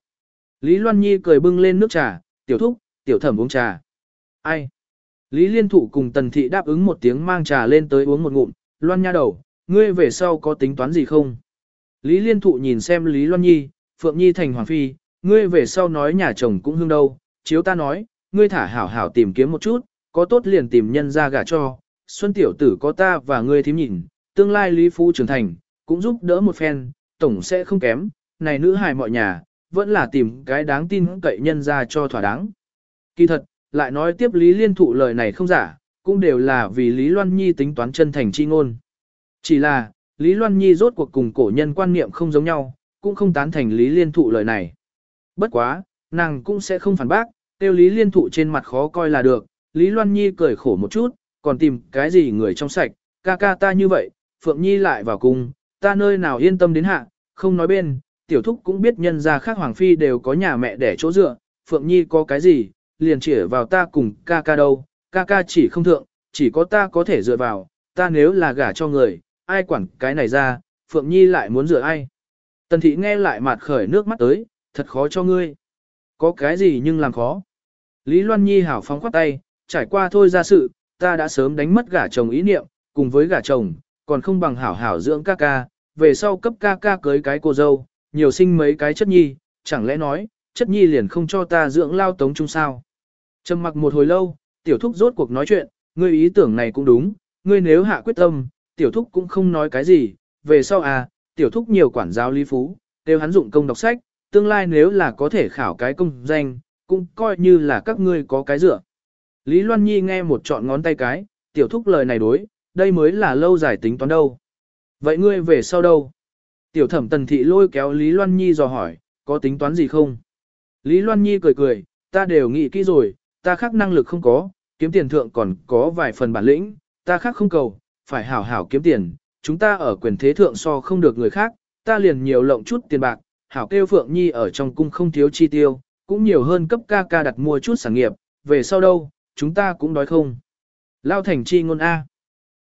Lý Loan Nhi cười bưng lên nước trà, tiểu thúc, tiểu thẩm uống trà. Ai? Lý Liên Thụ cùng Tần Thị đáp ứng một tiếng mang trà lên tới uống một ngụm, Loan nha đầu, ngươi về sau có tính toán gì không? Lý Liên Thụ nhìn xem Lý Loan Nhi, Phượng Nhi thành hoàng phi, ngươi về sau nói nhà chồng cũng hương đâu, chiếu ta nói, ngươi thả hảo hảo tìm kiếm một chút, có tốt liền tìm nhân ra gả cho, Xuân tiểu tử có ta và ngươi thím nhìn, tương lai Lý Phu trưởng thành, cũng giúp đỡ một phen, tổng sẽ không kém, này nữ hài mọi nhà, vẫn là tìm cái đáng tin cậy nhân ra cho thỏa đáng. Kỳ thật, lại nói tiếp Lý Liên Thụ lời này không giả, cũng đều là vì Lý Loan Nhi tính toán chân thành chi ngôn. Chỉ là, Lý Loan Nhi rốt cuộc cùng cổ nhân quan niệm không giống nhau, cũng không tán thành Lý Liên Thụ lời này. Bất quá, nàng cũng sẽ không phản bác, tiêu Lý Liên Thụ trên mặt khó coi là được, Lý Loan Nhi cười khổ một chút, còn tìm cái gì người trong sạch, ca ca ta như vậy, Phượng Nhi lại vào cùng, ta nơi nào yên tâm đến hạ, không nói bên, tiểu thúc cũng biết nhân gia khác Hoàng Phi đều có nhà mẹ để chỗ dựa, Phượng Nhi có cái gì, liền chỉ vào ta cùng ca ca đâu, ca ca chỉ không thượng, chỉ có ta có thể dựa vào, ta nếu là gả cho người, ai quản cái này ra, Phượng Nhi lại muốn dựa ai. Tần thị nghe lại mặt khởi nước mắt tới, thật khó cho ngươi. Có cái gì nhưng làm khó. Lý Loan Nhi hảo phóng khoát tay, trải qua thôi ra sự, ta đã sớm đánh mất gả chồng ý niệm, cùng với gả chồng, còn không bằng hảo hảo dưỡng ca ca, về sau cấp ca ca cưới cái cô dâu, nhiều sinh mấy cái chất nhi, chẳng lẽ nói, chất nhi liền không cho ta dưỡng lao tống chung sao. Trầm mặc một hồi lâu, tiểu thúc rốt cuộc nói chuyện, ngươi ý tưởng này cũng đúng, ngươi nếu hạ quyết tâm, tiểu thúc cũng không nói cái gì, về sau à, tiểu thúc nhiều quản giáo lý phú, đều hắn dụng công đọc sách, tương lai nếu là có thể khảo cái công danh, cũng coi như là các ngươi có cái dựa. Lý Loan Nhi nghe một trọn ngón tay cái, tiểu thúc lời này đối, đây mới là lâu dài tính toán đâu. Vậy ngươi về sau đâu? Tiểu thẩm tần thị lôi kéo Lý Loan Nhi dò hỏi, có tính toán gì không? Lý Loan Nhi cười cười, ta đều nghĩ kỹ rồi, ta khác năng lực không có, kiếm tiền thượng còn có vài phần bản lĩnh, ta khác không cầu, phải hảo hảo kiếm tiền, chúng ta ở quyền thế thượng so không được người khác, ta liền nhiều lộng chút tiền bạc, hảo kêu Phượng Nhi ở trong cung không thiếu chi tiêu, cũng nhiều hơn cấp ca ca đặt mua chút sản nghiệp, về sau đâu, chúng ta cũng đói không. Lao thành chi ngôn A.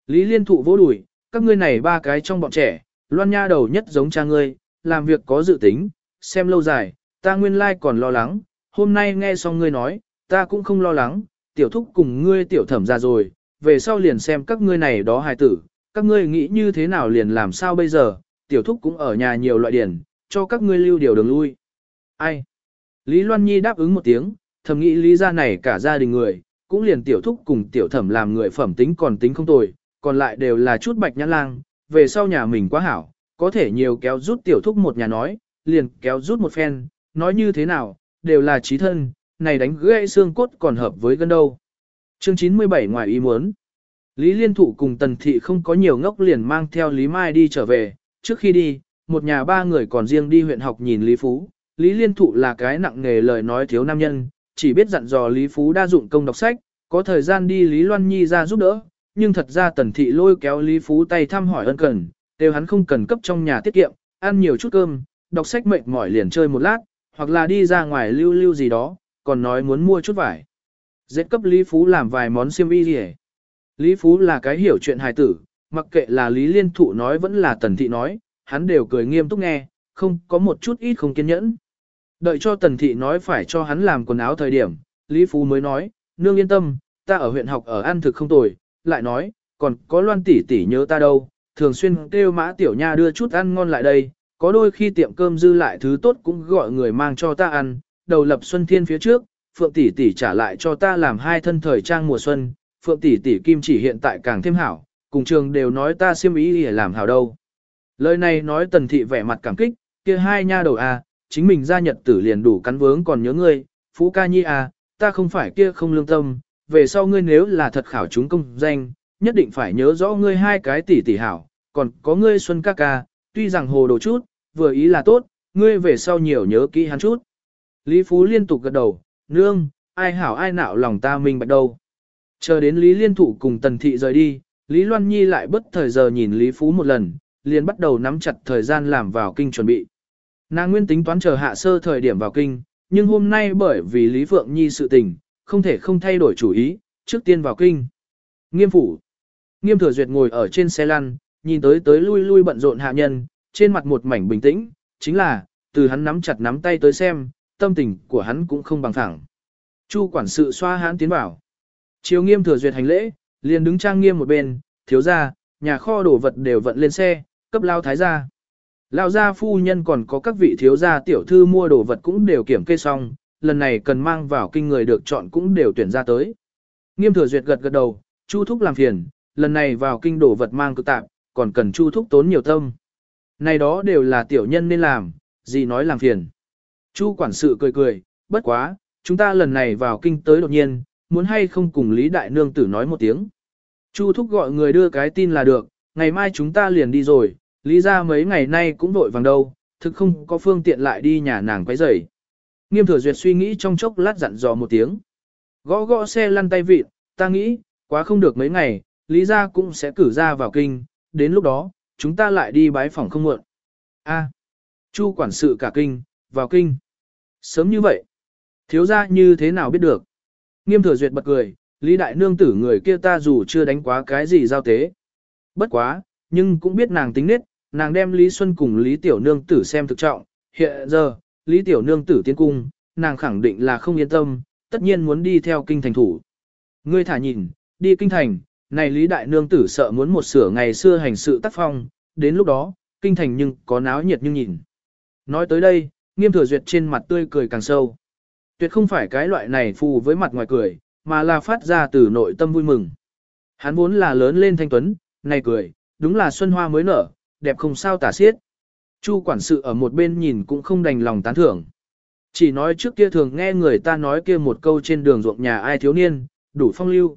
Lý liên thụ vỗ đuổi, các ngươi này ba cái trong bọn trẻ, loan nha đầu nhất giống cha ngươi, làm việc có dự tính, xem lâu dài, ta nguyên lai còn lo lắng, hôm nay nghe xong ngươi nói, ta cũng không lo lắng, tiểu thúc cùng ngươi tiểu thẩm ra rồi, về sau liền xem các ngươi này đó hài tử, các ngươi nghĩ như thế nào liền làm sao bây giờ, tiểu thúc cũng ở nhà nhiều loại điển, cho các ngươi lưu điều đường lui. Ai? Lý Loan Nhi đáp ứng một tiếng, thầm nghĩ lý gia này cả gia đình người, cũng liền tiểu thúc cùng tiểu thẩm làm người phẩm tính còn tính không tồi, còn lại đều là chút bạch nhãn lang, về sau nhà mình quá hảo, có thể nhiều kéo rút tiểu thúc một nhà nói, liền kéo rút một phen, nói như thế nào, đều là trí thân, này đánh gãy xương cốt còn hợp với gân đâu. Chương 97 ngoài ý muốn. Lý Liên Thụ cùng Tần Thị không có nhiều ngốc liền mang theo Lý Mai đi trở về, trước khi đi, một nhà ba người còn riêng đi huyện học nhìn Lý Phú. Lý Liên Thụ là cái nặng nghề lời nói thiếu nam nhân, chỉ biết dặn dò Lý Phú đa dụng công đọc sách, có thời gian đi Lý Loan Nhi ra giúp đỡ, nhưng thật ra Tần Thị lôi kéo Lý Phú tay thăm hỏi ân cần, đều hắn không cần cấp trong nhà tiết kiệm, ăn nhiều chút cơm, đọc sách mệt mỏi liền chơi một lát, hoặc là đi ra ngoài lưu lưu gì đó, còn nói muốn mua chút vải. Dễ cấp Lý Phú làm vài món xiêm y gì Lý Phú là cái hiểu chuyện hài tử, mặc kệ là Lý Liên Thụ nói vẫn là Tần Thị nói, hắn đều cười nghiêm túc nghe, không có một chút ít không kiên nhẫn. Đợi cho Tần Thị nói phải cho hắn làm quần áo thời điểm, Lý Phú mới nói, nương yên tâm, ta ở huyện học ở ăn thực không tồi, lại nói, còn có loan tỷ tỷ nhớ ta đâu, thường xuyên kêu mã tiểu nha đưa chút ăn ngon lại đây, có đôi khi tiệm cơm dư lại thứ tốt cũng gọi người mang cho ta ăn, đầu lập xuân thiên phía trước, Phượng tỷ tỷ trả lại cho ta làm hai thân thời trang mùa xuân, Phượng tỷ tỷ kim chỉ hiện tại càng thêm hảo, cùng trường đều nói ta siêm ý để làm hảo đâu. Lời này nói tần thị vẻ mặt cảm kích, kia hai nha đầu à, chính mình ra nhật tử liền đủ cắn vướng còn nhớ ngươi, Phú ca nhi à, ta không phải kia không lương tâm, về sau ngươi nếu là thật khảo chúng công danh, nhất định phải nhớ rõ ngươi hai cái tỷ tỷ hảo, còn có ngươi xuân ca ca, tuy rằng hồ đồ chút, vừa ý là tốt, ngươi về sau nhiều nhớ kỹ hắn chút. Lý Phú liên tục gật đầu, nương, ai hảo ai nạo lòng ta mình bạch đâu. Chờ đến Lý Liên Thụ cùng Tần Thị rời đi, Lý Loan Nhi lại bất thời giờ nhìn Lý Phú một lần, liền bắt đầu nắm chặt thời gian làm vào kinh chuẩn bị. Nàng nguyên tính toán chờ hạ sơ thời điểm vào kinh, nhưng hôm nay bởi vì Lý Phượng Nhi sự tình, không thể không thay đổi chủ ý, trước tiên vào kinh. Nghiêm phủ. Nghiêm thừa duyệt ngồi ở trên xe lăn, nhìn tới tới lui lui bận rộn hạ nhân, trên mặt một mảnh bình tĩnh, chính là, từ hắn nắm chặt nắm tay tới xem, tâm tình của hắn cũng không bằng thẳng. Chu quản sự xoa hắn tiến vào. Chiều nghiêm thừa duyệt hành lễ, liền đứng trang nghiêm một bên, thiếu ra, nhà kho đồ vật đều vận lên xe, cấp lao thái ra. Lão gia phu nhân còn có các vị thiếu gia tiểu thư mua đồ vật cũng đều kiểm kê xong, lần này cần mang vào kinh người được chọn cũng đều tuyển ra tới. Nghiêm thừa duyệt gật gật đầu, Chu thúc làm phiền, lần này vào kinh đồ vật mang cực tạp, còn cần Chu thúc tốn nhiều tâm. Này đó đều là tiểu nhân nên làm, gì nói làm phiền. Chu quản sự cười cười, bất quá, chúng ta lần này vào kinh tới đột nhiên, muốn hay không cùng Lý Đại Nương tử nói một tiếng. Chu thúc gọi người đưa cái tin là được, ngày mai chúng ta liền đi rồi, Lý ra mấy ngày nay cũng vội vàng đâu, thực không có phương tiện lại đi nhà nàng quấy rầy. Nghiêm thừa duyệt suy nghĩ trong chốc lát dặn dò một tiếng. Gõ gõ xe lăn tay vịt, ta nghĩ, quá không được mấy ngày, Lý gia cũng sẽ cử ra vào kinh, đến lúc đó, chúng ta lại đi bái phòng không muộn. A, Chu quản sự cả kinh, vào kinh. Sớm như vậy, thiếu gia như thế nào biết được? Nghiêm thừa duyệt bật cười, Lý đại nương tử người kia ta dù chưa đánh quá cái gì giao tế. Bất quá, nhưng cũng biết nàng tính nết, nàng đem Lý Xuân cùng Lý tiểu nương tử xem thực trọng. Hiện giờ, Lý tiểu nương tử tiến cung, nàng khẳng định là không yên tâm, tất nhiên muốn đi theo kinh thành thủ. Ngươi thả nhìn, đi kinh thành, này Lý Đại Nương tử sợ muốn một sửa ngày xưa hành sự tác phong, đến lúc đó, kinh thành nhưng có náo nhiệt nhưng nhìn. Nói tới đây, nghiêm thừa duyệt trên mặt tươi cười càng sâu. Tuyệt không phải cái loại này phù với mặt ngoài cười, mà là phát ra từ nội tâm vui mừng. Hắn vốn là lớn lên thanh tuấn, này cười, đúng là xuân hoa mới nở, đẹp không sao tả xiết. Chu quản sự ở một bên nhìn cũng không đành lòng tán thưởng. Chỉ nói trước kia thường nghe người ta nói kia một câu trên đường ruộng nhà ai thiếu niên, đủ phong lưu.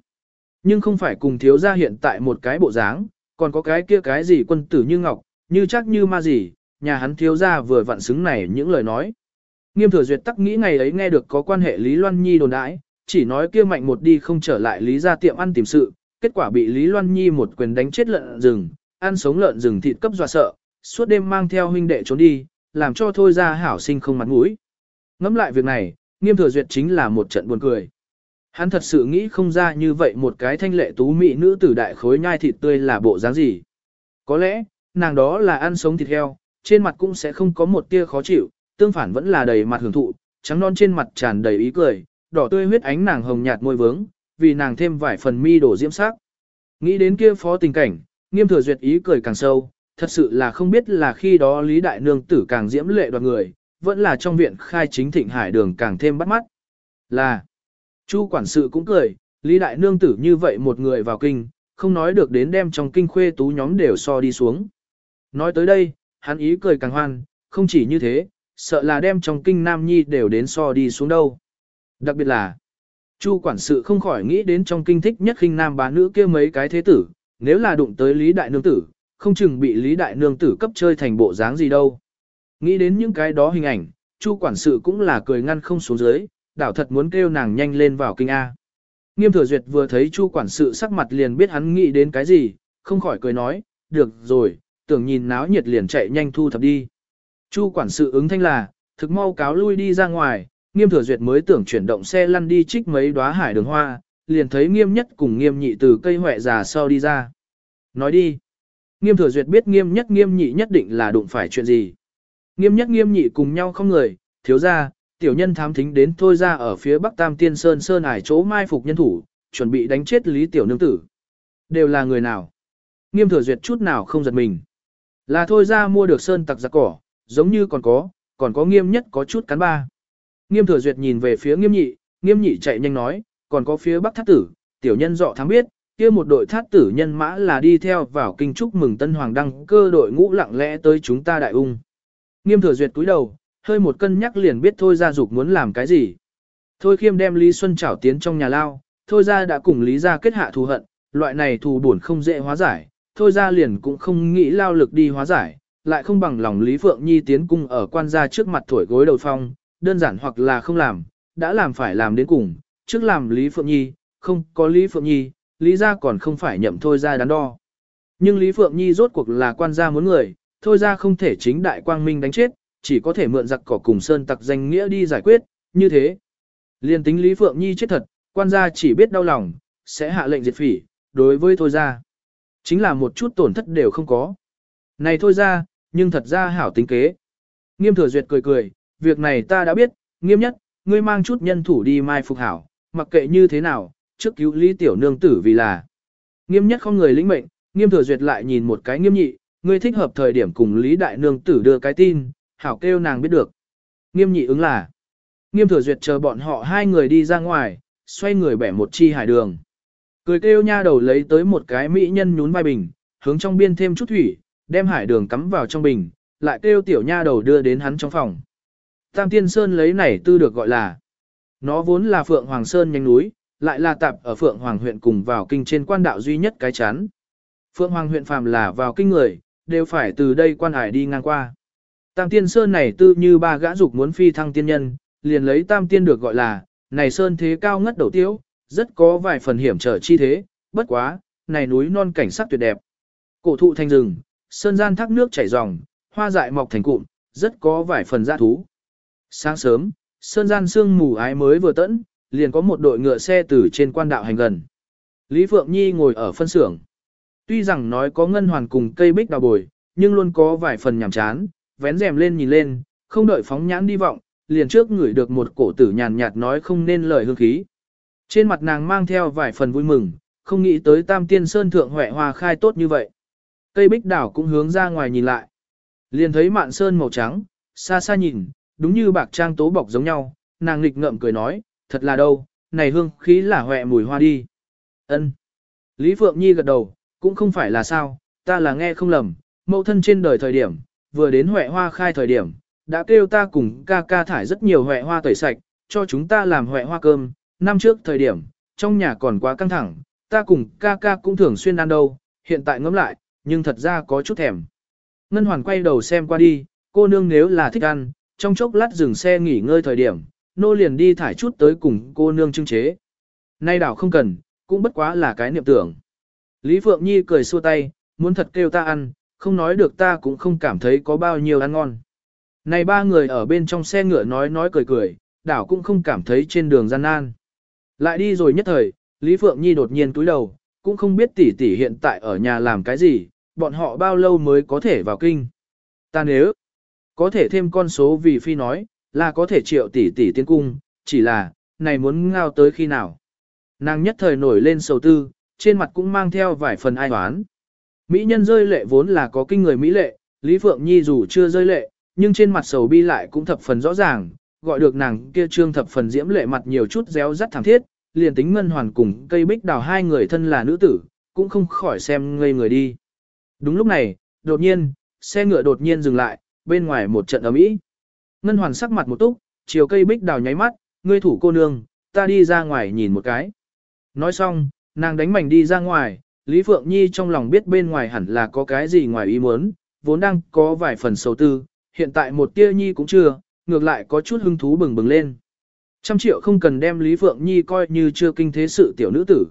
Nhưng không phải cùng thiếu gia hiện tại một cái bộ dáng, còn có cái kia cái gì quân tử như ngọc, như chắc như ma gì, nhà hắn thiếu gia vừa vặn xứng này những lời nói. Nghiêm thừa duyệt tắc nghĩ ngày ấy nghe được có quan hệ Lý Loan Nhi đồn đãi, chỉ nói kia mạnh một đi không trở lại Lý ra tiệm ăn tìm sự, kết quả bị Lý Loan Nhi một quyền đánh chết lợn rừng, ăn sống lợn rừng thịt cấp dọa sợ, suốt đêm mang theo huynh đệ trốn đi, làm cho thôi ra hảo sinh không mặt mũi. Ngẫm lại việc này, nghiêm thừa duyệt chính là một trận buồn cười. Hắn thật sự nghĩ không ra như vậy một cái thanh lệ tú mỹ nữ tử đại khối nhai thịt tươi là bộ dáng gì. Có lẽ, nàng đó là ăn sống thịt heo, trên mặt cũng sẽ không có một tia khó chịu, tương phản vẫn là đầy mặt hưởng thụ, trắng non trên mặt tràn đầy ý cười, đỏ tươi huyết ánh nàng hồng nhạt môi vướng, vì nàng thêm vài phần mi đổ diễm sắc. Nghĩ đến kia phó tình cảnh, nghiêm thừa duyệt ý cười càng sâu, thật sự là không biết là khi đó Lý Đại Nương tử càng diễm lệ đoạt người, vẫn là trong viện khai chính thịnh hải đường càng thêm bắt mắt. Là, Chu quản sự cũng cười, Lý Đại Nương tử như vậy một người vào kinh, không nói được đến đem trong kinh khuê tú nhóm đều so đi xuống. Nói tới đây, hắn ý cười càng hoan, không chỉ như thế, sợ là đem trong kinh nam nhi đều đến so đi xuống đâu. Đặc biệt là, Chu quản sự không khỏi nghĩ đến trong kinh thích nhất khinh nam bá nữ kia mấy cái thế tử, nếu là đụng tới Lý Đại Nương tử, không chừng bị Lý Đại Nương tử cấp chơi thành bộ dáng gì đâu. Nghĩ đến những cái đó hình ảnh, Chu quản sự cũng là cười ngăn không xuống dưới, đảo thật muốn kêu nàng nhanh lên vào kinh A. Nghiêm thừa duyệt vừa thấy Chu quản sự sắc mặt liền biết hắn nghĩ đến cái gì, không khỏi cười nói, được rồi, tưởng nhìn náo nhiệt liền chạy nhanh thu thập đi. Chu quản sự ứng thanh là, thực mau cáo lui đi ra ngoài, nghiêm thừa duyệt mới tưởng chuyển động xe lăn đi trích mấy đóa hải đường hoa, liền thấy nghiêm nhất cùng nghiêm nhị từ cây huệ già sau đi ra. Nói đi. Nghiêm thừa duyệt biết nghiêm nhất nghiêm nhị nhất định là đụng phải chuyện gì. Nghiêm nhất nghiêm nhị cùng nhau không người, thiếu ra, tiểu nhân thám thính đến thôi ra ở phía bắc tam tiên sơn sơn ải chỗ mai phục nhân thủ, chuẩn bị đánh chết lý tiểu nương tử. Đều là người nào? Nghiêm thừa duyệt chút nào không giật mình. Là thôi ra mua được sơn tặc giặc cỏ, giống như còn có, còn có nghiêm nhất có chút cắn ba. Nghiêm thừa duyệt nhìn về phía nghiêm nhị, nghiêm nhị chạy nhanh nói, còn có phía bắc thác tử, tiểu nhân dọ thám biết, kia một đội thát tử nhân mã là đi theo vào kinh chúc mừng tân hoàng đăng cơ đội ngũ lặng lẽ tới chúng ta đại ung. Nghiêm thừa duyệt cúi đầu, hơi một cân nhắc liền biết thôi ra dục muốn làm cái gì. Thôi khiêm đem Lý Xuân trảo tiến trong nhà lao, thôi ra đã cùng Lý ra kết hạ thù hận, loại này thù buồn không dễ hóa giải, thôi ra liền cũng không nghĩ lao lực đi hóa giải, lại không bằng lòng Lý Phượng Nhi tiến cung ở quan gia trước mặt thổi gối đầu phong, đơn giản hoặc là không làm, đã làm phải làm đến cùng, trước làm Lý Phượng Nhi, không có Lý Phượng Nhi, Lý ra còn không phải nhậm thôi ra đắn đo. Nhưng Lý Phượng Nhi rốt cuộc là quan gia muốn người, thôi ra không thể chính đại quang minh đánh chết, chỉ có thể mượn giặc cỏ cùng sơn tặc danh nghĩa đi giải quyết, như thế. Liên tính Lý Phượng Nhi chết thật, quan gia chỉ biết đau lòng, sẽ hạ lệnh diệt phỉ, đối với thôi ra. Chính là một chút tổn thất đều không có. Này thôi ra, nhưng thật ra hảo tính kế. Nghiêm thừa duyệt cười cười, việc này ta đã biết, nghiêm nhất, ngươi mang chút nhân thủ đi mai phục hảo, mặc kệ như thế nào, trước cứu Lý Tiểu Nương tử vì là. Nghiêm nhất không người lĩnh mệnh, nghiêm thừa duyệt lại nhìn một cái nghiêm nhị, ngươi thích hợp thời điểm cùng Lý Đại Nương tử đưa cái tin, hảo kêu nàng biết được. Nghiêm nhị ứng là, nghiêm thừa duyệt chờ bọn họ hai người đi ra ngoài, xoay người bẻ một chi hải đường. Cười kêu nha đầu lấy tới một cái mỹ nhân nhún vai bình, hướng trong biên thêm chút thủy, đem hải đường cắm vào trong bình, lại kêu tiểu nha đầu đưa đến hắn trong phòng. Tam Tiên Sơn lấy này tư được gọi là, nó vốn là Phượng Hoàng Sơn nhanh núi, lại là tạp ở Phượng Hoàng huyện cùng vào kinh trên quan đạo duy nhất cái chắn. Phượng Hoàng huyện phàm là vào kinh người, đều phải từ đây quan hải đi ngang qua. Tam Tiên Sơn này tư như ba gã dục muốn phi thăng tiên nhân, liền lấy Tam Tiên được gọi là, này Sơn thế cao ngất đầu tiếu, rất có vài phần hiểm trở chi thế, bất quá, này núi non cảnh sắc tuyệt đẹp. Cổ thụ thành rừng, sơn gian thác nước chảy ròng, hoa dại mọc thành cụm, rất có vài phần dã thú. Sáng sớm, sơn gian sương mù ái mới vừa tẫn, liền có một đội ngựa xe từ trên quan đạo hành gần. Lý Phượng Nhi ngồi ở phân xưởng. Tuy rằng nói có ngân hoàn cùng cây bích đào bồi, nhưng luôn có vài phần nhàm chán, vén rèm lên nhìn lên, không đợi phóng nhãn đi vọng, liền trước ngửi được một cổ tử nhàn nhạt nói không nên lời hương khí. Trên mặt nàng mang theo vài phần vui mừng, không nghĩ tới tam tiên sơn thượng huệ hoa khai tốt như vậy. Cây bích đảo cũng hướng ra ngoài nhìn lại. Liền thấy mạn sơn màu trắng, xa xa nhìn, đúng như bạc trang tố bọc giống nhau, nàng nghịch ngợm cười nói, thật là đâu, này hương khí là hoẹ mùi hoa đi. ân Lý Phượng Nhi gật đầu, cũng không phải là sao, ta là nghe không lầm, mẫu thân trên đời thời điểm, vừa đến huệ hoa khai thời điểm, đã kêu ta cùng ca ca thải rất nhiều huệ hoa tẩy sạch, cho chúng ta làm huệ hoa cơm, năm trước thời điểm, trong nhà còn quá căng thẳng, ta cùng ca ca cũng thường xuyên ăn đâu, hiện tại ngẫm lại, nhưng thật ra có chút thèm. Ngân Hoàn quay đầu xem qua đi, cô nương nếu là thích ăn, trong chốc lát dừng xe nghỉ ngơi thời điểm, nô liền đi thải chút tới cùng cô nương trưng chế. Nay đảo không cần, cũng bất quá là cái niệm tưởng. Lý Phượng Nhi cười xua tay, muốn thật kêu ta ăn, không nói được ta cũng không cảm thấy có bao nhiêu ăn ngon. Này ba người ở bên trong xe ngựa nói nói cười cười, đảo cũng không cảm thấy trên đường gian nan. Lại đi rồi nhất thời, Lý Phượng Nhi đột nhiên túi đầu, cũng không biết tỷ tỷ hiện tại ở nhà làm cái gì, bọn họ bao lâu mới có thể vào kinh. Ta nếu có thể thêm con số vì phi nói, là có thể triệu tỷ tỷ tiến cung, chỉ là, này muốn ngao tới khi nào. Nàng nhất thời nổi lên sầu tư, trên mặt cũng mang theo vài phần ai hoán. Mỹ nhân rơi lệ vốn là có kinh người Mỹ lệ, Lý Phượng Nhi dù chưa rơi lệ, nhưng trên mặt sầu bi lại cũng thập phần rõ ràng, gọi được nàng kia trương thập phần diễm lệ mặt nhiều chút réo rắt thẳng thiết, liền tính ngân hoàn cùng cây bích đào hai người thân là nữ tử, cũng không khỏi xem ngây người đi. Đúng lúc này, đột nhiên, xe ngựa đột nhiên dừng lại, bên ngoài một trận ấm ý. Ngân hoàn sắc mặt một túc, chiều cây bích đào nháy mắt, ngươi thủ cô nương, ta đi ra ngoài nhìn một cái. Nói xong, nàng đánh mảnh đi ra ngoài, Lý Phượng Nhi trong lòng biết bên ngoài hẳn là có cái gì ngoài ý muốn, vốn đang có vài phần sầu tư, hiện tại một tia nhi cũng chưa, ngược lại có chút hứng thú bừng bừng lên. Trăm triệu không cần đem Lý Phượng Nhi coi như chưa kinh thế sự tiểu nữ tử.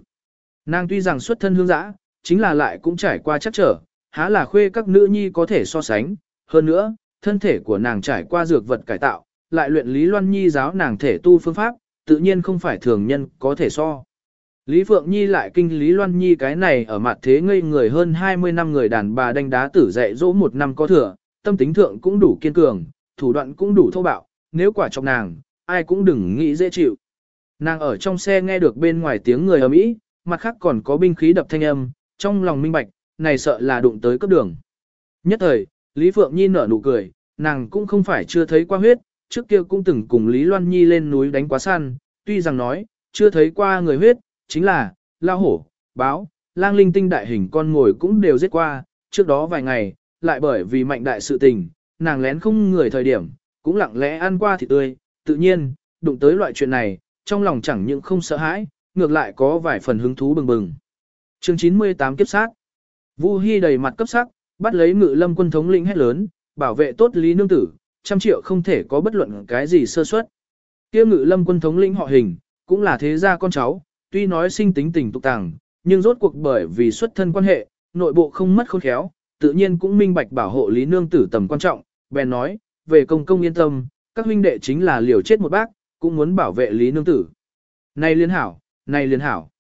Nàng tuy rằng xuất thân hương giã, chính là lại cũng trải qua chắc trở, há là khuê các nữ nhi có thể so sánh. Hơn nữa, thân thể của nàng trải qua dược vật cải tạo, lại luyện Lý Loan Nhi giáo nàng thể tu phương pháp, tự nhiên không phải thường nhân có thể so. Lý Phượng Nhi lại kinh Lý Loan Nhi cái này ở mặt thế ngây người hơn 20 năm người đàn bà đánh đá tử dạy dỗ một năm có thừa, tâm tính thượng cũng đủ kiên cường, thủ đoạn cũng đủ thô bạo, nếu quả trọng nàng, ai cũng đừng nghĩ dễ chịu. Nàng ở trong xe nghe được bên ngoài tiếng người ầm ĩ, mặt khác còn có binh khí đập thanh âm, trong lòng minh bạch, này sợ là đụng tới cấp đường. Nhất thời, Lý Phượng Nhi nở nụ cười, nàng cũng không phải chưa thấy qua huyết, trước kia cũng từng cùng Lý Loan Nhi lên núi đánh quá săn, tuy rằng nói, chưa thấy qua người huyết, chính là, lao hổ, báo, lang linh tinh đại hình con ngồi cũng đều giết qua, trước đó vài ngày, lại bởi vì mạnh đại sự tình, nàng lén không người thời điểm, cũng lặng lẽ ăn qua thịt tươi, tự nhiên, đụng tới loại chuyện này, trong lòng chẳng những không sợ hãi, ngược lại có vài phần hứng thú bừng bừng. Chương 98 kiếp sát. Vu Hi đầy mặt cấp sắc, bắt lấy Ngự Lâm quân thống lĩnh hét lớn, bảo vệ tốt Lý nương tử, trăm triệu không thể có bất luận cái gì sơ suất. Kia Ngự Lâm quân thống lĩnh họ Hình, cũng là thế gia con cháu, tuy nói sinh tính tình tục tàng, nhưng rốt cuộc bởi vì xuất thân quan hệ, nội bộ không mất khôn khéo, tự nhiên cũng minh bạch bảo hộ Lý nương tử tầm quan trọng, bèn nói, về công công yên tâm, các huynh đệ chính là liều chết một bác, cũng muốn bảo vệ Lý Nương Tử. Này liên hảo, này liên hảo.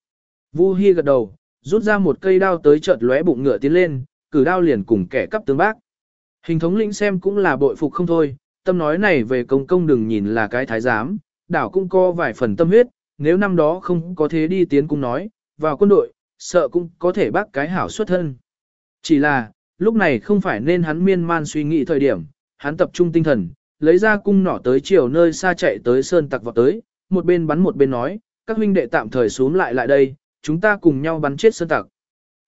Vu Hi gật đầu, rút ra một cây đao tới chợt lóe bụng ngựa tiến lên, cử đao liền cùng kẻ cắp tướng bác. Hình thống lĩnh xem cũng là bội phục không thôi, tâm nói này về công công đừng nhìn là cái thái giám, đảo cũng có vài phần tâm huyết, nếu năm đó không có thế đi tiến cung nói, vào quân đội, sợ cũng có thể bác cái hảo xuất thân. Chỉ là, lúc này không phải nên hắn miên man suy nghĩ thời điểm, hắn tập trung tinh thần, lấy ra cung nỏ tới chiều nơi xa chạy tới sơn tặc vọt tới, một bên bắn một bên nói, các huynh đệ tạm thời xuống lại lại đây, chúng ta cùng nhau bắn chết sơn tặc.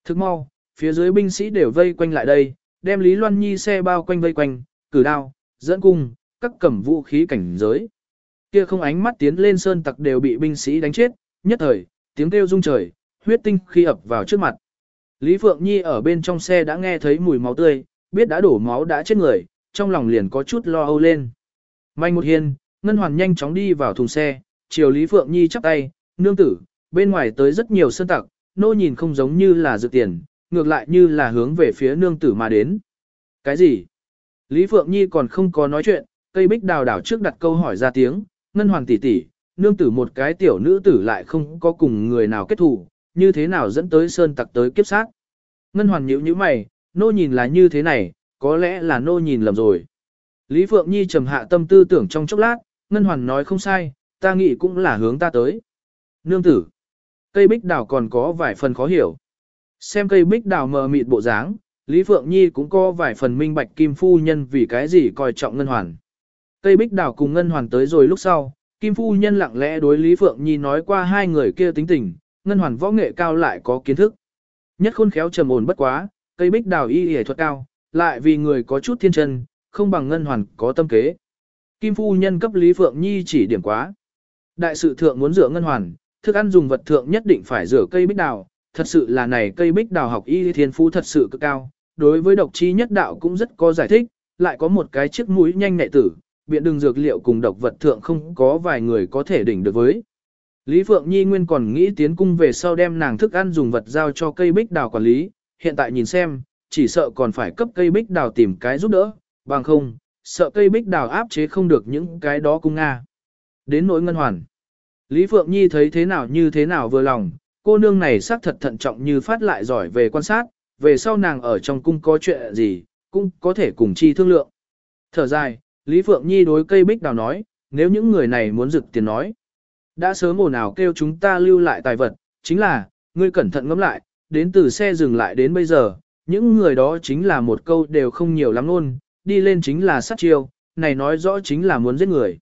Thức mau, phía dưới binh sĩ đều vây quanh lại đây, đem Lý Loan Nhi xe bao quanh vây quanh, cử đao, dẫn cung, các cầm vũ khí cảnh giới. Kia không ánh mắt tiến lên sơn tặc đều bị binh sĩ đánh chết, nhất thời, tiếng kêu rung trời, huyết tinh khi ập vào trước mặt. Lý Phượng Nhi ở bên trong xe đã nghe thấy mùi máu tươi, biết đã đổ máu đã chết người, trong lòng liền có chút lo âu lên. Manh một hiên, Ngân Hoàn nhanh chóng đi vào thùng xe, chiều Lý Phượng Nhi chắp tay, nương tử, bên ngoài tới rất nhiều sơn tặc, nô nhìn không giống như là dự tiền, ngược lại như là hướng về phía nương tử mà đến. Cái gì? Lý Phượng Nhi còn không có nói chuyện, cây bích đào đảo trước đặt câu hỏi ra tiếng, Ngân Hoàng tỷ tỷ, nương tử một cái tiểu nữ tử lại không có cùng người nào kết thù, như thế nào dẫn tới sơn tặc tới kiếp sát. Ngân Hoàn nhíu nhíu mày, nô nhìn là như thế này, có lẽ là nô nhìn lầm rồi. Lý Phượng Nhi trầm hạ tâm tư tưởng trong chốc lát, Ngân Hoàn nói không sai, ta nghĩ cũng là hướng ta tới. Nương tử, cây bích đào còn có vài phần khó hiểu. Xem cây bích đào mờ mịt bộ dáng, Lý Phượng Nhi cũng có vài phần minh bạch Kim Phu Nhân vì cái gì coi trọng Ngân Hoàn. Cây bích đào cùng Ngân Hoàn tới rồi lúc sau, Kim Phu Nhân lặng lẽ đối Lý Phượng Nhi nói qua hai người kia tính tình, Ngân Hoàn võ nghệ cao lại có kiến thức. Nhất khôn khéo trầm ổn bất quá, cây bích đào y y thuật cao, lại vì người có chút thiên chân, không bằng Ngân Hoàn có tâm kế. Kim Phu Nhân cấp Lý Phượng Nhi chỉ điểm quá. Đại sự thượng muốn rửa Ngân Hoàn, thức ăn dùng vật thượng nhất định phải rửa cây bích đào, thật sự là này cây bích đào học y thiên phú thật sự cực cao, đối với độc chi nhất đạo cũng rất có giải thích, lại có một cái chiếc mũi nhanh nhạy tử, biện đường dược liệu cùng độc vật thượng không có vài người có thể đỉnh được với. Lý Phượng Nhi nguyên còn nghĩ tiến cung về sau đem nàng thức ăn dùng vật giao cho cây bích đào quản lý, hiện tại nhìn xem, chỉ sợ còn phải cấp cây bích đào tìm cái giúp đỡ, bằng không, sợ cây bích đào áp chế không được những cái đó cung Nga. Đến nỗi ngân hoàn. Lý Phượng Nhi thấy thế nào như thế nào vừa lòng, cô nương này xác thật thận trọng như phát lại giỏi về quan sát, về sau nàng ở trong cung có chuyện gì, cũng có thể cùng chi thương lượng. Thở dài, Lý Phượng Nhi đối cây bích đào nói, nếu những người này muốn rực tiền nói. Đã sớm ồn ào kêu chúng ta lưu lại tài vật, chính là, ngươi cẩn thận ngẫm lại, đến từ xe dừng lại đến bây giờ, những người đó chính là một câu đều không nhiều lắm luôn, đi lên chính là sát chiêu, này nói rõ chính là muốn giết người.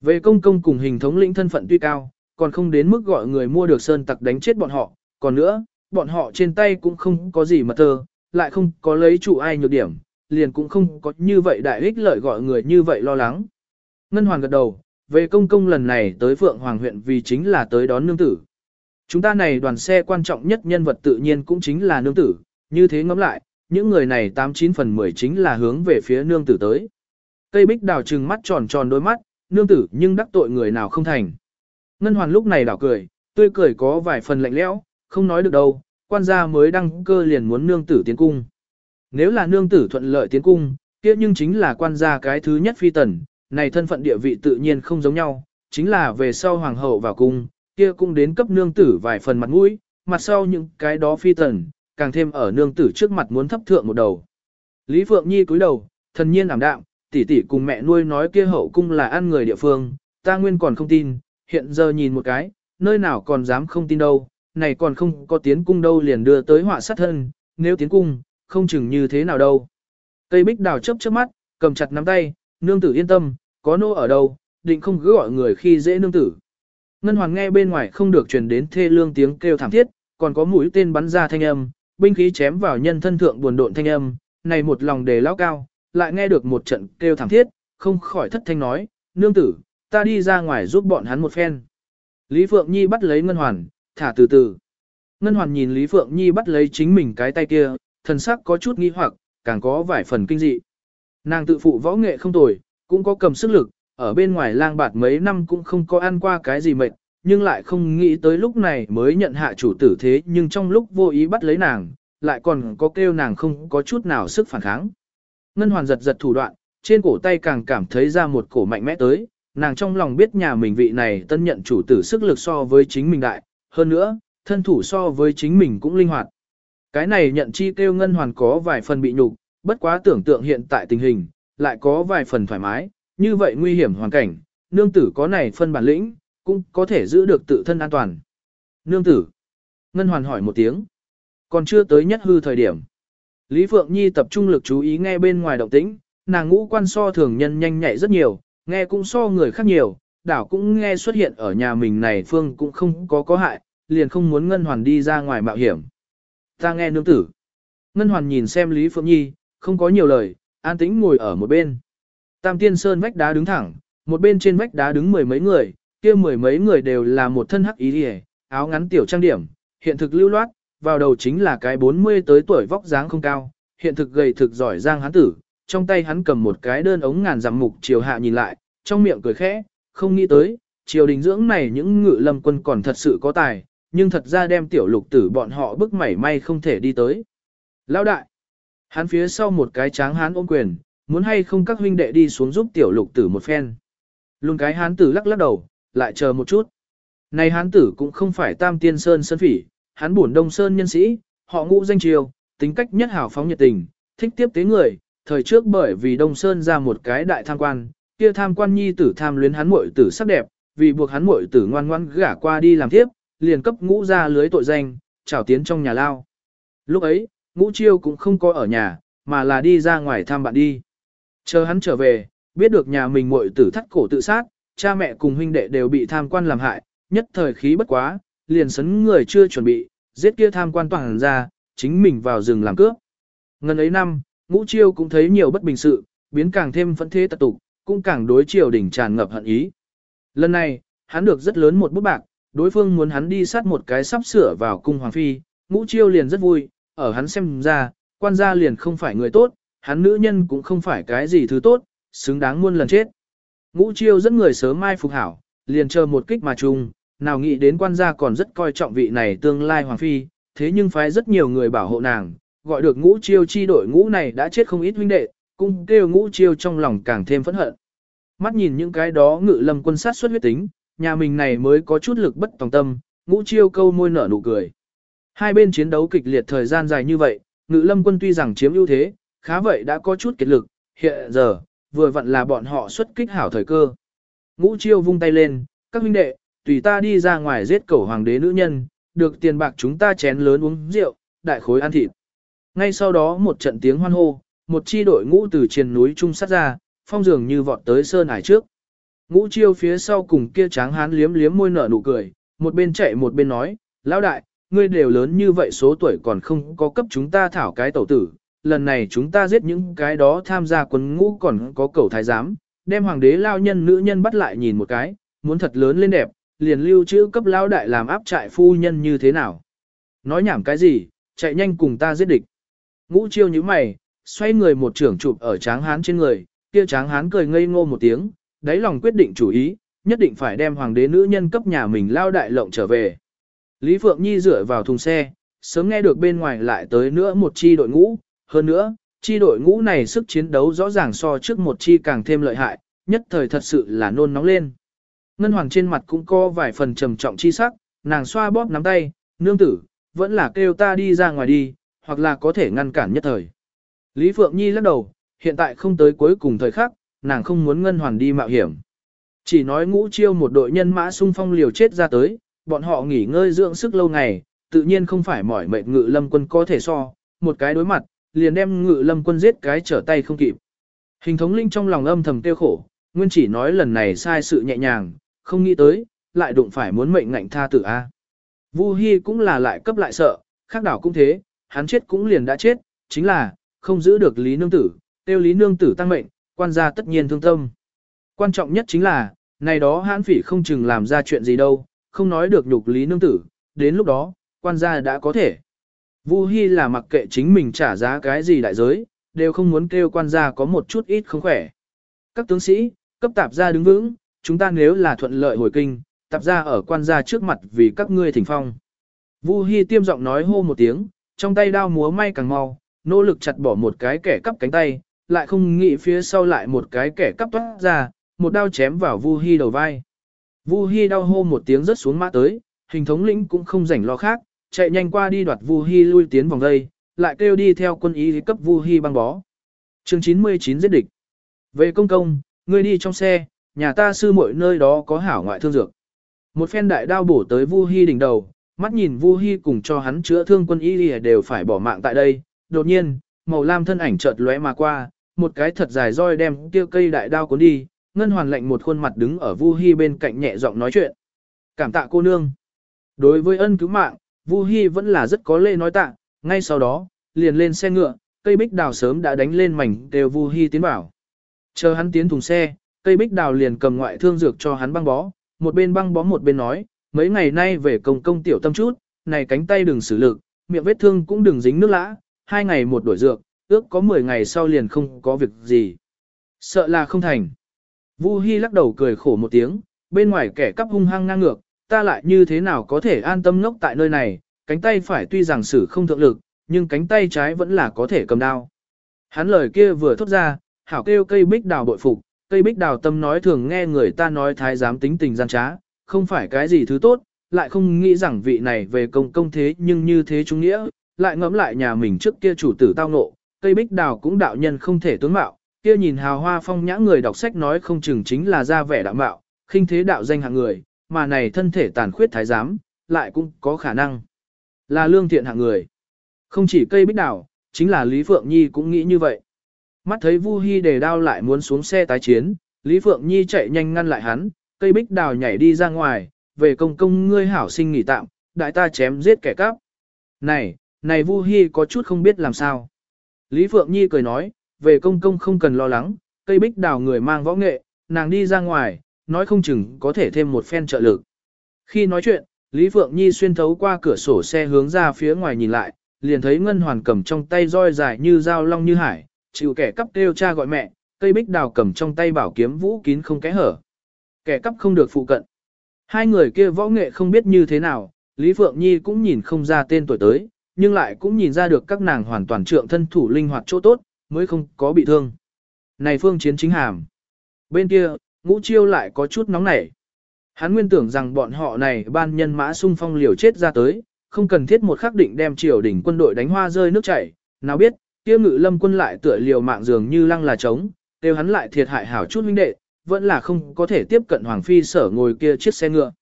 Về công công cùng hình thống lĩnh thân phận tuy cao, còn không đến mức gọi người mua được sơn tặc đánh chết bọn họ, còn nữa, bọn họ trên tay cũng không có gì mà tơ, lại không có lấy chủ ai nhược điểm, liền cũng không có như vậy đại ích lợi gọi người như vậy lo lắng. Ngân Hoàng gật đầu, về công công lần này tới Phượng Hoàng huyện vì chính là tới đón nương tử. Chúng ta này đoàn xe quan trọng nhất nhân vật tự nhiên cũng chính là nương tử, như thế ngẫm lại, những người này 89 phần 10 chính là hướng về phía nương tử tới. Cây bích đào trừng mắt tròn tròn đôi mắt, nương tử nhưng đắc tội người nào không thành. Ngân Hoàn lúc này đảo cười, tươi cười có vài phần lạnh lẽo, không nói được đâu, quan gia mới đăng cơ liền muốn nương tử tiến cung. Nếu là nương tử thuận lợi tiến cung, kia nhưng chính là quan gia cái thứ nhất phi tần, này thân phận địa vị tự nhiên không giống nhau, chính là về sau hoàng hậu vào cung, kia cũng đến cấp nương tử vài phần mặt mũi, mặt sau những cái đó phi tần, càng thêm ở nương tử trước mặt muốn thấp thượng một đầu. Lý Phượng Nhi cúi đầu, thần nhiên ảm đạm, tỷ tỷ cùng mẹ nuôi nói kia hậu cung là ăn người địa phương, ta nguyên còn không tin, hiện giờ nhìn một cái, nơi nào còn dám không tin đâu, này còn không có tiến cung đâu liền đưa tới họa sát thân, nếu tiến cung, không chừng như thế nào đâu. Cây bích đào chớp chớp mắt, cầm chặt nắm tay, nương tử yên tâm, có nô ở đâu, định không cứ gọi người khi dễ nương tử. Ngân Hoàng nghe bên ngoài không được truyền đến thê lương tiếng kêu thảm thiết, còn có mũi tên bắn ra thanh âm, binh khí chém vào nhân thân thượng buồn độn thanh âm, này một lòng đề lao cao, lại nghe được một trận kêu thảm thiết, không khỏi thất thanh nói, nương tử, ta đi ra ngoài giúp bọn hắn một phen. Lý Phượng Nhi bắt lấy Ngân Hoàn, thả từ từ. Ngân Hoàn nhìn Lý Phượng Nhi bắt lấy chính mình cái tay kia, thần sắc có chút nghi hoặc, càng có vài phần kinh dị. Nàng tự phụ võ nghệ không tồi, cũng có cầm sức lực, ở bên ngoài lang bạt mấy năm cũng không có ăn qua cái gì mệt, nhưng lại không nghĩ tới lúc này mới nhận hạ chủ tử thế nhưng trong lúc vô ý bắt lấy nàng, lại còn có kêu nàng không có chút nào sức phản kháng. Ngân Hoàn giật giật thủ đoạn, trên cổ tay càng cảm thấy ra một cổ mạnh mẽ tới, nàng trong lòng biết nhà mình vị này tân nhận chủ tử sức lực so với chính mình đại, hơn nữa, thân thủ so với chính mình cũng linh hoạt. Cái này nhận chi kêu ngân hoàn có vài phần bị nhục, bất quá tưởng tượng hiện tại tình hình, lại có vài phần thoải mái, như vậy nguy hiểm hoàn cảnh, nương tử có này phân bản lĩnh, cũng có thể giữ được tự thân an toàn. Nương tử, ngân hoàn hỏi một tiếng, còn chưa tới nhất hư thời điểm. Lý Phượng Nhi tập trung lực chú ý nghe bên ngoài động tĩnh, nàng ngũ quan so thường nhân nhanh nhạy rất nhiều, nghe cũng so người khác nhiều, đảo cũng nghe xuất hiện ở nhà mình này phương cũng không có có hại, liền không muốn Ngân Hoàn đi ra ngoài mạo hiểm. Ta nghe nương tử. Ngân Hoàn nhìn xem Lý Phượng Nhi, không có nhiều lời, an tĩnh ngồi ở một bên. Tam Tiên Sơn vách đá đứng thẳng, một bên trên vách đá đứng mười mấy người, kia mười mấy người đều là một thân hắc ý liễu, áo ngắn tiểu trang điểm, hiện thực lưu loát, vào đầu chính là cái 40 tới tuổi vóc dáng không cao, hiện thực gầy thực giỏi giang hắn tử, trong tay hắn cầm một cái đơn ống ngàn dặm mục chiều hạ nhìn lại, trong miệng cười khẽ, không nghĩ tới, triều đình dưỡng này những ngự lâm quân còn thật sự có tài, nhưng thật ra đem tiểu lục tử bọn họ bức mảy may không thể đi tới. Lão đại, hắn phía sau một cái tráng hán ôm quyền, muốn hay không các huynh đệ đi xuống giúp tiểu lục tử một phen. Luôn cái hán tử lắc lắc đầu, lại chờ một chút. Này hán tử cũng không phải tam tiên sơn sơn phỉ, hắn buồn đông sơn nhân sĩ, họ ngũ danh triều, tính cách nhất hảo phóng nhiệt tình, thích tiếp tế người, thời trước bởi vì đông sơn ra một cái đại tham quan, kia tham quan nhi tử tham luyến hắn muội tử sắc đẹp, vì buộc hắn muội tử ngoan ngoãn gả qua đi làm tiếp, liền cấp ngũ ra lưới tội danh, trảo tiến trong nhà lao. Lúc ấy, ngũ chiêu cũng không có ở nhà, mà là đi ra ngoài thăm bạn đi. Chờ hắn trở về, biết được nhà mình muội tử thắt cổ tự sát, cha mẹ cùng huynh đệ đều bị tham quan làm hại, nhất thời khí bất quá, liền sấn người chưa chuẩn bị, giết kia tham quan toàn ra, chính mình vào rừng làm cướp. Ngân ấy năm, ngũ chiêu cũng thấy nhiều bất bình sự, biến càng thêm phẫn thế tật tục, cũng càng đối triều đỉnh tràn ngập hận ý. Lần này, hắn được rất lớn một bút bạc, đối phương muốn hắn đi sát một cái sắp sửa vào cung hoàng phi, ngũ chiêu liền rất vui, ở hắn xem ra, quan gia liền không phải người tốt, hắn nữ nhân cũng không phải cái gì thứ tốt, xứng đáng muôn lần chết. Ngũ chiêu dẫn người sớm mai phục hảo, liền chờ một kích mà chung, nào nghĩ đến quan gia còn rất coi trọng vị này tương lai hoàng phi, thế nhưng phái rất nhiều người bảo hộ nàng, gọi được ngũ chiêu chi đội ngũ này đã chết không ít huynh đệ, cung kêu ngũ chiêu trong lòng càng thêm phẫn hận. Mắt nhìn những cái đó ngự lâm quân sát xuất huyết tính, nhà mình này mới có chút lực bất tòng tâm, ngũ chiêu câu môi nở nụ cười. Hai bên chiến đấu kịch liệt thời gian dài như vậy, ngự lâm quân tuy rằng chiếm ưu thế, khá vậy đã có chút kiệt lực, hiện giờ, vừa vặn là bọn họ xuất kích hảo thời cơ. Ngũ chiêu vung tay lên, các huynh đệ, tùy ta đi ra ngoài giết cẩu hoàng đế nữ nhân, được tiền bạc chúng ta chén lớn uống rượu, đại khối ăn thịt. Ngay sau đó một trận tiếng hoan hô, một chi đội ngũ từ trên núi trung sát ra, phong dường như vọt tới sơn hải trước. Ngũ chiêu phía sau cùng kia tráng hán liếm liếm môi nở nụ cười, một bên chạy một bên nói, lão đại, ngươi đều lớn như vậy số tuổi còn không có cấp chúng ta thảo cái tẩu tử, lần này chúng ta giết những cái đó tham gia quân ngũ còn có cầu thái giám, đem hoàng đế lao nhân nữ nhân bắt lại nhìn một cái, muốn thật lớn lên đẹp, liền lưu trữ cấp lao đại làm áp trại phu nhân như thế nào. Nói nhảm cái gì, chạy nhanh cùng ta giết địch. Ngũ chiêu như mày, xoay người một trưởng chụp ở tráng hán trên người, kia tráng hán cười ngây ngô một tiếng, đáy lòng quyết định chủ ý, nhất định phải đem hoàng đế nữ nhân cấp nhà mình lao đại lộng trở về. Lý Phượng Nhi dựa vào thùng xe, sớm nghe được bên ngoài lại tới nữa một chi đội ngũ, hơn nữa, chi đội ngũ này sức chiến đấu rõ ràng so trước một chi càng thêm lợi hại, nhất thời thật sự là nôn nóng lên. Ngân Hoàng trên mặt cũng có vài phần trầm trọng chi sắc, nàng xoa bóp nắm tay, nương tử, vẫn là kêu ta đi ra ngoài đi, hoặc là có thể ngăn cản nhất thời. Lý Phượng Nhi lắc đầu, hiện tại không tới cuối cùng thời khắc, nàng không muốn Ngân Hoàn đi mạo hiểm. Chỉ nói ngũ chiêu một đội nhân mã xung phong liều chết ra tới, bọn họ nghỉ ngơi dưỡng sức lâu ngày, tự nhiên không phải mỏi mệt ngự lâm quân có thể so, một cái đối mặt, liền đem ngự lâm quân giết cái trở tay không kịp. Hình thống linh trong lòng âm thầm tiêu khổ, nguyên chỉ nói lần này sai sự nhẹ nhàng, không nghĩ tới, lại đụng phải muốn mệnh ngạnh tha tử A. Vu Hi cũng là lại cấp lại sợ, khác đảo cũng thế, hắn chết cũng liền đã chết, chính là, không giữ được Lý Nương Tử, tiêu Lý Nương Tử tăng mệnh, quan gia tất nhiên thương tâm. Quan trọng nhất chính là, này đó hãn phỉ không chừng làm ra chuyện gì đâu, không nói được nhục Lý Nương Tử, đến lúc đó, quan gia đã có thể. Vu Hi là mặc kệ chính mình trả giá cái gì đại giới, đều không muốn kêu quan gia có một chút ít không khỏe. Các tướng sĩ, cấp tạp gia đứng vững, chúng ta nếu là thuận lợi hồi kinh, tạp gia ở quan gia trước mặt vì các ngươi thỉnh phong. Vu Hi tiêm giọng nói hô một tiếng, trong tay đao múa may càng mau, nỗ lực chặt bỏ một cái kẻ cắp cánh tay, lại không nghĩ phía sau lại một cái kẻ cắp toát ra, một đao chém vào Vu Hi đầu vai. Vu Hi đau hô một tiếng rất xuống mã tới, hình thống lĩnh cũng không rảnh lo khác, chạy nhanh qua đi đoạt Vu Hi lui tiến vòng dây, lại kêu đi theo quân ý cấp Vu Hi băng bó. Chương 99 giết địch. Về công công, ngươi đi trong xe, nhà ta sư muội nơi đó có hảo ngoại thương dược. Một phen đại đao bổ tới Vu Hi đỉnh đầu, mắt nhìn Vu Hi cùng cho hắn chữa thương quân y lìa đều phải bỏ mạng tại đây, đột nhiên, màu lam thân ảnh chợt lóe mà qua, một cái thật dài roi đem kia cây đại đao cuốn đi, ngân hoàn lạnh một khuôn mặt đứng ở Vu Hi bên cạnh nhẹ giọng nói chuyện. Cảm tạ cô nương. Đối với ân cứu mạng, Vu Hi vẫn là rất có lễ nói tạ, ngay sau đó, liền lên xe ngựa, cây bích đào sớm đã đánh lên mảnh đều Vu Hi tiến vào. Chờ hắn tiến thùng xe, cây bích đào liền cầm ngoại thương dược cho hắn băng bó, một bên băng bó một bên nói, mấy ngày nay về công công tiểu tâm chút, này cánh tay đừng xử lực, miệng vết thương cũng đừng dính nước lã, hai ngày một đổi dược, ước có 10 ngày sau liền không có việc gì. Sợ là không thành. Vu Hi lắc đầu cười khổ một tiếng, bên ngoài kẻ cắp hung hăng ngang ngược, ta lại như thế nào có thể an tâm ngốc tại nơi này, cánh tay phải tuy rằng xử không thượng lực, nhưng cánh tay trái vẫn là có thể cầm đao. Hắn lời kia vừa thốt ra, hảo kêu cây bích đào bội phục, cây bích đào tâm nói thường nghe người ta nói thái giám tính tình gian trá, không phải cái gì thứ tốt, lại không nghĩ rằng vị này về công công thế nhưng như thế trung nghĩa, lại ngẫm lại nhà mình trước kia chủ tử tao ngộ, cây bích đào cũng đạo nhân không thể tướng mạo, kia nhìn hào hoa phong nhã người đọc sách nói không chừng chính là ra vẻ đạo mạo, khinh thế đạo danh hạng người, mà này thân thể tàn khuyết thái giám, lại cũng có khả năng là lương thiện hạng người. Không chỉ cây bích đào, chính là Lý Phượng Nhi cũng nghĩ như vậy. Mắt thấy Vu Hi đề đao lại muốn xuống xe tái chiến, Lý Phượng Nhi chạy nhanh ngăn lại hắn, cây bích đào nhảy đi ra ngoài, về công công ngươi hảo sinh nghỉ tạm, đại ta chém giết kẻ cắp. Này, này Vu Hi có chút không biết làm sao. Lý Phượng Nhi cười nói, về công công không cần lo lắng, cây bích đào người mang võ nghệ, nàng đi ra ngoài, nói không chừng có thể thêm một phen trợ lực. Khi nói chuyện, Lý Phượng Nhi xuyên thấu qua cửa sổ xe hướng ra phía ngoài nhìn lại, liền thấy Ngân Hoàn cầm trong tay roi dài như dao long như hải, chịu kẻ cắp kêu cha gọi mẹ, cây bích đào cầm trong tay bảo kiếm vũ kín không kẽ hở. Kẻ cắp không được phụ cận. Hai người kia võ nghệ không biết như thế nào, Lý Phượng Nhi cũng nhìn không ra tên tuổi tới, nhưng lại cũng nhìn ra được các nàng hoàn toàn trượng thân thủ linh hoạt chỗ tốt, mới không có bị thương. Này phương chiến chính hàm. Bên kia, ngũ chiêu lại có chút nóng nảy. Hắn nguyên tưởng rằng bọn họ này ban nhân mã sung phong liều chết ra tới, không cần thiết một khắc định đem triều đỉnh quân đội đánh hoa rơi nước chảy, nào biết, kia ngự lâm quân lại tựa liều mạng dường như lăng là trống, đều hắn lại thiệt hại hảo chút huynh đệ, vẫn là không có thể tiếp cận Hoàng Phi sở ngồi kia chiếc xe ngựa.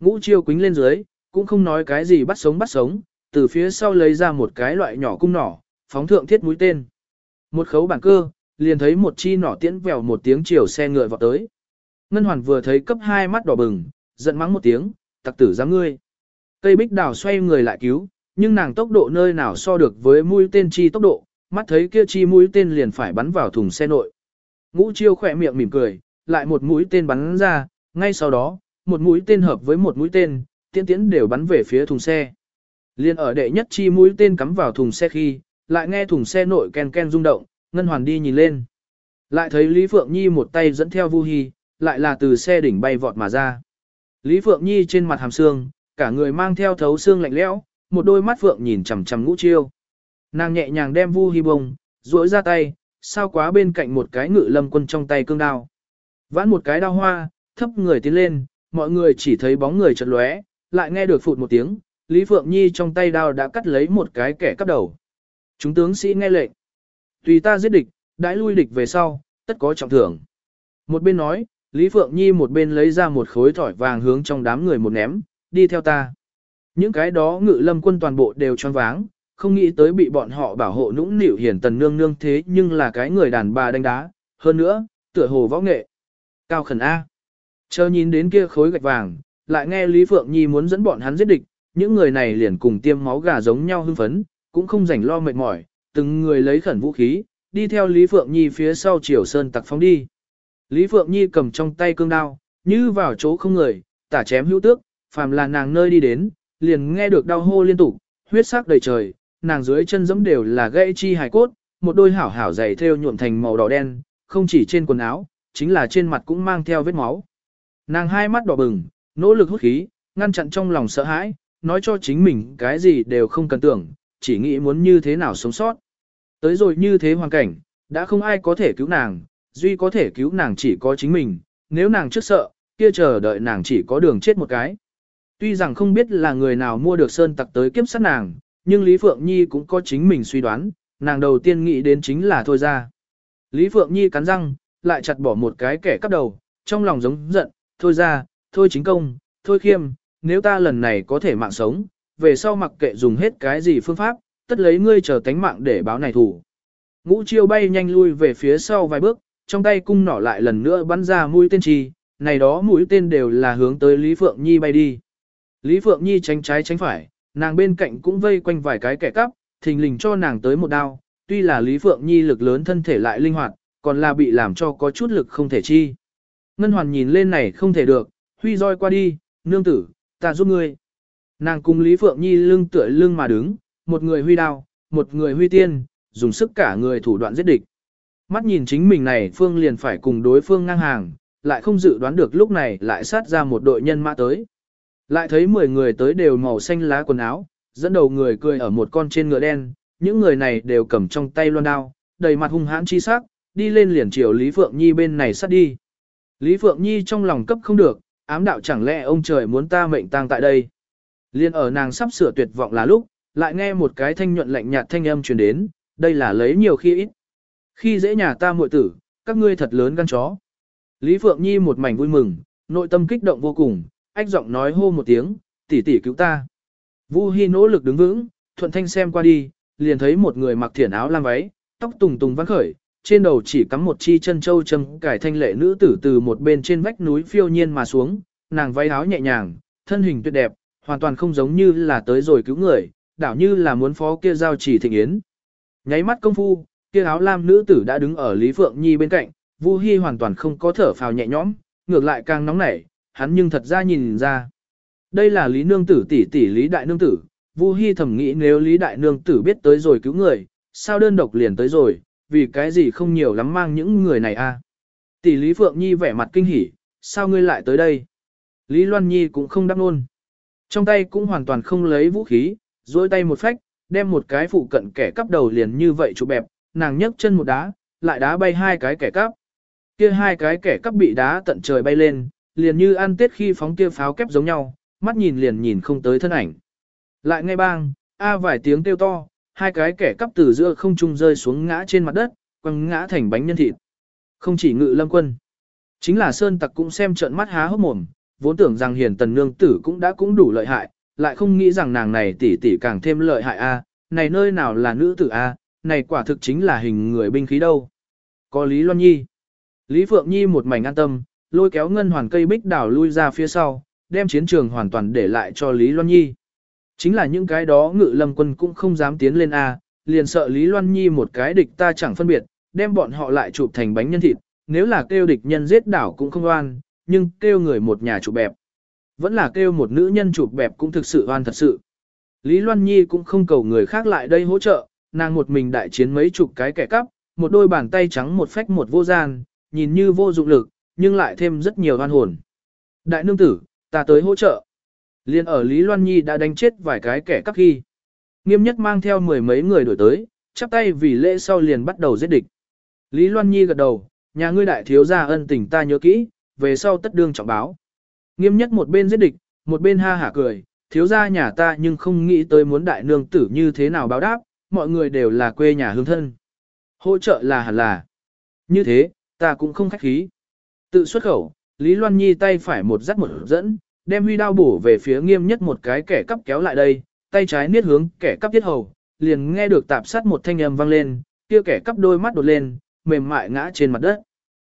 Ngũ chiêu quính lên dưới, cũng không nói cái gì bắt sống bắt sống, từ phía sau lấy ra một cái loại nhỏ cung nỏ, phóng thượng thiết mũi tên. Một khấu bản cơ, liền thấy một chi nỏ tiễn vèo một tiếng chiều xe ngựa vọt tới. Ngân Hoàn vừa thấy cấp hai mắt đỏ bừng, giận mắng một tiếng, tặc tử dám ngươi. Cây bích đào xoay người lại cứu, nhưng nàng tốc độ nơi nào so được với mũi tên chi tốc độ, mắt thấy kia chi mũi tên liền phải bắn vào thùng xe nội. Ngũ chiêu khỏe miệng mỉm cười, lại một mũi tên bắn ra, ngay sau đó, một mũi tên hợp với một mũi tên, tiễn tiễn đều bắn về phía thùng xe. Liên ở đệ nhất chi mũi tên cắm vào thùng xe khi, lại nghe thùng xe nội ken ken rung động, Ngân Hoàn đi nhìn lên. Lại thấy Lý Phượng Nhi một tay dẫn theo Vu Hi, lại là từ xe đỉnh bay vọt mà ra. Lý Phượng Nhi trên mặt hàm xương, cả người mang theo thấu xương lạnh lẽo, một đôi mắt phượng nhìn chằm chằm ngũ chiêu. Nàng nhẹ nhàng đem Vu Hi bông, duỗi ra tay, sao quá bên cạnh một cái ngự lâm quân trong tay cương đao. Vãn một cái đao hoa, thấp người tiến lên, mọi người chỉ thấy bóng người chật lóe, lại nghe được phụt một tiếng, Lý Phượng Nhi trong tay đao đã cắt lấy một cái kẻ cắp đầu. Chúng tướng sĩ nghe lệnh. Tùy ta giết địch, đãi lui địch về sau, tất có trọng thưởng. Một bên nói, Lý Phượng Nhi một bên lấy ra một khối thỏi vàng hướng trong đám người một ném, đi theo ta. Những cái đó ngự lâm quân toàn bộ đều choáng váng, không nghĩ tới bị bọn họ bảo hộ nũng nịu hiển tần nương nương thế nhưng là cái người đàn bà đánh đá. Hơn nữa, tựa hồ võ nghệ. Cao khẩn A. Chờ nhìn đến kia khối gạch vàng, lại nghe Lý Phượng Nhi muốn dẫn bọn hắn giết địch, những người này liền cùng tiêm máu gà giống nhau hưng phấn, cũng không rảnh lo mệt mỏi, từng người lấy khẩn vũ khí, đi theo Lý Phượng Nhi phía sau Triều Sơn tặc phóng đi. Lý Phượng Nhi cầm trong tay cương đao, như vào chỗ không người, tả chém hữu tước, phàm là nàng nơi đi đến, liền nghe được đau hô liên tục, huyết sắc đầy trời, nàng dưới chân giẫm đều là gãy chi hài cốt, một đôi hảo hảo dày theo nhuộm thành màu đỏ đen, không chỉ trên quần áo, chính là trên mặt cũng mang theo vết máu. Nàng hai mắt đỏ bừng, nỗ lực hút khí, ngăn chặn trong lòng sợ hãi, nói cho chính mình cái gì đều không cần tưởng, chỉ nghĩ muốn như thế nào sống sót. Tới rồi như thế hoàn cảnh, đã không ai có thể cứu nàng, duy có thể cứu nàng chỉ có chính mình, nếu nàng trước sợ, kia chờ đợi nàng chỉ có đường chết một cái. Tuy rằng không biết là người nào mua được sơn tặc tới kiếp sát nàng, nhưng Lý Phượng Nhi cũng có chính mình suy đoán, nàng đầu tiên nghĩ đến chính là thôi ra. Lý Phượng Nhi cắn răng, lại chặt bỏ một cái kẻ cắp đầu, trong lòng giống giận, thôi ra, thôi chính công, thôi khiêm, nếu ta lần này có thể mạng sống, về sau mặc kệ dùng hết cái gì phương pháp, tất lấy ngươi chờ tánh mạng để báo này thủ. Ngũ chiêu bay nhanh lui về phía sau vài bước, trong tay cung nỏ lại lần nữa bắn ra mũi tên trì, này đó mũi tên đều là hướng tới Lý Phượng Nhi bay đi. Lý Phượng Nhi tránh trái tránh phải, nàng bên cạnh cũng vây quanh vài cái kẻ cắp, thình lình cho nàng tới một đao, tuy là Lý Phượng Nhi lực lớn thân thể lại linh hoạt, còn là bị làm cho có chút lực không thể chi. Ngân Hoàn nhìn lên này không thể được, huy roi qua đi, nương tử, ta giúp ngươi. Nàng cùng Lý Phượng Nhi lưng tựa lưng mà đứng, một người huy đao, một người huy tiên, dùng sức cả người thủ đoạn giết địch. Mắt nhìn chính mình này Phương liền phải cùng đối phương ngang hàng, lại không dự đoán được lúc này lại sát ra một đội nhân mã tới. Lại thấy 10 người tới đều màu xanh lá quần áo, dẫn đầu người cười ở một con trên ngựa đen, những người này đều cầm trong tay loan đao, đầy mặt hung hãn chi sắc, đi lên liền chiều Lý Phượng Nhi bên này sát đi. Lý Phượng Nhi trong lòng cấp không được, ám đạo chẳng lẽ ông trời muốn ta mệnh tang tại đây. Liên ở nàng sắp sửa tuyệt vọng là lúc, lại nghe một cái thanh nhuận lạnh nhạt thanh âm truyền đến, đây là lấy nhiều khi ít. Khi dễ nhà ta muội tử, các ngươi thật lớn gan chó. Lý Phượng Nhi một mảnh vui mừng, nội tâm kích động vô cùng, ách giọng nói hô một tiếng, tỷ tỷ cứu ta. Vu Hi nỗ lực đứng vững, thuận thanh xem qua đi, liền thấy một người mặc thiển áo lam váy, tóc tùng tùng vắng khởi, trên đầu chỉ cắm một chi chân châu châm cải thanh lệ nữ tử từ một bên trên vách núi phiêu nhiên mà xuống, nàng váy áo nhẹ nhàng, thân hình tuyệt đẹp, hoàn toàn không giống như là tới rồi cứu người, đảo như là muốn phó kia giao chỉ thịnh yến. Nháy mắt công phu, kia áo lam nữ tử đã đứng ở Lý Phượng Nhi bên cạnh, Vu Hi hoàn toàn không có thở phào nhẹ nhõm, ngược lại càng nóng nảy, hắn nhưng thật ra nhìn ra. Đây là Lý Nương Tử tỷ tỷ Lý Đại Nương Tử, Vu Hi thầm nghĩ nếu Lý Đại Nương Tử biết tới rồi cứu người, sao đơn độc liền tới rồi, vì cái gì không nhiều lắm mang những người này a? Tỷ Lý Phượng Nhi vẻ mặt kinh hỉ, sao ngươi lại tới đây? Lý Loan Nhi cũng không đáp luôn. Trong tay cũng hoàn toàn không lấy vũ khí, duỗi tay một phách, đem một cái phụ cận kẻ cắp đầu liền như vậy chụp bẹp, nàng nhấc chân một đá, lại đá bay hai cái kẻ cắp. Kia hai cái kẻ cắp bị đá tận trời bay lên, liền như ăn tết khi phóng kia pháo kép giống nhau, mắt nhìn liền nhìn không tới thân ảnh. Lại ngay bang, a vài tiếng kêu to, hai cái kẻ cắp từ giữa không trung rơi xuống ngã trên mặt đất, quăng ngã thành bánh nhân thịt. Không chỉ ngự lâm quân, chính là sơn tặc cũng xem trợn mắt há hốc mồm, vốn tưởng rằng hiền tần nương tử cũng đã cũng đủ lợi hại, lại không nghĩ rằng nàng này tỷ tỷ càng thêm lợi hại a, này nơi nào là nữ tử a, này quả thực chính là hình người binh khí đâu. Có Lý Loan Nhi. Lý Phượng Nhi một mảnh an tâm, lôi kéo ngân hoàn cây bích đảo lui ra phía sau, đem chiến trường hoàn toàn để lại cho Lý Loan Nhi. Chính là những cái đó ngự lâm quân cũng không dám tiến lên A, liền sợ Lý Loan Nhi một cái địch ta chẳng phân biệt, đem bọn họ lại chụp thành bánh nhân thịt, nếu là kêu địch nhân giết đảo cũng không oan, nhưng kêu người một nhà chụp bẹp. Vẫn là kêu một nữ nhân chụp bẹp cũng thực sự oan thật sự. Lý Loan Nhi cũng không cầu người khác lại đây hỗ trợ, nàng một mình đại chiến mấy chục cái kẻ cắp, một đôi bàn tay trắng một phách một vô gian, nhìn như vô dụng lực, nhưng lại thêm rất nhiều oan hồn. Đại nương tử, ta tới hỗ trợ. Liên ở Lý Loan Nhi đã đánh chết vài cái kẻ cắp khi. Nghiêm nhất mang theo mười mấy người đổi tới, chắp tay vì lễ sau liền bắt đầu giết địch. Lý Loan Nhi gật đầu, nhà ngươi đại thiếu gia ân tình ta nhớ kỹ, về sau tất đương trọng báo. Nghiêm nhất một bên giết địch, một bên ha hả cười, thiếu gia nhà ta nhưng không nghĩ tới muốn đại nương tử như thế nào báo đáp, mọi người đều là quê nhà hương thân. Hỗ trợ là hẳn là. Như thế, ta cũng không khách khí. Tự xuất khẩu, Lý Loan Nhi tay phải một dắt một dẫn, đem huy đao bổ về phía nghiêm nhất một cái kẻ cắp kéo lại đây, tay trái niết hướng kẻ cắp tiết hầu, liền nghe được tạp sát một thanh âm vang lên, kia kẻ cắp đôi mắt đột lên, mềm mại ngã trên mặt đất.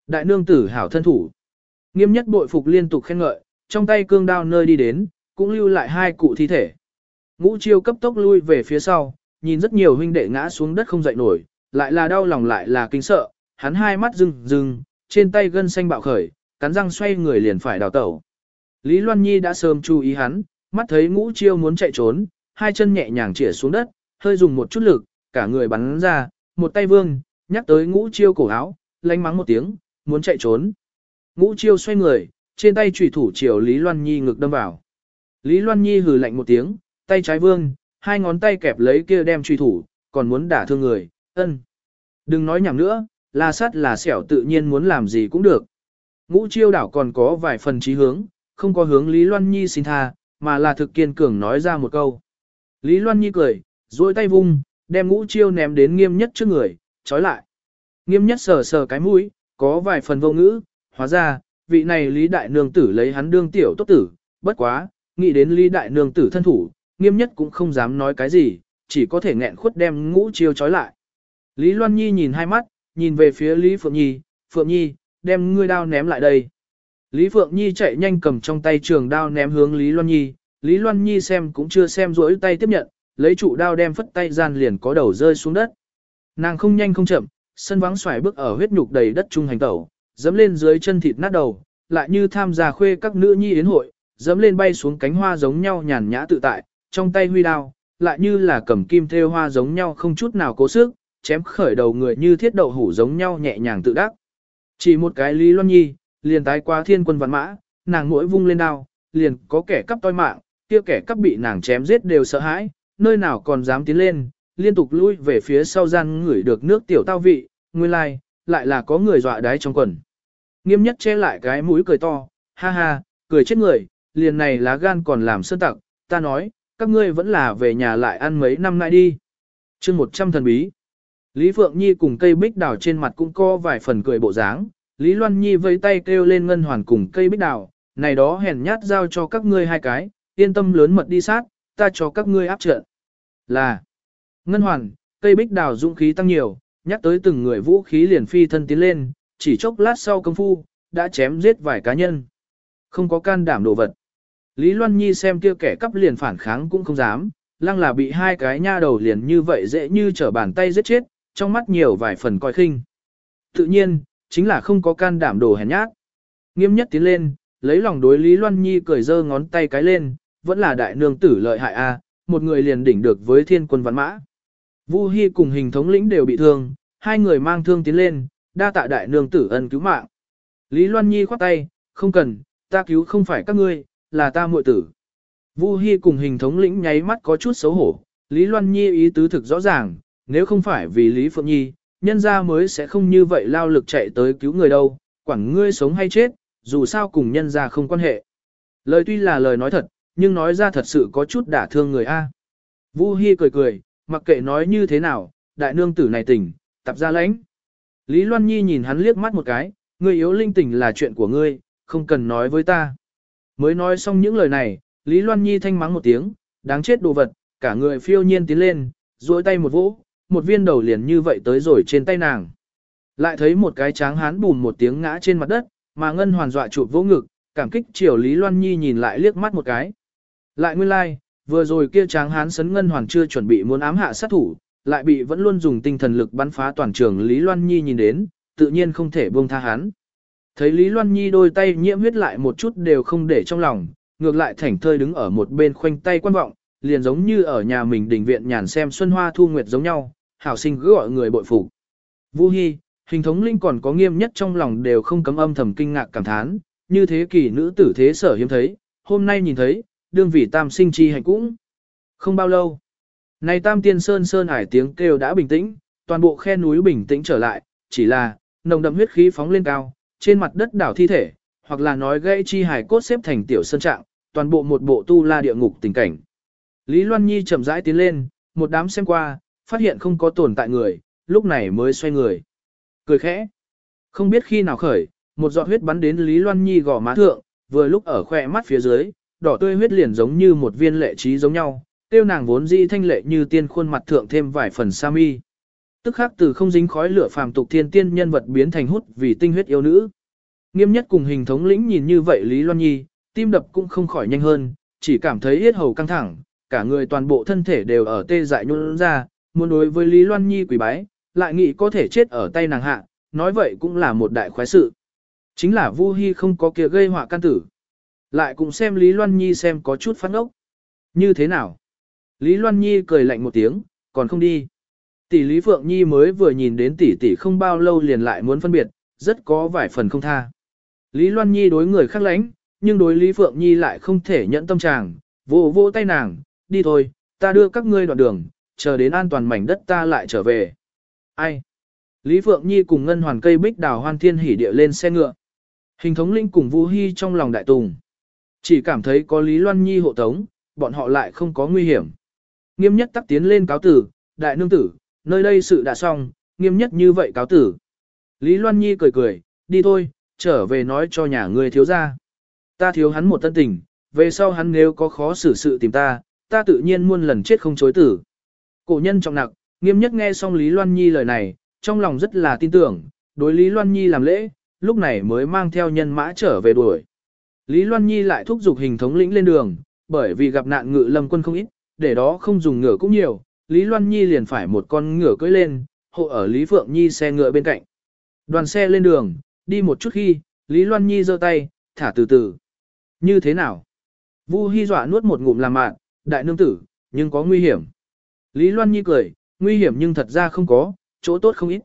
Đại nương tử hảo thân thủ. Nghiêm nhất bội phục liên tục khen ngợi, trong tay cương đao nơi đi đến, cũng lưu lại hai cụ thi thể. Ngũ chiêu cấp tốc lui về phía sau, nhìn rất nhiều huynh đệ ngã xuống đất không dậy nổi, lại là đau lòng lại là kinh sợ, hắn hai mắt rưng rưng, trên tay gân xanh bạo khởi, cắn răng xoay người liền phải đào tẩu. Lý Loan Nhi đã sớm chú ý hắn, mắt thấy ngũ chiêu muốn chạy trốn, hai chân nhẹ nhàng chĩa xuống đất, hơi dùng một chút lực, cả người bắn ra, một tay vương, nhắc tới ngũ chiêu cổ áo, lánh mắng một tiếng, muốn chạy trốn. Ngũ chiêu xoay người, trên tay trùy thủ chiều Lý Loan Nhi ngực đâm vào. Lý Loan Nhi hừ lạnh một tiếng, tay trái vương, hai ngón tay kẹp lấy kia đem truy thủ, còn muốn đả thương người, ân. Đừng nói nhảm nữa, là sát là xẻo tự nhiên muốn làm gì cũng được. Ngũ chiêu đảo còn có vài phần trí hướng, không có hướng Lý Loan Nhi xin tha, mà là thực kiên cường nói ra một câu. Lý Loan Nhi cười, duỗi tay vung, đem ngũ chiêu ném đến nghiêm nhất trước người, trói lại. Nghiêm nhất sờ sờ cái mũi, có vài phần vô ngữ, hóa ra, vị này Lý Đại Nương Tử lấy hắn đương tiểu tốt tử, bất quá, nghĩ đến Lý Đại Nương Tử thân thủ, nghiêm nhất cũng không dám nói cái gì, chỉ có thể nghẹn khuất đem ngũ chiêu trói lại. Lý Loan Nhi nhìn hai mắt, nhìn về phía Lý Phượng Nhi, Phượng Nhi, đem ngươi đao ném lại đây. Lý Phượng Nhi chạy nhanh cầm trong tay trường đao ném hướng Lý Loan Nhi, Lý Loan Nhi xem cũng chưa xem rỗi tay tiếp nhận, lấy trụ đao đem phất tay gian liền có đầu rơi xuống đất. Nàng không nhanh không chậm, sân vắng xoài bước ở huyết nhục đầy đất trung hành tẩu, dẫm lên dưới chân thịt nát đầu, lại như tham gia khuê các nữ nhi yến hội, dẫm lên bay xuống cánh hoa giống nhau nhàn nhã tự tại, trong tay huy đao, lại như là cầm kim thêu hoa giống nhau không chút nào cố sức, chém khởi đầu người như thiết đậu hủ giống nhau nhẹ nhàng tự đắc. Chỉ một cái Lý Loan Nhi, liền tái qua thiên quân vạn mã, nàng mỗi vung lên đao, liền có kẻ cắp toi mạng, kia kẻ cắp bị nàng chém giết đều sợ hãi, nơi nào còn dám tiến lên, liên tục lui về phía sau gian ngửi được nước tiểu tao vị, nguyên lai, like, lại là có người dọa đáy trong quần. Nghiêm nhất che lại cái mũi cười to, ha ha, cười chết người, liền này lá gan còn làm sơn tặc, ta nói, các ngươi vẫn là về nhà lại ăn mấy năm nay đi. chương 100 thần bí. Lý Phượng Nhi cùng cây bích đào trên mặt cũng có vài phần cười bộ dáng, Lý Loan Nhi vẫy tay kêu lên ngân hoàn cùng cây bích đào, này đó hèn nhát giao cho các ngươi hai cái, yên tâm lớn mật đi sát, ta cho các ngươi áp trận. Là, ngân hoàn, cây bích đào dũng khí tăng nhiều, nhắc tới từng người vũ khí liền phi thân tiến lên, chỉ chốc lát sau công phu, đã chém giết vài cá nhân. Không có can đảm đồ vật. Lý Loan Nhi xem kia kẻ cắp liền phản kháng cũng không dám, lăng là bị hai cái nha đầu liền như vậy dễ như trở bàn tay giết chết, trong mắt nhiều vài phần coi khinh. Tự nhiên, chính là không có can đảm đồ hèn nhát. Nghiêm nhất tiến lên, lấy lòng đối Lý Loan Nhi cười giơ ngón tay cái lên, vẫn là đại nương tử lợi hại a, một người liền đỉnh được với thiên quân văn mã. Vu Hi cùng hình thống lĩnh đều bị thương, hai người mang thương tiến lên, đa tạ đại nương tử ân cứu mạng. Lý Loan Nhi khoát tay, không cần, ta cứu không phải các ngươi, là ta muội tử. Vu Hi cùng hình thống lĩnh nháy mắt có chút xấu hổ, Lý Loan Nhi ý tứ thực rõ ràng, nếu không phải vì Lý Phượng Nhi, nhân gia mới sẽ không như vậy lao lực chạy tới cứu người đâu, quản ngươi sống hay chết, dù sao cùng nhân gia không quan hệ. Lời tuy là lời nói thật, nhưng nói ra thật sự có chút đả thương người A. Vu Hi cười cười, mặc kệ nói như thế nào, đại nương tử này tỉnh, tập ra lãnh. Lý Loan Nhi nhìn hắn liếc mắt một cái, ngươi yếu linh tỉnh là chuyện của ngươi, không cần nói với ta. Mới nói xong những lời này, Lý Loan Nhi thanh mắng một tiếng, đáng chết đồ vật, cả người phiêu nhiên tiến lên, duỗi tay một vỗ, một viên đầu liền như vậy tới rồi trên tay nàng. Lại thấy một cái tráng hán bùn một tiếng ngã trên mặt đất, mà ngân hoàn dọa chụp vỗ ngực, cảm kích chiều Lý Loan Nhi nhìn lại liếc mắt một cái. Lại nguyên lai, like, vừa rồi kia tráng hán sấn ngân hoàn chưa chuẩn bị muốn ám hạ sát thủ, lại bị vẫn luôn dùng tinh thần lực bắn phá toàn trường Lý Loan Nhi nhìn đến, tự nhiên không thể buông tha hắn. Thấy Lý Loan Nhi đôi tay nhiễm huyết lại một chút đều không để trong lòng, ngược lại thảnh thơi đứng ở một bên khoanh tay quan vọng, liền giống như ở nhà mình đình viện nhàn xem xuân hoa thu nguyệt giống nhau, hảo sinh cứ gọi người bội phục. Vu Hi, hình thống linh còn có nghiêm nhất trong lòng đều không cấm âm thầm kinh ngạc cảm thán, như thế kỳ nữ tử thế sở hiếm thấy, hôm nay nhìn thấy, đương vị tam sinh chi hạnh cũng. Không bao lâu, này tam tiên sơn sơn hải tiếng kêu đã bình tĩnh, toàn bộ khe núi bình tĩnh trở lại, chỉ là, nồng đậm huyết khí phóng lên cao, trên mặt đất đảo thi thể, hoặc là nói gãy chi hải cốt xếp thành tiểu sơn trạng, toàn bộ một bộ tu la địa ngục tình cảnh. Lý Loan Nhi chậm rãi tiến lên, một đám xem qua, phát hiện không có tồn tại người, lúc này mới xoay người. Cười khẽ. Không biết khi nào khởi, một giọt huyết bắn đến Lý Loan Nhi gò má thượng, vừa lúc ở khỏe mắt phía dưới, đỏ tươi huyết liền giống như một viên lệ trí giống nhau, tiêu nàng vốn dĩ thanh lệ như tiên khuôn mặt thượng thêm vài phần sa mi. Tức khắc từ không dính khói lửa phàm tục thiên tiên nhân vật biến thành hút vì tinh huyết yêu nữ. Nghiêm nhất cùng hình thống lĩnh nhìn như vậy Lý Loan Nhi, tim đập cũng không khỏi nhanh hơn, chỉ cảm thấy yết hầu căng thẳng, cả người toàn bộ thân thể đều ở tê dại nhún ra, muốn đối với Lý Loan Nhi quỷ bái, lại nghĩ có thể chết ở tay nàng hạ, nói vậy cũng là một đại khoái sự. Chính là Vu Hi không có kia gây họa can tử. Lại cũng xem Lý Loan Nhi xem có chút phát ốc. Như thế nào? Lý Loan Nhi cười lạnh một tiếng, còn không đi. Tỷ Lý Phượng Nhi mới vừa nhìn đến tỷ tỷ không bao lâu liền lại muốn phân biệt, rất có vài phần không tha. Lý Loan Nhi đối người khác lãnh, nhưng đối Lý Phượng Nhi lại không thể nhận tâm trạng, vô vô tay nàng, đi thôi, ta đưa các ngươi đoạn đường, chờ đến an toàn mảnh đất ta lại trở về. Ai? Lý Phượng Nhi cùng Ngân Hoàn cây bích đào hoan thiên hỉ địa lên xe ngựa. Hình thống linh cùng Vũ Hi trong lòng đại tùng. Chỉ cảm thấy có Lý Loan Nhi hộ tống, bọn họ lại không có nguy hiểm. Nghiêm nhất tắc tiến lên cáo tử, đại nương tử, nơi đây sự đã xong, nghiêm nhất như vậy cáo tử. Lý Loan Nhi cười cười, đi thôi, trở về nói cho nhà người thiếu gia. Ta thiếu hắn một tân tình, về sau hắn nếu có khó xử sự tìm ta, ta tự nhiên muôn lần chết không chối tử. Cổ nhân trọng nặng, Nghiêm nhất nghe xong Lý Loan Nhi lời này, trong lòng rất là tin tưởng, đối Lý Loan Nhi làm lễ, lúc này mới mang theo nhân mã trở về đuổi. Lý Loan Nhi lại thúc giục hình thống lĩnh lên đường, bởi vì gặp nạn ngự lâm quân không ít, để đó không dùng ngựa cũng nhiều, Lý Loan Nhi liền phải một con ngựa cưỡi lên, hộ ở Lý Phượng Nhi xe ngựa bên cạnh. Đoàn xe lên đường, đi một chút khi, Lý Loan Nhi giơ tay, thả từ từ. Như thế nào? Vu Hi dọa nuốt một ngụm làm mạn, đại nương tử, nhưng có nguy hiểm. Lý Loan Nhi cười, nguy hiểm nhưng thật ra không có, chỗ tốt không ít.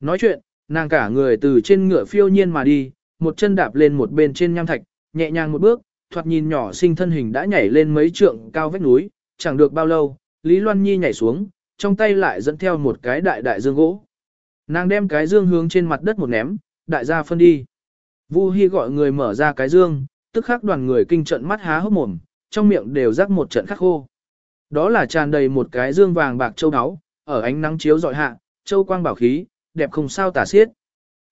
Nói chuyện, nàng cả người từ trên ngựa phiêu nhiên mà đi, một chân đạp lên một bên trên nham thạch, nhẹ nhàng một bước, thoạt nhìn nhỏ sinh thân hình đã nhảy lên mấy trượng cao vách núi, chẳng được bao lâu, Lý Loan Nhi nhảy xuống, trong tay lại dẫn theo một cái đại đại dương gỗ. Nàng đem cái dương hướng trên mặt đất một ném, đại gia phân đi. Vu Hi gọi người mở ra cái dương, tức khắc đoàn người kinh trận mắt há hốc mồm, trong miệng đều rắc một trận khắc khô. Đó là tràn đầy một cái dương vàng bạc châu áo, ở ánh nắng chiếu dọi hạ, châu quang bảo khí, đẹp không sao tả xiết.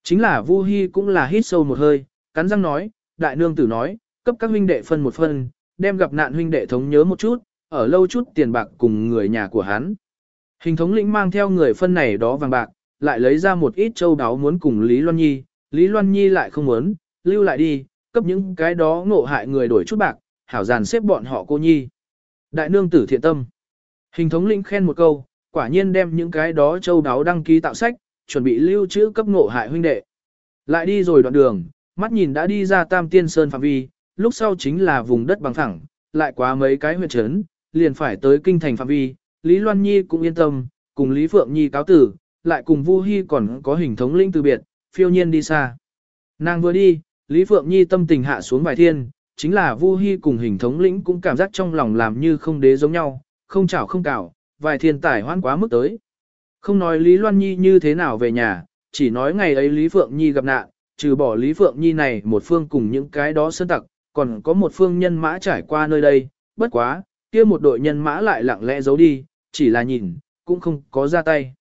Chính là Vu Hi cũng là hít sâu một hơi, cắn răng nói, đại nương tử nói, cấp các huynh đệ phân một phân, đem gặp nạn huynh đệ thống nhớ một chút, ở lâu chút tiền bạc cùng người nhà của hắn. Hình thống lĩnh mang theo người phân này đó vàng bạc, lại lấy ra một ít châu đáo muốn cùng Lý Loan Nhi, Lý Loan Nhi lại không muốn, lưu lại đi, cấp những cái đó ngộ hại người đổi chút bạc, hảo giàn xếp bọn họ cô nhi. Đại nương tử thiện tâm. Hình thống lĩnh khen một câu, quả nhiên đem những cái đó châu đáo đăng ký tạo sách, chuẩn bị lưu trữ cấp ngộ hại huynh đệ. Lại đi rồi đoạn đường, mắt nhìn đã đi ra Tam Tiên Sơn phạm vi, lúc sau chính là vùng đất bằng phẳng, lại quá mấy cái huyện trấn, liền phải tới kinh thành phạm vi. Lý Loan Nhi cũng yên tâm, cùng Lý Phượng Nhi cáo tử, lại cùng Vu Hi còn có hình thống linh từ biệt, phiêu nhiên đi xa. Nàng vừa đi, Lý Phượng Nhi tâm tình hạ xuống vài thiên, chính là Vu Hi cùng hình thống lĩnh cũng cảm giác trong lòng làm như không đế giống nhau, không chảo không cảo, vài thiên tài hoan quá mức tới. Không nói Lý Loan Nhi như thế nào về nhà, chỉ nói ngày ấy Lý Phượng Nhi gặp nạn, trừ bỏ Lý Phượng Nhi này một phương cùng những cái đó sơn tặc, còn có một phương nhân mã trải qua nơi đây, bất quá, kia một đội nhân mã lại lặng lẽ giấu đi, chỉ là nhìn, cũng không có ra tay.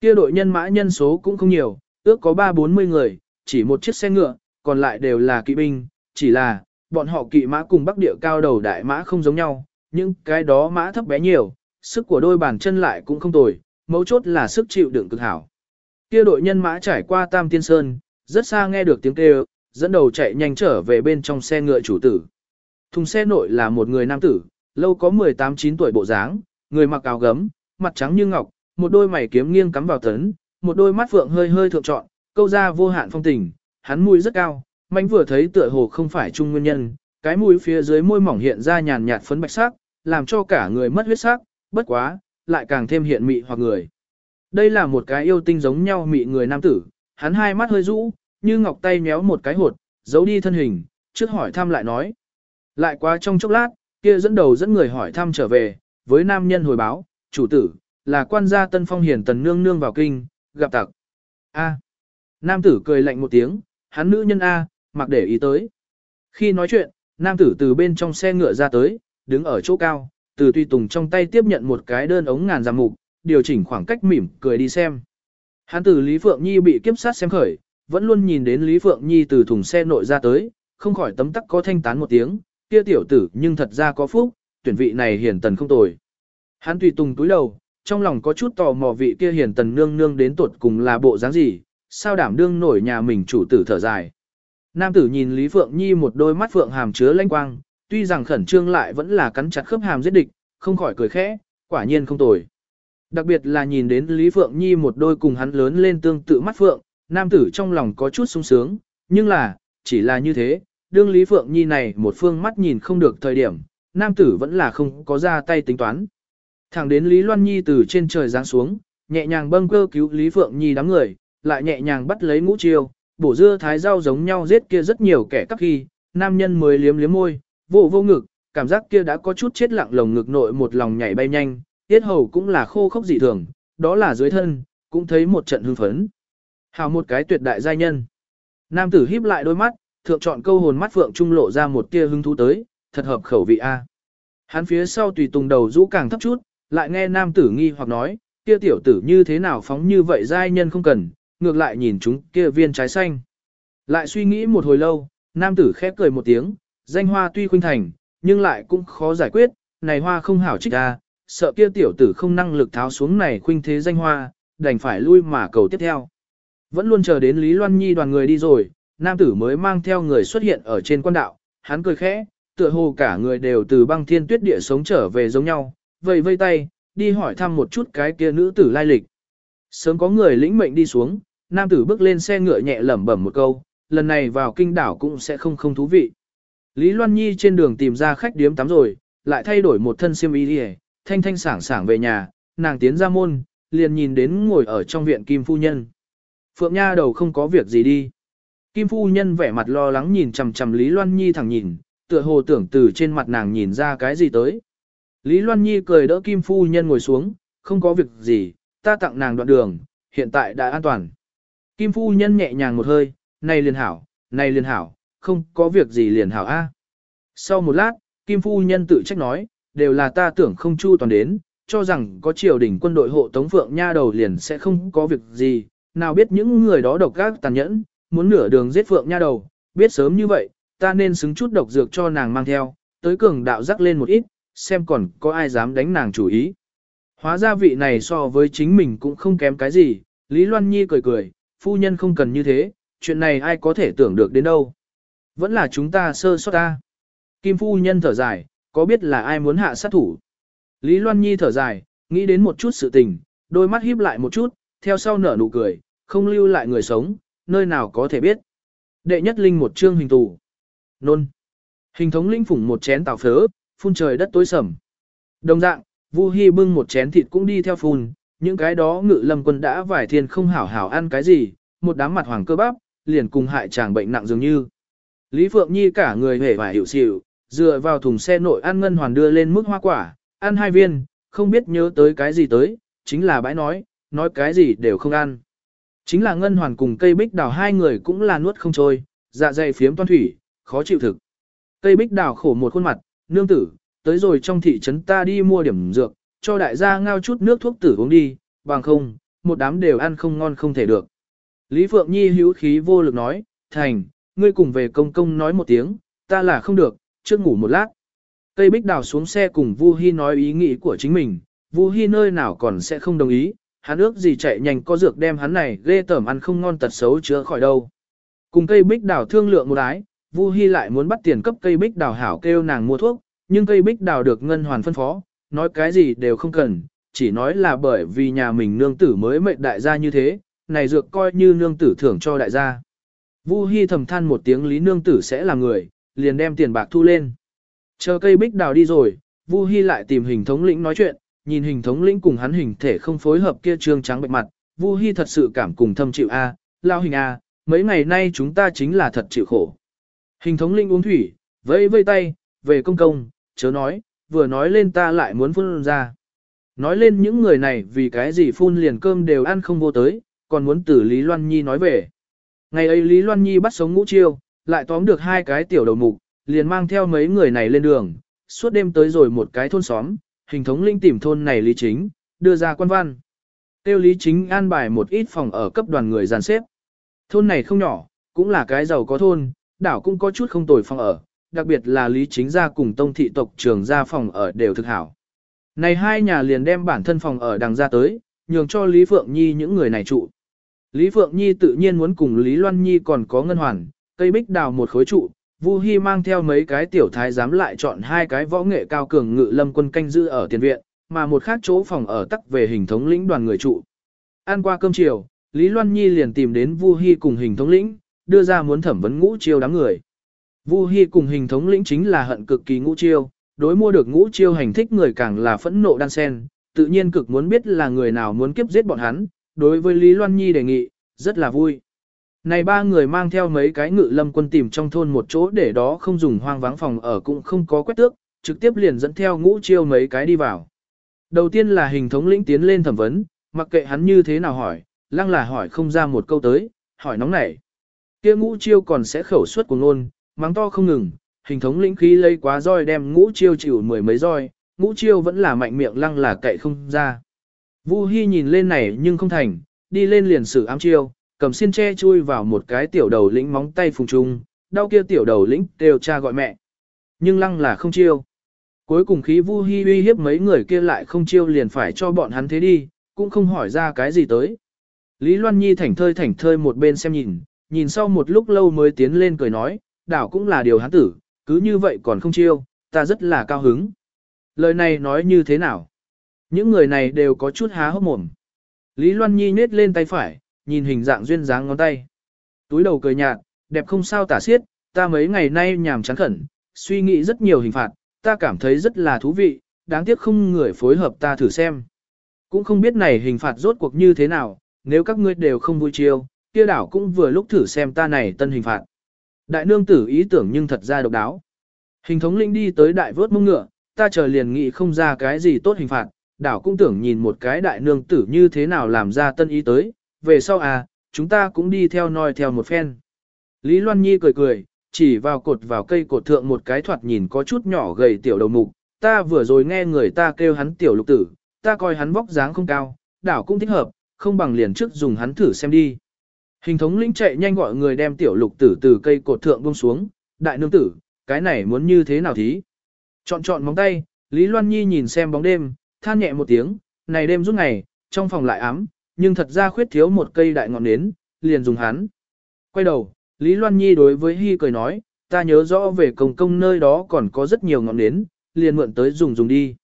Kia đội nhân mã nhân số cũng không nhiều, ước có ba bốn mươi người, chỉ một chiếc xe ngựa, còn lại đều là kỵ binh, chỉ là, bọn họ kỵ mã cùng bắc địa cao đầu đại mã không giống nhau, nhưng cái đó mã thấp bé nhiều, sức của đôi bàn chân lại cũng không tồi, mấu chốt là sức chịu đựng cực hảo. Kia đội nhân mã trải qua Tam Tiên Sơn, rất xa nghe được tiếng kêu, dẫn đầu chạy nhanh trở về bên trong xe ngựa chủ tử. Thùng xe nội là một người nam tử, lâu có 18-9 tuổi bộ dáng, người mặc áo gấm, mặt trắng như ngọc, một đôi mày kiếm nghiêng cắm vào tấn, một đôi mắt phượng hơi hơi thượng trọn, câu ra vô hạn phong tình, hắn mũi rất cao, mánh vừa thấy tựa hồ không phải chung nguyên nhân, cái mũi phía dưới môi mỏng hiện ra nhàn nhạt phấn bạch sắc, làm cho cả người mất huyết sắc, bất quá, lại càng thêm hiện mị hoặc người. Đây là một cái yêu tinh giống nhau mị người nam tử, hắn hai mắt hơi rũ, như ngọc tay méo một cái hột, giấu đi thân hình, trước hỏi thăm lại nói. Lại qua trong chốc lát, kia dẫn đầu dẫn người hỏi thăm trở về, với nam nhân hồi báo, chủ tử, là quan gia tân phong hiển tần nương nương vào kinh, gặp tặc. A. Nam tử cười lạnh một tiếng, hắn nữ nhân A, mặc để ý tới. Khi nói chuyện, nam tử từ bên trong xe ngựa ra tới, đứng ở chỗ cao, từ tùy tùng trong tay tiếp nhận một cái đơn ống ngàn giảm mục, điều chỉnh khoảng cách mỉm cười đi xem. Hắn từ Lý Phượng Nhi bị kiếp sát xem khởi, vẫn luôn nhìn đến Lý Phượng Nhi từ thùng xe nội ra tới, không khỏi tấm tắc có thanh tán một tiếng, kia tiểu tử nhưng thật ra có phúc, tuyển vị này hiển tần không tồi. Hắn tùy tùng túi đầu, trong lòng có chút tò mò vị kia hiển tần nương nương đến tuột cùng là bộ dáng gì, sao đảm đương nổi nhà mình chủ tử thở dài. Nam tử nhìn Lý Phượng Nhi một đôi mắt phượng hàm chứa lanh quang, tuy rằng khẩn trương lại vẫn là cắn chặt khớp hàm giết địch, không khỏi cười khẽ, quả nhiên không tồi. Đặc biệt là nhìn đến Lý Phượng Nhi một đôi cùng hắn lớn lên tương tự mắt phượng, nam tử trong lòng có chút sung sướng, nhưng là, chỉ là như thế, đương Lý Phượng Nhi này một phương mắt nhìn không được thời điểm, nam tử vẫn là không có ra tay tính toán. Thẳng đến Lý Loan Nhi từ trên trời giáng xuống, nhẹ nhàng bâng cơ cứu Lý Phượng Nhi đám người, lại nhẹ nhàng bắt lấy ngũ chiêu, bổ dưa thái rau giống nhau giết kia rất nhiều kẻ các khi, nam nhân mới liếm liếm môi, vô vô ngực, cảm giác kia đã có chút chết lặng lồng ngực nội một lòng nhảy bay nhanh, tiết hầu cũng là khô khốc dị thường, đó là dưới thân, cũng thấy một trận hưng phấn. Hào một cái tuyệt đại giai nhân. Nam tử híp lại đôi mắt, thượng chọn câu hồn mắt phượng trung lộ ra một tia hứng thú tới, thật hợp khẩu vị a. Hắn phía sau tùy tùng đầu rũ càng thấp chút, lại nghe nam tử nghi hoặc nói, kia tiểu tử như thế nào phóng như vậy giai nhân không cần, ngược lại nhìn chúng kia viên trái xanh. Lại suy nghĩ một hồi lâu, nam tử khép cười một tiếng, danh hoa tuy khuynh thành, nhưng lại cũng khó giải quyết, này hoa không hảo trích ra, sợ kia tiểu tử không năng lực tháo xuống này khuynh thế danh hoa, đành phải lui mà cầu tiếp theo. Vẫn luôn chờ đến Lý Loan Nhi đoàn người đi rồi, nam tử mới mang theo người xuất hiện ở trên quan đạo, hắn cười khẽ, tựa hồ cả người đều từ băng thiên tuyết địa sống trở về giống nhau, vây vây tay, đi hỏi thăm một chút cái kia nữ tử lai lịch. Sớm có người lĩnh mệnh đi xuống, nam tử bước lên xe ngựa nhẹ lẩm bẩm một câu, lần này vào kinh đảo cũng sẽ không không thú vị. Lý Loan Nhi trên đường tìm ra khách điếm tắm rồi, lại thay đổi một thân xiêm y đi thanh thanh sảng sảng về nhà, nàng tiến ra môn, liền nhìn đến ngồi ở trong viện Kim Phu Nhân. Phượng Nha đầu không có việc gì đi. Kim Phu Nhân vẻ mặt lo lắng nhìn chằm chằm Lý Loan Nhi thẳng nhìn, tựa hồ tưởng từ trên mặt nàng nhìn ra cái gì tới. Lý Loan Nhi cười đỡ Kim Phu Nhân ngồi xuống, không có việc gì, ta tặng nàng đoạn đường, hiện tại đã an toàn. Kim Phu Nhân nhẹ nhàng một hơi, này liền hảo, này liền hảo, không có việc gì liền hảo a. Sau một lát, Kim Phu Nhân tự trách nói, đều là ta tưởng không chu toàn đến, cho rằng có triều đình quân đội hộ tống Phượng Nha đầu liền sẽ không có việc gì, nào biết những người đó độc ác tàn nhẫn, muốn nửa đường giết Phượng Nha đầu, biết sớm như vậy, ta nên xứng chút độc dược cho nàng mang theo, tới cường đạo rắc lên một ít, xem còn có ai dám đánh nàng chủ ý. Hóa ra vị này so với chính mình cũng không kém cái gì, Lý Loan Nhi cười cười, phu nhân không cần như thế, chuyện này ai có thể tưởng được đến đâu. Vẫn là chúng ta sơ sót ta. Kim phu nhân thở dài, có biết là ai muốn hạ sát thủ. Lý Loan Nhi thở dài, nghĩ đến một chút sự tình, đôi mắt híp lại một chút, theo sau nở nụ cười, không lưu lại người sống, nơi nào có thể biết. Đệ nhất linh một chương hình tù. Nôn. Hình thống linh phủng một chén tàu phớ, phun trời đất tối sầm. Đồng dạng, Vu Hi bưng một chén thịt cũng đi theo phun, những cái đó ngự lâm quân đã vải thiên không hảo hảo ăn cái gì, một đám mặt hoàng cơ bắp, liền cùng hại chàng bệnh nặng dường như. Lý Phượng Nhi cả người hề và hiểu xỉu, dựa vào thùng xe nội ăn ngân hoàn đưa lên mức hoa quả, ăn hai viên, không biết nhớ tới cái gì tới, chính là bãi nói, nói cái gì đều không ăn. Chính là ngân hoàn cùng cây bích đào hai người cũng là nuốt không trôi, dạ dày phiếm toan thủy, khó chịu thực. Cây bích đào khổ một khuôn mặt, nương tử, tới rồi trong thị trấn ta đi mua điểm dược, cho đại gia ngao chút nước thuốc tử uống đi, bằng không, một đám đều ăn không ngon không thể được. Lý Phượng Nhi hữu khí vô lực nói, thành, ngươi cùng về công công nói một tiếng, ta là không được, trước ngủ một lát. Cây bích đào xuống xe cùng Vu Hi nói ý nghĩ của chính mình, Vu Hi nơi nào còn sẽ không đồng ý, hắn ước gì chạy nhanh có dược đem hắn này ghê tởm ăn không ngon tật xấu chữa khỏi đâu. Cùng cây bích đào thương lượng một ái, Vu Hi lại muốn bắt tiền cấp cây bích đào hảo kêu nàng mua thuốc, nhưng cây bích đào được ngân hoàn phân phó, nói cái gì đều không cần, chỉ nói là bởi vì nhà mình nương tử mới mệnh đại gia như thế, này dược coi như nương tử thưởng cho đại gia. Vu Hi thầm than một tiếng lý nương tử sẽ là người, liền đem tiền bạc thu lên. Chờ cây bích đào đi rồi, Vu Hi lại tìm hình thống lĩnh nói chuyện, nhìn hình thống lĩnh cùng hắn hình thể không phối hợp kia trương trắng bệnh mặt, Vu Hi thật sự cảm cùng thâm chịu a, lao hình a, mấy ngày nay chúng ta chính là thật chịu khổ. Hình thống lĩnh uống thủy, vẫy vây tay, về công công, chớ nói, vừa nói lên ta lại muốn phun ra. Nói lên những người này vì cái gì phun liền cơm đều ăn không vô tới, còn muốn tử Lý Loan Nhi nói về. Ngày ấy Lý Loan Nhi bắt sống ngũ chiêu, lại tóm được hai cái tiểu đầu mục, liền mang theo mấy người này lên đường, suốt đêm tới rồi một cái thôn xóm, hình thống linh tìm thôn này Lý Chính, đưa ra quan văn. Tiêu Lý Chính an bài một ít phòng ở cấp đoàn người dàn xếp. Thôn này không nhỏ, cũng là cái giàu có thôn, đảo cũng có chút không tồi phòng ở, đặc biệt là Lý Chính gia cùng tông thị tộc trường gia phòng ở đều thực hảo. Này hai nhà liền đem bản thân phòng ở đằng ra tới, nhường cho Lý Phượng Nhi những người này trụ. Lý Phượng Nhi tự nhiên muốn cùng Lý Loan Nhi còn có ngân hoàn, cây bích đào một khối trụ, Vu Hi mang theo mấy cái tiểu thái giám lại chọn hai cái võ nghệ cao cường ngự lâm quân canh giữ ở tiền viện, mà một khác chỗ phòng ở tắc về hình thống lĩnh đoàn người trụ. Ăn qua cơm chiều, Lý Loan Nhi liền tìm đến Vu Hi cùng hình thống lĩnh, đưa ra muốn thẩm vấn ngũ chiêu đám người. Vu Hi cùng hình thống lĩnh chính là hận cực kỳ ngũ chiêu, đối mua được ngũ chiêu hành thích người càng là phẫn nộ đan sen, tự nhiên cực muốn biết là người nào muốn kiếp giết bọn hắn, đối với Lý Loan Nhi đề nghị, rất là vui. Này ba người mang theo mấy cái ngự lâm quân tìm trong thôn một chỗ để đó không dùng hoang vắng phòng ở cũng không có quét tước, trực tiếp liền dẫn theo ngũ chiêu mấy cái đi vào. Đầu tiên là hình thống lĩnh tiến lên thẩm vấn, mặc kệ hắn như thế nào hỏi, lăng là hỏi không ra một câu tới, hỏi nóng nảy. kia ngũ chiêu còn sẽ khẩu suất của ngôn, mắng to không ngừng, hình thống lĩnh khí lấy quá roi đem ngũ chiêu chịu mười mấy roi, ngũ chiêu vẫn là mạnh miệng lăng là cậy không ra. Vu Hi nhìn lên này nhưng không thành, đi lên liền sử ám chiêu, cầm xiên tre chui vào một cái tiểu đầu lĩnh móng tay phùng trung, đau kia tiểu đầu lĩnh đều cha gọi mẹ. Nhưng lăng là không chiêu. Cuối cùng khí vu hi uy hiếp mấy người kia lại không chiêu liền phải cho bọn hắn thế đi, cũng không hỏi ra cái gì tới. Lý Loan Nhi thảnh thơi thảnh thơi một bên xem nhìn, nhìn sau một lúc lâu mới tiến lên cười nói, đảo cũng là điều hắn tử, cứ như vậy còn không chiêu, ta rất là cao hứng. Lời này nói như thế nào? Những người này đều có chút há hốc mồm. Lý Loan Nhi nết lên tay phải, nhìn hình dạng duyên dáng ngón tay. Túi đầu cười nhạt, đẹp không sao tả xiết, ta mấy ngày nay nhàm chán khẩn, suy nghĩ rất nhiều hình phạt, ta cảm thấy rất là thú vị, đáng tiếc không người phối hợp ta thử xem. Cũng không biết này hình phạt rốt cuộc như thế nào, nếu các ngươi đều không vui chiêu, kia đảo cũng vừa lúc thử xem ta này tân hình phạt. Đại nương tử ý tưởng nhưng thật ra độc đáo. Hình thống linh đi tới đại vớt mông ngựa, ta chờ liền nghĩ không ra cái gì tốt hình phạt, đảo cũng tưởng nhìn một cái đại nương tử như thế nào làm ra tân ý tới, về sau à, chúng ta cũng đi theo noi theo một phen. Lý Loan Nhi cười cười, chỉ vào cột vào cây cột thượng một cái thoạt nhìn có chút nhỏ gầy tiểu đầu mục, ta vừa rồi nghe người ta kêu hắn tiểu lục tử, ta coi hắn vóc dáng không cao, đảo cũng thích hợp, không bằng liền trước dùng hắn thử xem đi. Hình thống lĩnh chạy nhanh gọi người đem tiểu lục tử từ cây cột thượng buông xuống, đại nương tử, cái này muốn như thế nào thí? Chọn chọn móng tay, Lý Loan Nhi nhìn xem bóng đêm, than nhẹ một tiếng, này đêm rút ngày, trong phòng lại ám, nhưng thật ra khuyết thiếu một cây đại ngọn nến, liền dùng hắn. Quay đầu, Lý Loan Nhi đối với Hi cười nói, ta nhớ rõ về công công nơi đó còn có rất nhiều ngọn nến, liền mượn tới dùng dùng đi.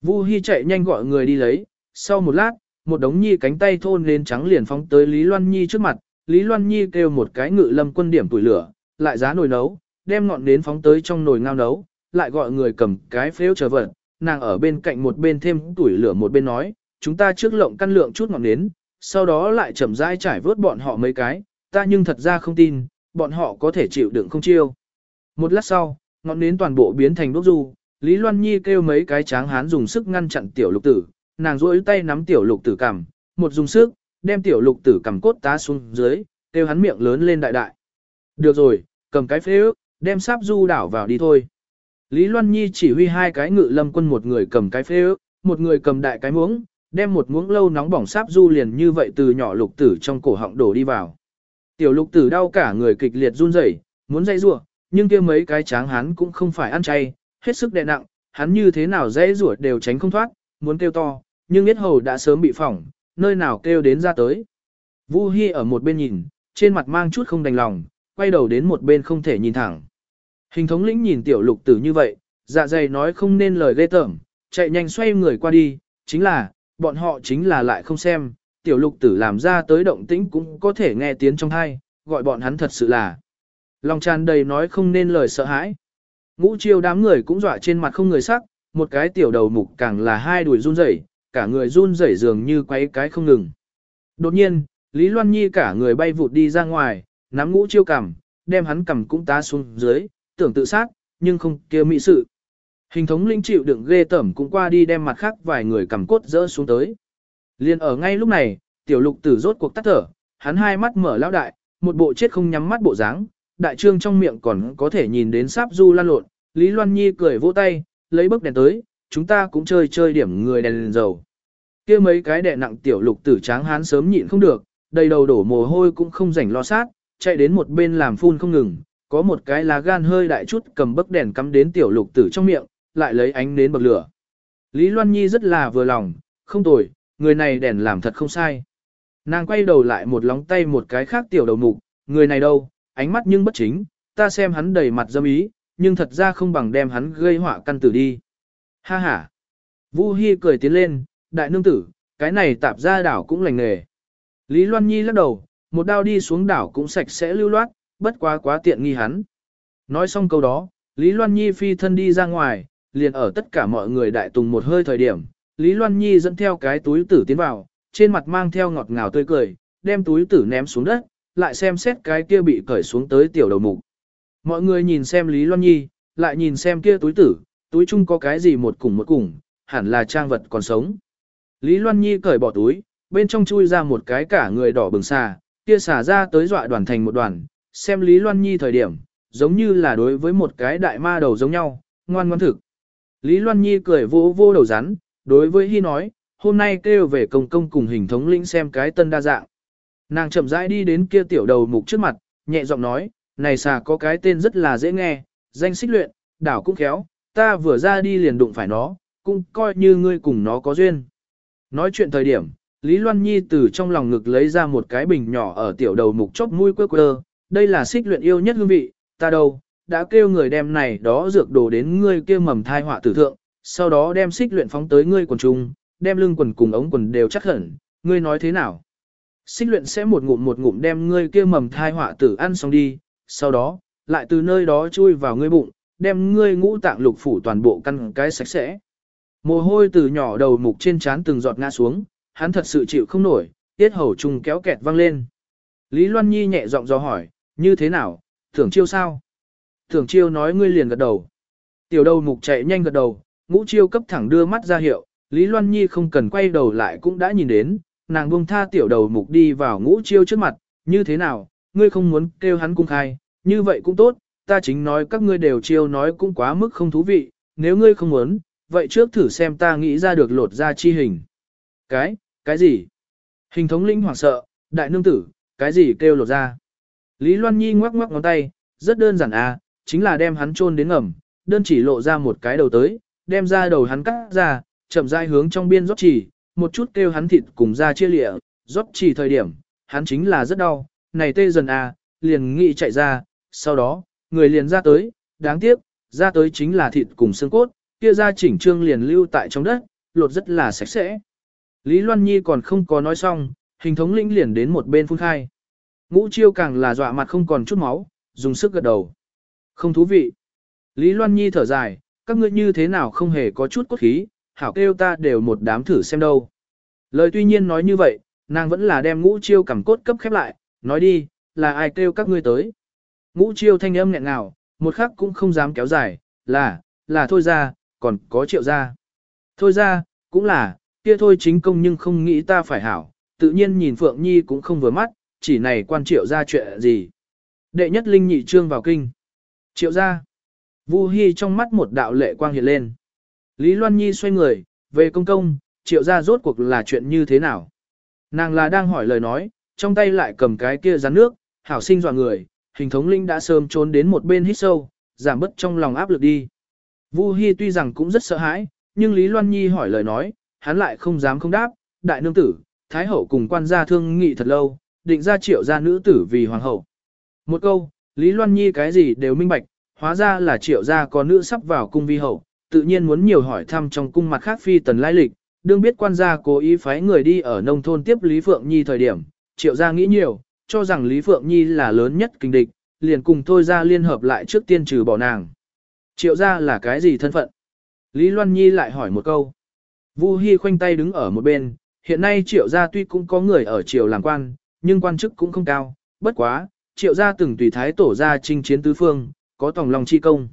Vu Hi chạy nhanh gọi người đi lấy, sau một lát, một đống nhi cánh tay thôn lên trắng liền phóng tới Lý Loan Nhi trước mặt, Lý Loan Nhi kêu một cái ngự lâm quân điểm tuổi lửa, lại giá nồi nấu, đem ngọn nến phóng tới trong nồi ngao nấu, lại gọi người cầm cái phếu chờ vật, nàng ở bên cạnh một bên thêm tuổi lửa một bên nói, chúng ta trước lộng căn lượng chút ngọn nến, sau đó lại chậm rãi trải vớt bọn họ mấy cái, ta nhưng thật ra không tin, bọn họ có thể chịu đựng không chiêu. Một lát sau, ngọn nến toàn bộ biến thành đốt du, Lý Loan Nhi kêu mấy cái tráng hán dùng sức ngăn chặn tiểu lục tử, nàng duỗi tay nắm tiểu lục tử cằm, một dùng sức, đem tiểu lục tử cầm cốt tá xuống dưới, kêu hắn miệng lớn lên đại đại. Được rồi, cầm cái phế ước, đem sáp du đảo vào đi thôi. Lý Loan Nhi chỉ huy hai cái ngự lâm quân một người cầm cái phế ước, một người cầm đại cái muỗng, đem một muỗng lâu nóng bỏng sáp du liền như vậy từ nhỏ lục tử trong cổ họng đổ đi vào. Tiểu lục tử đau cả người kịch liệt run rẩy, muốn dây rủa, nhưng kia mấy cái tráng hắn cũng không phải ăn chay, hết sức đè nặng, hắn như thế nào dây rủa đều tránh không thoát, muốn kêu to, nhưng biết hầu đã sớm bị phỏng, nơi nào kêu đến ra tới. Vu Hi ở một bên nhìn, trên mặt mang chút không đành lòng, quay đầu đến một bên không thể nhìn thẳng. Hình thống lĩnh nhìn tiểu lục tử như vậy, dạ dày nói không nên lời ghê tởm, chạy nhanh xoay người qua đi, chính là, bọn họ chính là lại không xem, tiểu lục tử làm ra tới động tĩnh cũng có thể nghe tiếng trong hai, gọi bọn hắn thật sự là. Lòng tràn đầy nói không nên lời sợ hãi. Ngũ chiêu đám người cũng dọa trên mặt không người sắc, một cái tiểu đầu mục càng là hai đuổi run rẩy, cả người run rẩy dường như quấy cái không ngừng. Đột nhiên, Lý Loan Nhi cả người bay vụt đi ra ngoài, nắm ngũ chiêu cầm, đem hắn cầm cũng tá xuống dưới, tưởng tự sát, nhưng không kia mỹ sự. Hình thống linh chịu đựng ghê tẩm cũng qua đi đem mặt khác vài người cầm cốt rỡ xuống tới. Liên ở ngay lúc này, tiểu lục tử rốt cuộc tắt thở, hắn hai mắt mở lão đại, một bộ chết không nhắm mắt bộ dáng, đại trương trong miệng còn có thể nhìn đến sáp du lan lộn, Lý Loan Nhi cười vỗ tay, lấy bức đèn tới, chúng ta cũng chơi chơi điểm người đèn, đèn dầu. kia mấy cái đè nặng tiểu lục tử tráng hán sớm nhịn không được, đầy đầu đổ mồ hôi cũng không rảnh lo sát, chạy đến một bên làm phun không ngừng, có một cái lá gan hơi đại chút cầm bấc đèn cắm đến tiểu lục tử trong miệng, lại lấy ánh đến bậc lửa. Lý Loan Nhi rất là vừa lòng, không tồi, người này đèn làm thật không sai. Nàng quay đầu lại một lóng tay một cái khác tiểu đầu mục, người này đâu, ánh mắt nhưng bất chính, ta xem hắn đầy mặt dâm ý, nhưng thật ra không bằng đem hắn gây họa căn tử đi. Ha ha. Vu Hi cười tiến lên, đại nương tử, cái này tạp ra đảo cũng lành nghề. Lý Loan Nhi lắc đầu, một đao đi xuống đảo cũng sạch sẽ lưu loát, bất quá quá tiện nghi hắn. Nói xong câu đó, Lý Loan Nhi phi thân đi ra ngoài, liền ở tất cả mọi người đại tùng một hơi thời điểm, Lý Loan Nhi dẫn theo cái túi tử tiến vào, trên mặt mang theo ngọt ngào tươi cười, đem túi tử ném xuống đất, lại xem xét cái kia bị cởi xuống tới tiểu đầu mục. Mọi người nhìn xem Lý Loan Nhi, lại nhìn xem kia túi tử, túi chung có cái gì một cùng một cùng, hẳn là trang vật còn sống. Lý Loan Nhi cởi bỏ túi, bên trong chui ra một cái cả người đỏ bừng xà, kia xà ra tới dọa đoàn thành một đoàn, xem Lý Loan Nhi thời điểm, giống như là đối với một cái đại ma đầu giống nhau, ngoan ngoan thực. Lý Loan Nhi cười vô vô đầu rắn, đối với Hi nói, hôm nay kêu về công công cùng hình thống lĩnh xem cái tân đa dạng. Nàng chậm rãi đi đến kia tiểu đầu mục trước mặt, nhẹ giọng nói, này xà có cái tên rất là dễ nghe, danh xích luyện, đảo cũng khéo, ta vừa ra đi liền đụng phải nó, cũng coi như ngươi cùng nó có duyên. Nói chuyện thời điểm, Lý Loan Nhi từ trong lòng ngực lấy ra một cái bình nhỏ ở tiểu đầu mục chóp mũi quơ quơ, đây là xích luyện yêu nhất hương vị, ta đâu, đã kêu người đem này đó dược đồ đến ngươi kia mầm thai họa tử thượng, sau đó đem xích luyện phóng tới ngươi quần trung, đem lưng quần cùng ống quần đều chắc hẳn, ngươi nói thế nào? Xích luyện sẽ một ngụm một ngụm đem ngươi kia mầm thai họa tử ăn xong đi, sau đó, lại từ nơi đó chui vào ngươi bụng, đem ngươi ngũ tạng lục phủ toàn bộ căn cái sạch sẽ. Mồ hôi từ nhỏ đầu mục trên trán từng giọt ngã xuống, hắn thật sự chịu không nổi, tiết hầu trùng kéo kẹt văng lên. Lý Loan Nhi nhẹ giọng do hỏi, như thế nào, thưởng chiêu sao? Thưởng chiêu nói ngươi liền gật đầu. Tiểu đầu mục chạy nhanh gật đầu, ngũ chiêu cấp thẳng đưa mắt ra hiệu, Lý Loan Nhi không cần quay đầu lại cũng đã nhìn đến, nàng buông tha tiểu đầu mục đi vào ngũ chiêu trước mặt, như thế nào, ngươi không muốn kêu hắn cung khai, như vậy cũng tốt, ta chính nói các ngươi đều chiêu nói cũng quá mức không thú vị, nếu ngươi không muốn, vậy trước thử xem ta nghĩ ra được lột ra chi hình. Cái, cái gì? Hình thống lĩnh hoảng sợ, đại nương tử, cái gì kêu lột ra? Lý Loan Nhi ngoắc ngoắc ngón tay, rất đơn giản à, chính là đem hắn chôn đến ngầm, đơn chỉ lộ ra một cái đầu tới, đem ra đầu hắn cắt ra, chậm rãi hướng trong biên rót chỉ, một chút kêu hắn thịt cùng ra chia lịa, rót chỉ thời điểm, hắn chính là rất đau, này tê dần à, liền nghĩ chạy ra, sau đó, người liền ra tới, đáng tiếc, ra tới chính là thịt cùng xương cốt, kia ra chỉnh trương liền lưu tại trong đất, lột rất là sạch sẽ. Lý Loan Nhi còn không có nói xong, hình thống lĩnh liền đến một bên phun khai. Ngũ chiêu càng là dọa mặt không còn chút máu, dùng sức gật đầu. Không thú vị. Lý Loan Nhi thở dài, các ngươi như thế nào không hề có chút cốt khí, hảo kêu ta đều một đám thử xem đâu. Lời tuy nhiên nói như vậy, nàng vẫn là đem ngũ chiêu cầm cốt cấp khép lại, nói đi, là ai kêu các ngươi tới. Ngũ chiêu thanh âm nghẹn ngào, một khắc cũng không dám kéo dài, là, là thôi ra, còn có triệu ra. Thôi ra, cũng là, kia thôi chính công nhưng không nghĩ ta phải hảo, tự nhiên nhìn Phượng Nhi cũng không vừa mắt, chỉ này quan triệu ra chuyện gì. Đệ nhất linh nhị trương vào kinh. Triệu ra. Vu Hi trong mắt một đạo lệ quang hiện lên. Lý Loan Nhi xoay người, về công công, triệu ra rốt cuộc là chuyện như thế nào. Nàng là đang hỏi lời nói, trong tay lại cầm cái kia rắn nước, hảo sinh dọa người, hình thống linh đã sớm trốn đến một bên hít sâu, giảm bớt trong lòng áp lực đi. Vu Hi tuy rằng cũng rất sợ hãi, nhưng Lý Loan Nhi hỏi lời nói, hắn lại không dám không đáp, đại nương tử, thái hậu cùng quan gia thương nghị thật lâu, định ra triệu gia nữ tử vì hoàng hậu. Một câu, Lý Loan Nhi cái gì đều minh bạch, hóa ra là triệu gia có nữ sắp vào cung vi hậu, tự nhiên muốn nhiều hỏi thăm trong cung mặt khác phi tần lai lịch, đương biết quan gia cố ý phái người đi ở nông thôn tiếp Lý Phượng Nhi thời điểm, triệu gia nghĩ nhiều, cho rằng Lý Phượng Nhi là lớn nhất kinh địch, liền cùng thôi ra liên hợp lại trước tiên trừ bỏ nàng. Triệu gia là cái gì thân phận? Lý Loan Nhi lại hỏi một câu. Vu Hi khoanh tay đứng ở một bên, hiện nay triệu gia tuy cũng có người ở triều làm quan, nhưng quan chức cũng không cao, bất quá, triệu gia từng tùy thái tổ gia chinh chiến tứ phương, có tòng lòng chi công.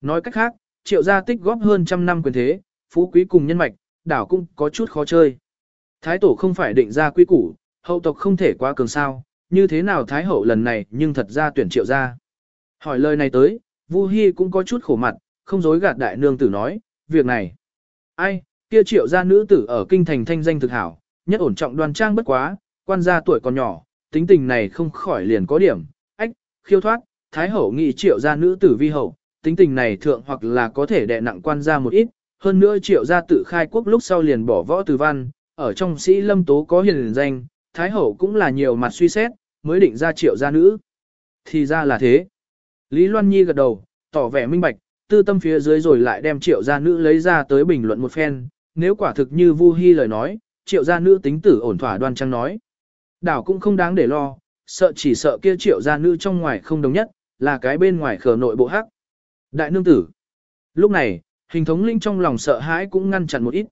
Nói cách khác, triệu gia tích góp hơn trăm năm quyền thế, phú quý cùng nhân mạch, đảo cũng có chút khó chơi. Thái tổ không phải định ra quy củ, hậu tộc không thể quá cường sao, như thế nào thái hậu lần này nhưng thật ra tuyển triệu gia. Hỏi lời này tới, Vu Hi cũng có chút khổ mặt, không dối gạt đại nương tử nói, việc này. Ai, kia triệu gia nữ tử ở kinh thành thanh danh thực hảo, nhất ổn trọng đoan trang bất quá, quan gia tuổi còn nhỏ, tính tình này không khỏi liền có điểm, ách, khiêu thoát, thái hậu nghị triệu gia nữ tử vi hậu, tính tình này thượng hoặc là có thể đè nặng quan gia một ít, hơn nữa triệu gia tự khai quốc lúc sau liền bỏ võ từ văn, ở trong sĩ lâm tố có hiền danh, thái hậu cũng là nhiều mặt suy xét, mới định ra triệu gia nữ. Thì ra là thế. Lý Loan Nhi gật đầu, tỏ vẻ minh bạch, tư tâm phía dưới rồi lại đem triệu gia nữ lấy ra tới bình luận một phen, nếu quả thực như Vu Hi lời nói, triệu gia nữ tính tử ổn thỏa đoan trang nói. Đảo cũng không đáng để lo, sợ chỉ sợ kia triệu gia nữ trong ngoài không đồng nhất, là cái bên ngoài khờ nội bộ hắc. Đại nương tử. Lúc này, hình thống linh trong lòng sợ hãi cũng ngăn chặn một ít.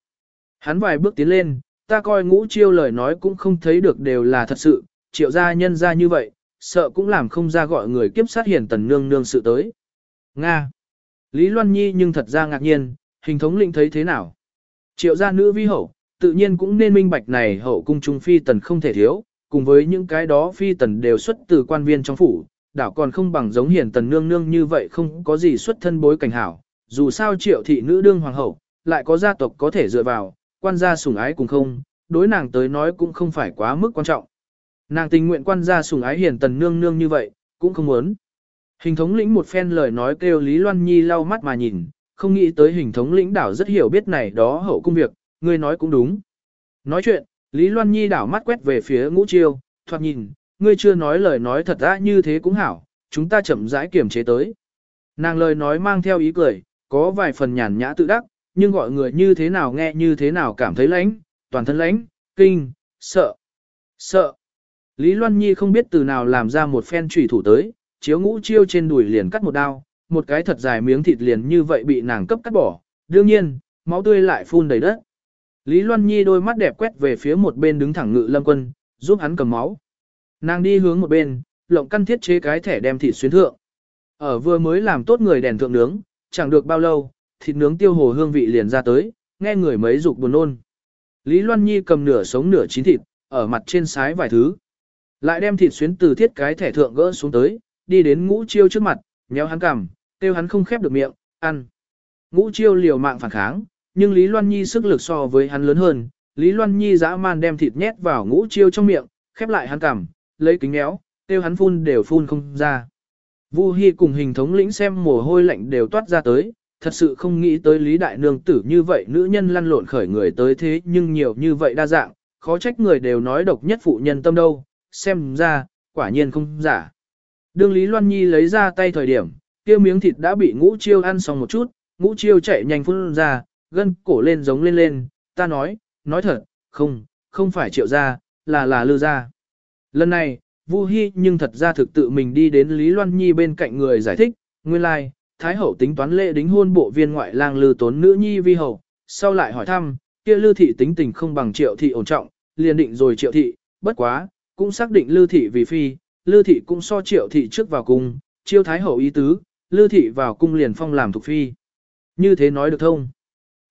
Hắn vài bước tiến lên, ta coi ngũ chiêu lời nói cũng không thấy được đều là thật sự, triệu gia nhân ra như vậy, sợ cũng làm không ra gọi người kiếp sát hiền tần nương nương sự tới. Nga. Lý Loan Nhi nhưng thật ra ngạc nhiên, hình thống lĩnh thấy thế nào? Triệu gia nữ vi hậu, tự nhiên cũng nên minh bạch này hậu cung trung phi tần không thể thiếu, cùng với những cái đó phi tần đều xuất từ quan viên trong phủ, đảo còn không bằng giống hiền tần nương nương như vậy không có gì xuất thân bối cảnh hảo. Dù sao triệu thị nữ đương hoàng hậu, lại có gia tộc có thể dựa vào, quan gia sủng ái cùng không, đối nàng tới nói cũng không phải quá mức quan trọng. Nàng tình nguyện quan gia sủng ái hiền tần nương nương như vậy, cũng không muốn. Hình thống lĩnh một phen lời nói kêu Lý Loan Nhi lau mắt mà nhìn, không nghĩ tới hình thống lĩnh đảo rất hiểu biết này đó hậu cung việc, ngươi nói cũng đúng. Nói chuyện, Lý Loan Nhi đảo mắt quét về phía ngũ chiêu, thoạt nhìn, ngươi chưa nói lời nói thật ra như thế cũng hảo, chúng ta chậm rãi kiểm chế tới. Nàng lời nói mang theo ý cười, có vài phần nhàn nhã tự đắc, nhưng gọi người như thế nào nghe như thế nào cảm thấy lãnh, toàn thân lãnh, kinh, sợ, sợ. Lý Loan Nhi không biết từ nào làm ra một phen trùy thủ tới, chiếu ngũ chiêu trên đùi liền cắt một đao, một cái thật dài miếng thịt liền như vậy bị nàng cấp cắt bỏ, đương nhiên, máu tươi lại phun đầy đất. Lý Loan Nhi đôi mắt đẹp quét về phía một bên đứng thẳng ngự lâm quân, giúp hắn cầm máu. Nàng đi hướng một bên, lộng căn thiết chế cái thẻ đem thịt xuyến thượng. Ở vừa mới làm tốt người đèn thượng nướng, chẳng được bao lâu, thịt nướng tiêu hồ hương vị liền ra tới, nghe người mấy dục buồn nôn. Lý Loan Nhi cầm nửa sống nửa chín thịt, ở mặt trên sái vài thứ. Lại đem thịt xuyến từ thiết cái thẻ thượng gỡ xuống tới, đi đến ngũ chiêu trước mặt, nhéo hắn cằm, kêu hắn không khép được miệng, ăn. Ngũ chiêu liều mạng phản kháng, nhưng Lý Loan Nhi sức lực so với hắn lớn hơn, Lý Loan Nhi dã man đem thịt nhét vào ngũ chiêu trong miệng, khép lại hắn cằm, lấy kính méo, kêu hắn phun đều phun không ra. Vu Hi cùng hình thống lĩnh xem mồ hôi lạnh đều toát ra tới, thật sự không nghĩ tới Lý Đại Nương tử như vậy nữ nhân lăn lộn khởi người tới thế nhưng nhiều như vậy đa dạng, khó trách người đều nói độc nhất phụ nhân tâm đâu, xem ra, quả nhiên không giả. Đương Lý Loan Nhi lấy ra tay thời điểm, kia miếng thịt đã bị ngũ chiêu ăn xong một chút, ngũ chiêu chạy nhanh phun ra, gân cổ lên giống lên lên, ta nói, nói thật, không, không phải triệu ra, là là lư ra. Lần này, Vu Hi nhưng thật ra thực tự mình đi đến Lý Loan Nhi bên cạnh người giải thích, nguyên lai, like, Thái Hậu tính toán lễ đính hôn bộ viên ngoại lang lư tốn nữ nhi vi hậu, sau lại hỏi thăm, kia lư thị tính tình không bằng triệu thị ổn trọng, liền định rồi triệu thị, bất quá, cũng xác định lư thị vì phi, lư thị cũng so triệu thị trước vào cung, chiêu Thái Hậu ý tứ, lư thị vào cung liền phong làm thuộc phi. Như thế nói được thông.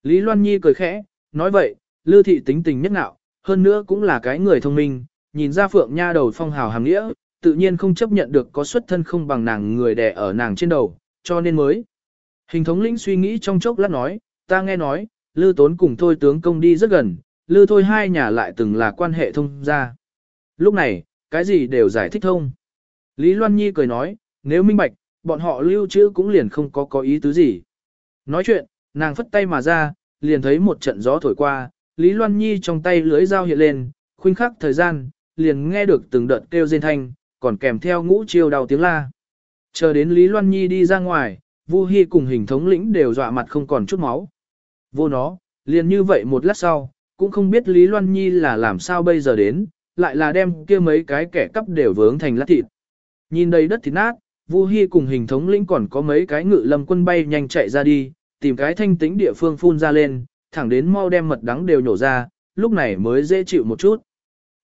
Lý Loan Nhi cười khẽ, nói vậy, lư thị tính tình nhất nạo, hơn nữa cũng là cái người thông minh, nhìn ra phượng nha đầu phong hào hàng nghĩa, tự nhiên không chấp nhận được có xuất thân không bằng nàng người đẻ ở nàng trên đầu, cho nên mới. Hình thống lĩnh suy nghĩ trong chốc lát nói, ta nghe nói, lư tốn cùng thôi tướng công đi rất gần, lư thôi hai nhà lại từng là quan hệ thông gia. Lúc này, cái gì đều giải thích thông. Lý Loan Nhi cười nói, nếu minh bạch, bọn họ lưu trữ cũng liền không có có ý tứ gì. Nói chuyện, nàng phất tay mà ra, liền thấy một trận gió thổi qua, Lý Loan Nhi trong tay lưới dao hiện lên, khuynh khắc thời gian, liền nghe được từng đợt kêu rên thanh, còn kèm theo ngũ chiêu đau tiếng la. Chờ đến Lý Loan Nhi đi ra ngoài, Vu Hi cùng hình thống lĩnh đều dọa mặt không còn chút máu. Vô nó, liền như vậy một lát sau, cũng không biết Lý Loan Nhi là làm sao bây giờ đến, lại là đem kia mấy cái kẻ cắp đều vướng thành lát thịt. Nhìn đầy đất thịt nát, Vu Hi cùng hình thống lĩnh còn có mấy cái ngự lâm quân bay nhanh chạy ra đi, tìm cái thanh tĩnh địa phương phun ra lên, thẳng đến mau đem mật đắng đều nhổ ra, lúc này mới dễ chịu một chút.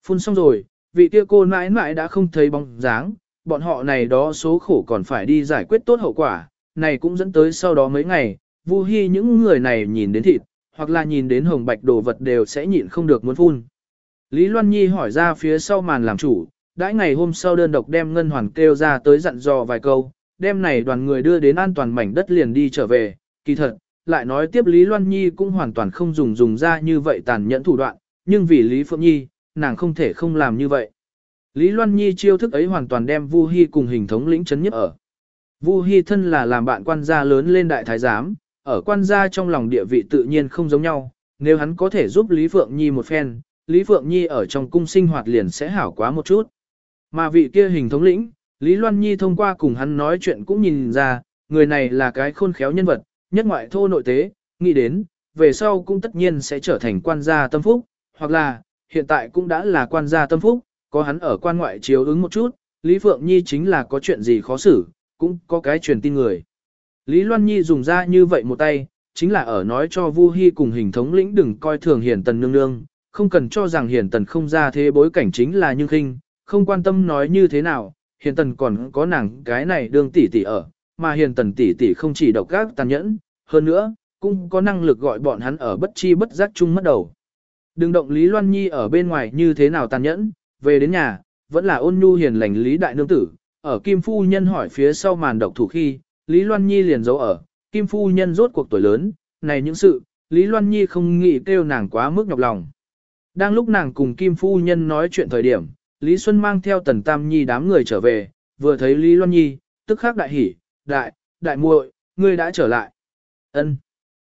Phun xong rồi, vị kia cô mãi mãi đã không thấy bóng dáng, bọn họ này đó số khổ còn phải đi giải quyết tốt hậu quả, này cũng dẫn tới sau đó mấy ngày, Vu Hi những người này nhìn đến thịt, hoặc là nhìn đến hồng bạch đồ vật đều sẽ nhịn không được muốn phun. Lý Loan Nhi hỏi ra phía sau màn làm chủ, đãi ngày hôm sau đơn độc đem ngân hoàn kêu ra tới dặn dò vài câu, đem này đoàn người đưa đến an toàn mảnh đất liền đi trở về, kỳ thật, lại nói tiếp Lý Loan Nhi cũng hoàn toàn không dùng dùng ra như vậy tàn nhẫn thủ đoạn, nhưng vì Lý Phượng Nhi, nàng không thể không làm như vậy. Lý Loan Nhi chiêu thức ấy hoàn toàn đem Vu Hi cùng hình thống lĩnh chấn nhất ở. Vu Hi thân là làm bạn quan gia lớn lên đại thái giám, ở quan gia trong lòng địa vị tự nhiên không giống nhau, nếu hắn có thể giúp Lý Phượng Nhi một phen, Lý Phượng Nhi ở trong cung sinh hoạt liền sẽ hảo quá một chút. Mà vị kia hình thống lĩnh, Lý Loan Nhi thông qua cùng hắn nói chuyện cũng nhìn ra, người này là cái khôn khéo nhân vật, nhất ngoại thô nội tế, nghĩ đến, về sau cũng tất nhiên sẽ trở thành quan gia tâm phúc, hoặc là, hiện tại cũng đã là quan gia tâm phúc, có hắn ở quan ngoại chiếu ứng một chút, Lý Phượng Nhi chính là có chuyện gì khó xử, cũng có cái truyền tin người. Lý Loan Nhi dùng ra như vậy một tay, chính là ở nói cho Vu Hi cùng hình thống lĩnh đừng coi thường hiển tần nương nương, không cần cho rằng hiển tần không ra thế bối cảnh chính là như khinh, không quan tâm nói như thế nào, hiển tần còn có nàng cái này đương tỷ tỷ ở, mà hiền tần tỷ tỷ không chỉ độc ác tàn nhẫn, hơn nữa, cũng có năng lực gọi bọn hắn ở bất chi bất giác chung mất đầu. Đừng động Lý Loan Nhi ở bên ngoài như thế nào tàn nhẫn, về đến nhà, vẫn là ôn nhu hiền lành Lý Đại Nương Tử, ở Kim Phu Nhân hỏi phía sau màn độc thủ khi, Lý Loan Nhi liền giấu ở, Kim Phu Nhân rốt cuộc tuổi lớn, này những sự, Lý Loan Nhi không nghĩ kêu nàng quá mức nhọc lòng. Đang lúc nàng cùng Kim Phu Nhân nói chuyện thời điểm, Lý Xuân mang theo Tần Tam Nhi đám người trở về, vừa thấy Lý Loan Nhi, tức khắc đại hỉ, đại, đại muội, ngươi đã trở lại. Ân.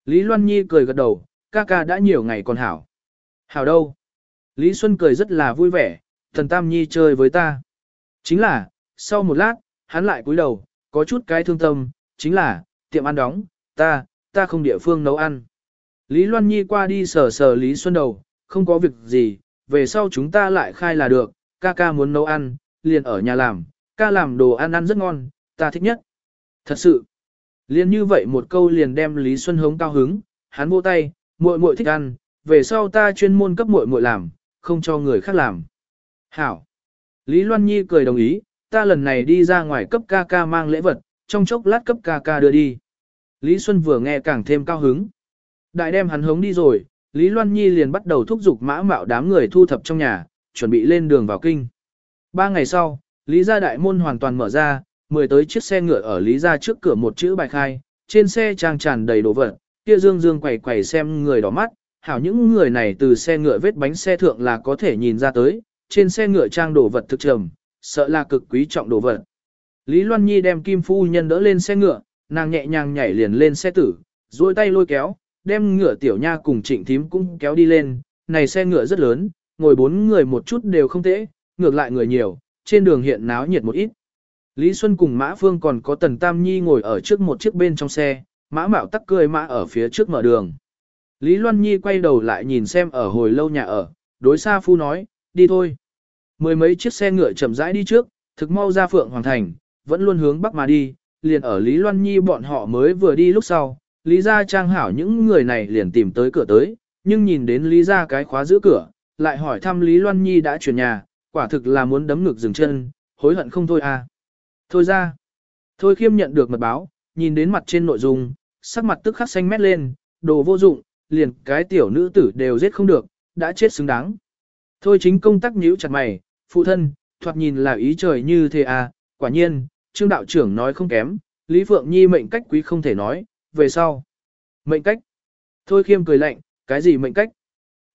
Lý Loan Nhi cười gật đầu, ca ca đã nhiều ngày còn hảo. Hảo đâu? Lý Xuân cười rất là vui vẻ, Tần Tam Nhi chơi với ta. Chính là, sau một lát, hắn lại cúi đầu, có chút cái thương tâm, chính là, tiệm ăn đóng, ta, ta không địa phương nấu ăn. Lý Loan Nhi qua đi sờ sờ Lý Xuân đầu, không có việc gì, về sau chúng ta lại khai là được, ca ca muốn nấu ăn, liền ở nhà làm, ca làm đồ ăn ăn rất ngon, ta thích nhất. Thật sự, liền như vậy một câu liền đem Lý Xuân hống cao hứng, hắn vỗ tay, muội muội thích ăn, về sau ta chuyên môn cấp muội muội làm, không cho người khác làm. Hảo. Lý Loan Nhi cười đồng ý, ta lần này đi ra ngoài cấp ca ca mang lễ vật, trong chốc lát cấp ca ca đưa đi. Lý Xuân vừa nghe càng thêm cao hứng. Đại đem hắn hống đi rồi, Lý Loan Nhi liền bắt đầu thúc giục mã mạo đám người thu thập trong nhà, chuẩn bị lên đường vào kinh. Ba ngày sau, Lý gia đại môn hoàn toàn mở ra, mười tới chiếc xe ngựa ở Lý gia trước cửa một chữ bài khai, trên xe trang tràn đầy đồ vật, kia dương dương quẩy quẩy xem người đỏ mắt, hảo những người này từ xe ngựa vết bánh xe thượng là có thể nhìn ra tới, trên xe ngựa trang đồ vật thực trầm, sợ là cực quý trọng đồ vật. Lý Loan Nhi đem Kim Phu Nhân đỡ lên xe ngựa, nàng nhẹ nhàng nhảy liền lên xe tử, duỗi tay lôi kéo, đem ngựa tiểu nha cùng trịnh thím cũng kéo đi lên, này xe ngựa rất lớn, ngồi bốn người một chút đều không tễ, ngược lại người nhiều, trên đường hiện náo nhiệt một ít. Lý Xuân cùng Mã Phương còn có Tần Tam Nhi ngồi ở trước một chiếc bên trong xe, Mã Mạo tắc cười Mã ở phía trước mở đường. Lý Loan Nhi quay đầu lại nhìn xem ở hồi lâu nhà ở, đối xa phu nói, đi thôi. Mười mấy chiếc xe ngựa chậm rãi đi trước, thực mau ra Phượng Hoàng Thành, vẫn luôn hướng bắc mà đi, liền ở Lý Loan Nhi bọn họ mới vừa đi lúc sau, Lý gia trang hảo những người này liền tìm tới cửa tới, nhưng nhìn đến Lý gia cái khóa giữ cửa, lại hỏi thăm Lý Loan Nhi đã chuyển nhà, quả thực là muốn đấm ngực dừng chân, hối hận không thôi à. Thôi ra. Thôi khiêm nhận được mật báo, nhìn đến mặt trên nội dung, sắc mặt tức khắc xanh mét lên, đồ vô dụng, liền cái tiểu nữ tử đều giết không được, đã chết xứng đáng. Thôi chính công tác nhíu chặt mày, phụ thân, thoạt nhìn là ý trời như thế à, quả nhiên, trương đạo trưởng nói không kém, Lý Phượng Nhi mệnh cách quý không thể nói, về sau. Mệnh cách. Thôi khiêm cười lạnh, cái gì mệnh cách?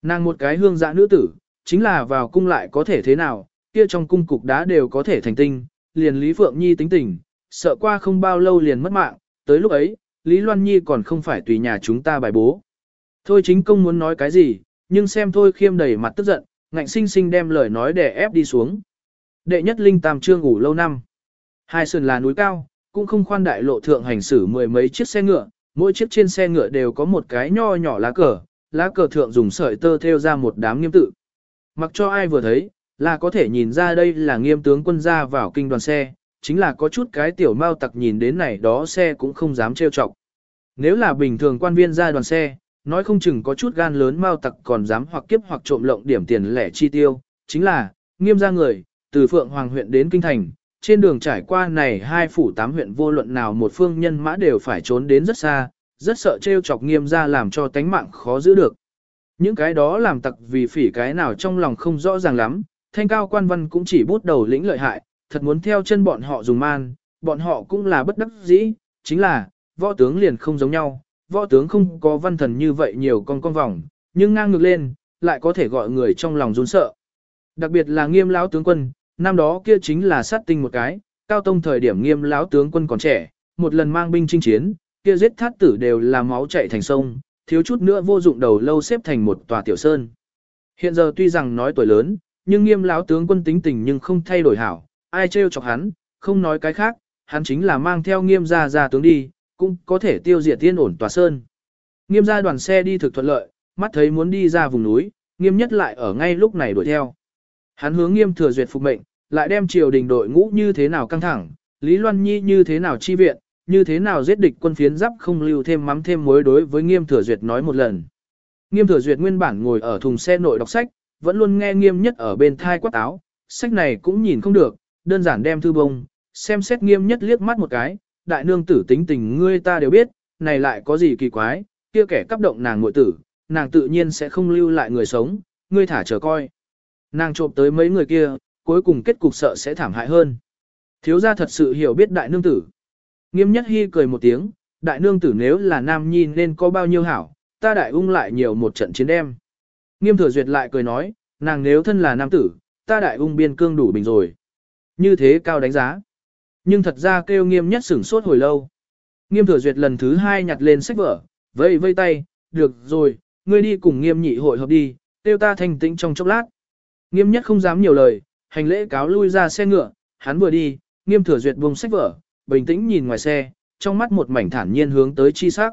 Nàng một cái hương dạ nữ tử, chính là vào cung lại có thể thế nào, kia trong cung cục đá đều có thể thành tinh, liền Lý Phượng Nhi tính tình, sợ qua không bao lâu liền mất mạng, tới lúc ấy, Lý Loan Nhi còn không phải tùy nhà chúng ta bài bố. Thôi chính công muốn nói cái gì, nhưng xem thôi khiêm đầy mặt tức giận, ngạnh sinh sinh đem lời nói để ép đi xuống. Đệ nhất linh tam trương ngủ lâu năm. Hai sườn là núi cao, cũng không khoan đại lộ thượng hành xử mười mấy chiếc xe ngựa, mỗi chiếc trên xe ngựa đều có một cái nho nhỏ lá cờ, lá cờ thượng dùng sợi tơ thêu ra một đám nghiêm tự. Mặc cho ai vừa thấy, là có thể nhìn ra đây là nghiêm tướng quân ra vào kinh đoàn xe, chính là có chút cái tiểu mao tặc nhìn đến này đó xe cũng không dám trêu chọc. Nếu là bình thường quan viên ra đoàn xe, nói không chừng có chút gan lớn mao tặc còn dám hoặc kiếp hoặc trộm lộng điểm tiền lẻ chi tiêu, chính là, nghiêm ra người, từ Phượng Hoàng huyện đến Kinh Thành, trên đường trải qua này hai phủ tám huyện vô luận nào một phương nhân mã đều phải trốn đến rất xa, rất sợ trêu chọc nghiêm ra làm cho tánh mạng khó giữ được. Những cái đó làm tặc vì phỉ cái nào trong lòng không rõ ràng lắm, thanh cao quan văn cũng chỉ bút đầu lĩnh lợi hại, thật muốn theo chân bọn họ dùng man, bọn họ cũng là bất đắc dĩ, chính là, võ tướng liền không giống nhau, võ tướng không có văn thần như vậy nhiều con con vòng, nhưng ngang ngược lên, lại có thể gọi người trong lòng run sợ. Đặc biệt là nghiêm lão tướng quân, năm đó kia chính là sát tinh một cái, cao tông thời điểm nghiêm lão tướng quân còn trẻ, một lần mang binh chinh chiến, kia giết thát tử đều là máu chảy thành sông, thiếu chút nữa vô dụng đầu lâu xếp thành một tòa tiểu sơn. Hiện giờ tuy rằng nói tuổi lớn, nhưng nghiêm lão tướng quân tính tình nhưng không thay đổi hảo, ai trêu chọc hắn, không nói cái khác, hắn chính là mang theo nghiêm gia gia tướng đi, cũng có thể tiêu diệt tiên ổn tòa sơn. Nghiêm gia đoàn xe đi thực thuận lợi, mắt thấy muốn đi ra vùng núi, nghiêm nhất lại ở ngay lúc này đuổi theo. Hắn hướng nghiêm thừa duyệt phục mệnh, lại đem triều đình đội ngũ như thế nào căng thẳng, Lý Loan Nhi như thế nào chi viện, như thế nào giết địch quân phiến giáp không lưu thêm mắm thêm muối đối với nghiêm thừa duyệt nói một lần. Nghiêm thừa duyệt nguyên bản ngồi ở thùng xe nội đọc sách, vẫn luôn nghe nghiêm nhất ở bên thai quát áo, sách này cũng nhìn không được, đơn giản đem thư bông, xem xét nghiêm nhất liếc mắt một cái, đại nương tử tính tình ngươi ta đều biết, này lại có gì kỳ quái, kia kẻ cắp động nàng nội tử, nàng tự nhiên sẽ không lưu lại người sống, ngươi thả chờ coi. Nàng trộm tới mấy người kia, cuối cùng kết cục sợ sẽ thảm hại hơn. Thiếu gia thật sự hiểu biết đại nương tử. Nghiêm nhất hy cười một tiếng, đại nương tử nếu là nam nhi nên có bao nhiêu hảo, ta đại ung lại nhiều một trận chiến đem. Nghiêm thừa duyệt lại cười nói, nàng nếu thân là nam tử, ta đại ung biên cương đủ bình rồi. Như thế cao đánh giá. Nhưng thật ra kêu nghiêm nhất sửng sốt hồi lâu. Nghiêm thừa duyệt lần thứ hai nhặt lên sách vở, vây vây tay, được rồi, ngươi đi cùng nghiêm nhị hội hợp đi, tiêu ta thanh tĩnh trong chốc lát. Nghiêm nhất không dám nhiều lời, hành lễ cáo lui ra xe ngựa, hắn vừa đi, nghiêm thừa duyệt buông sách vở, bình tĩnh nhìn ngoài xe, trong mắt một mảnh thản nhiên hướng tới chi sắc.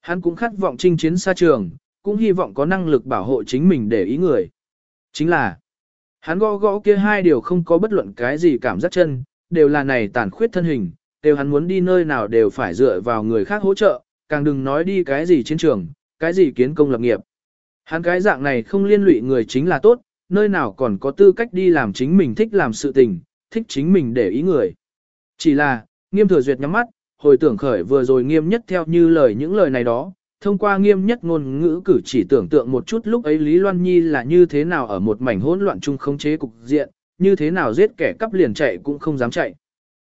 Hắn cũng khát vọng chinh chiến xa trường, cũng hy vọng có năng lực bảo hộ chính mình để ý người. Chính là, hắn gõ gõ kia hai điều không có bất luận cái gì cảm giác chân, đều là này tàn khuyết thân hình, đều hắn muốn đi nơi nào đều phải dựa vào người khác hỗ trợ, càng đừng nói đi cái gì chiến trường, cái gì kiến công lập nghiệp. Hắn cái dạng này không liên lụy người chính là tốt, nơi nào còn có tư cách đi làm chính mình thích làm sự tình, thích chính mình để ý người. Chỉ là, nghiêm thừa duyệt nhắm mắt, hồi tưởng khởi vừa rồi nghiêm nhất theo như lời những lời này đó, thông qua nghiêm nhất ngôn ngữ cử chỉ tưởng tượng một chút lúc ấy Lý Loan Nhi là như thế nào ở một mảnh hỗn loạn chung khống chế cục diện, như thế nào giết kẻ cắp liền chạy cũng không dám chạy.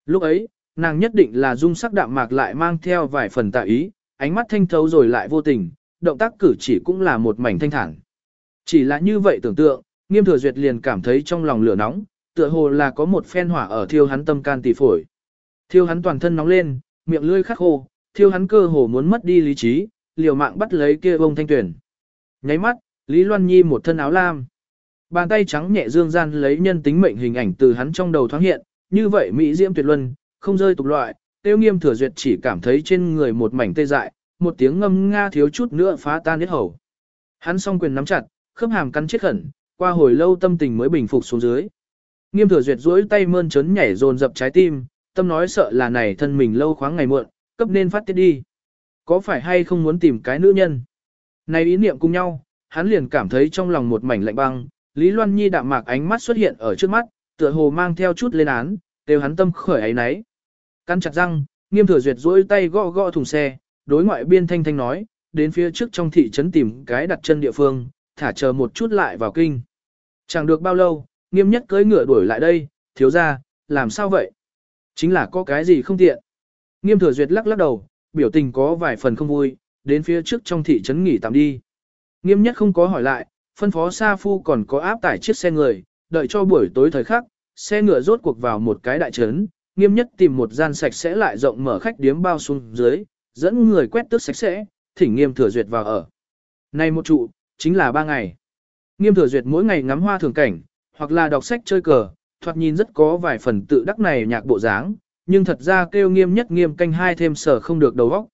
Lúc ấy, nàng nhất định là dung sắc đạm mạc lại mang theo vài phần tạ ý, ánh mắt thanh thấu rồi lại vô tình, động tác cử chỉ cũng là một mảnh thanh thản. Chỉ là như vậy tưởng tượng, nghiêm thừa duyệt liền cảm thấy trong lòng lửa nóng, tựa hồ là có một phen hỏa ở thiêu hắn tâm can tỷ phổi. Thiêu hắn toàn thân nóng lên, miệng lưỡi khắc khô, thiêu hắn cơ hồ muốn mất đi lý trí, liều mạng bắt lấy kia bông thanh tuyển. Nháy mắt, Lý Loan Nhi một thân áo lam. Bàn tay trắng nhẹ dương gian lấy nhân tính mệnh hình ảnh từ hắn trong đầu thoáng hiện, như vậy mỹ diễm tuyệt luân, không rơi tục loại, tiêu nghiêm thừa duyệt chỉ cảm thấy trên người một mảnh tê dại, một tiếng ngâm nga thiếu chút nữa phá tan hết hầu. Hắn song quyền nắm chặt, khớp hàm cắn chết khẩn, qua hồi lâu tâm tình mới bình phục xuống dưới. Nghiêm thừa duyệt duỗi tay mơn trớn nhảy dồn dập trái tim, tâm nói sợ là này thân mình lâu khoáng ngày muộn, cấp nên phát tiết đi. Có phải hay không muốn tìm cái nữ nhân? Này ý niệm cùng nhau, hắn liền cảm thấy trong lòng một mảnh lạnh băng, Lý Loan Nhi đạm mạc ánh mắt xuất hiện ở trước mắt, tựa hồ mang theo chút lên án, đều hắn tâm khởi ấy nấy. Căn chặt răng, nghiêm thừa duyệt duỗi tay gõ gõ thùng xe, đối ngoại biên thanh thanh nói, đến phía trước trong thị trấn tìm cái đặt chân địa phương, thả chờ một chút lại vào kinh. Chẳng được bao lâu, nghiêm nhất cưỡi ngựa đuổi lại đây, thiếu ra, làm sao vậy? Chính là có cái gì không tiện. Nghiêm thừa duyệt lắc lắc đầu, biểu tình có vài phần không vui, đến phía trước trong thị trấn nghỉ tạm đi. Nghiêm nhất không có hỏi lại, phân phó Sa Phu còn có áp tải chiếc xe người, đợi cho buổi tối thời khắc, xe ngựa rốt cuộc vào một cái đại trấn, nghiêm nhất tìm một gian sạch sẽ lại rộng mở khách điếm bao xuống dưới, dẫn người quét tước sạch sẽ, thỉnh nghiêm thừa duyệt vào ở. Này một trụ, chính là ba ngày. Nghiêm thừa duyệt mỗi ngày ngắm hoa thường cảnh, hoặc là đọc sách chơi cờ, thoạt nhìn rất có vài phần tự đắc này nhạc bộ dáng, nhưng thật ra kêu nghiêm nhất nghiêm canh hai thêm sở không được đầu óc.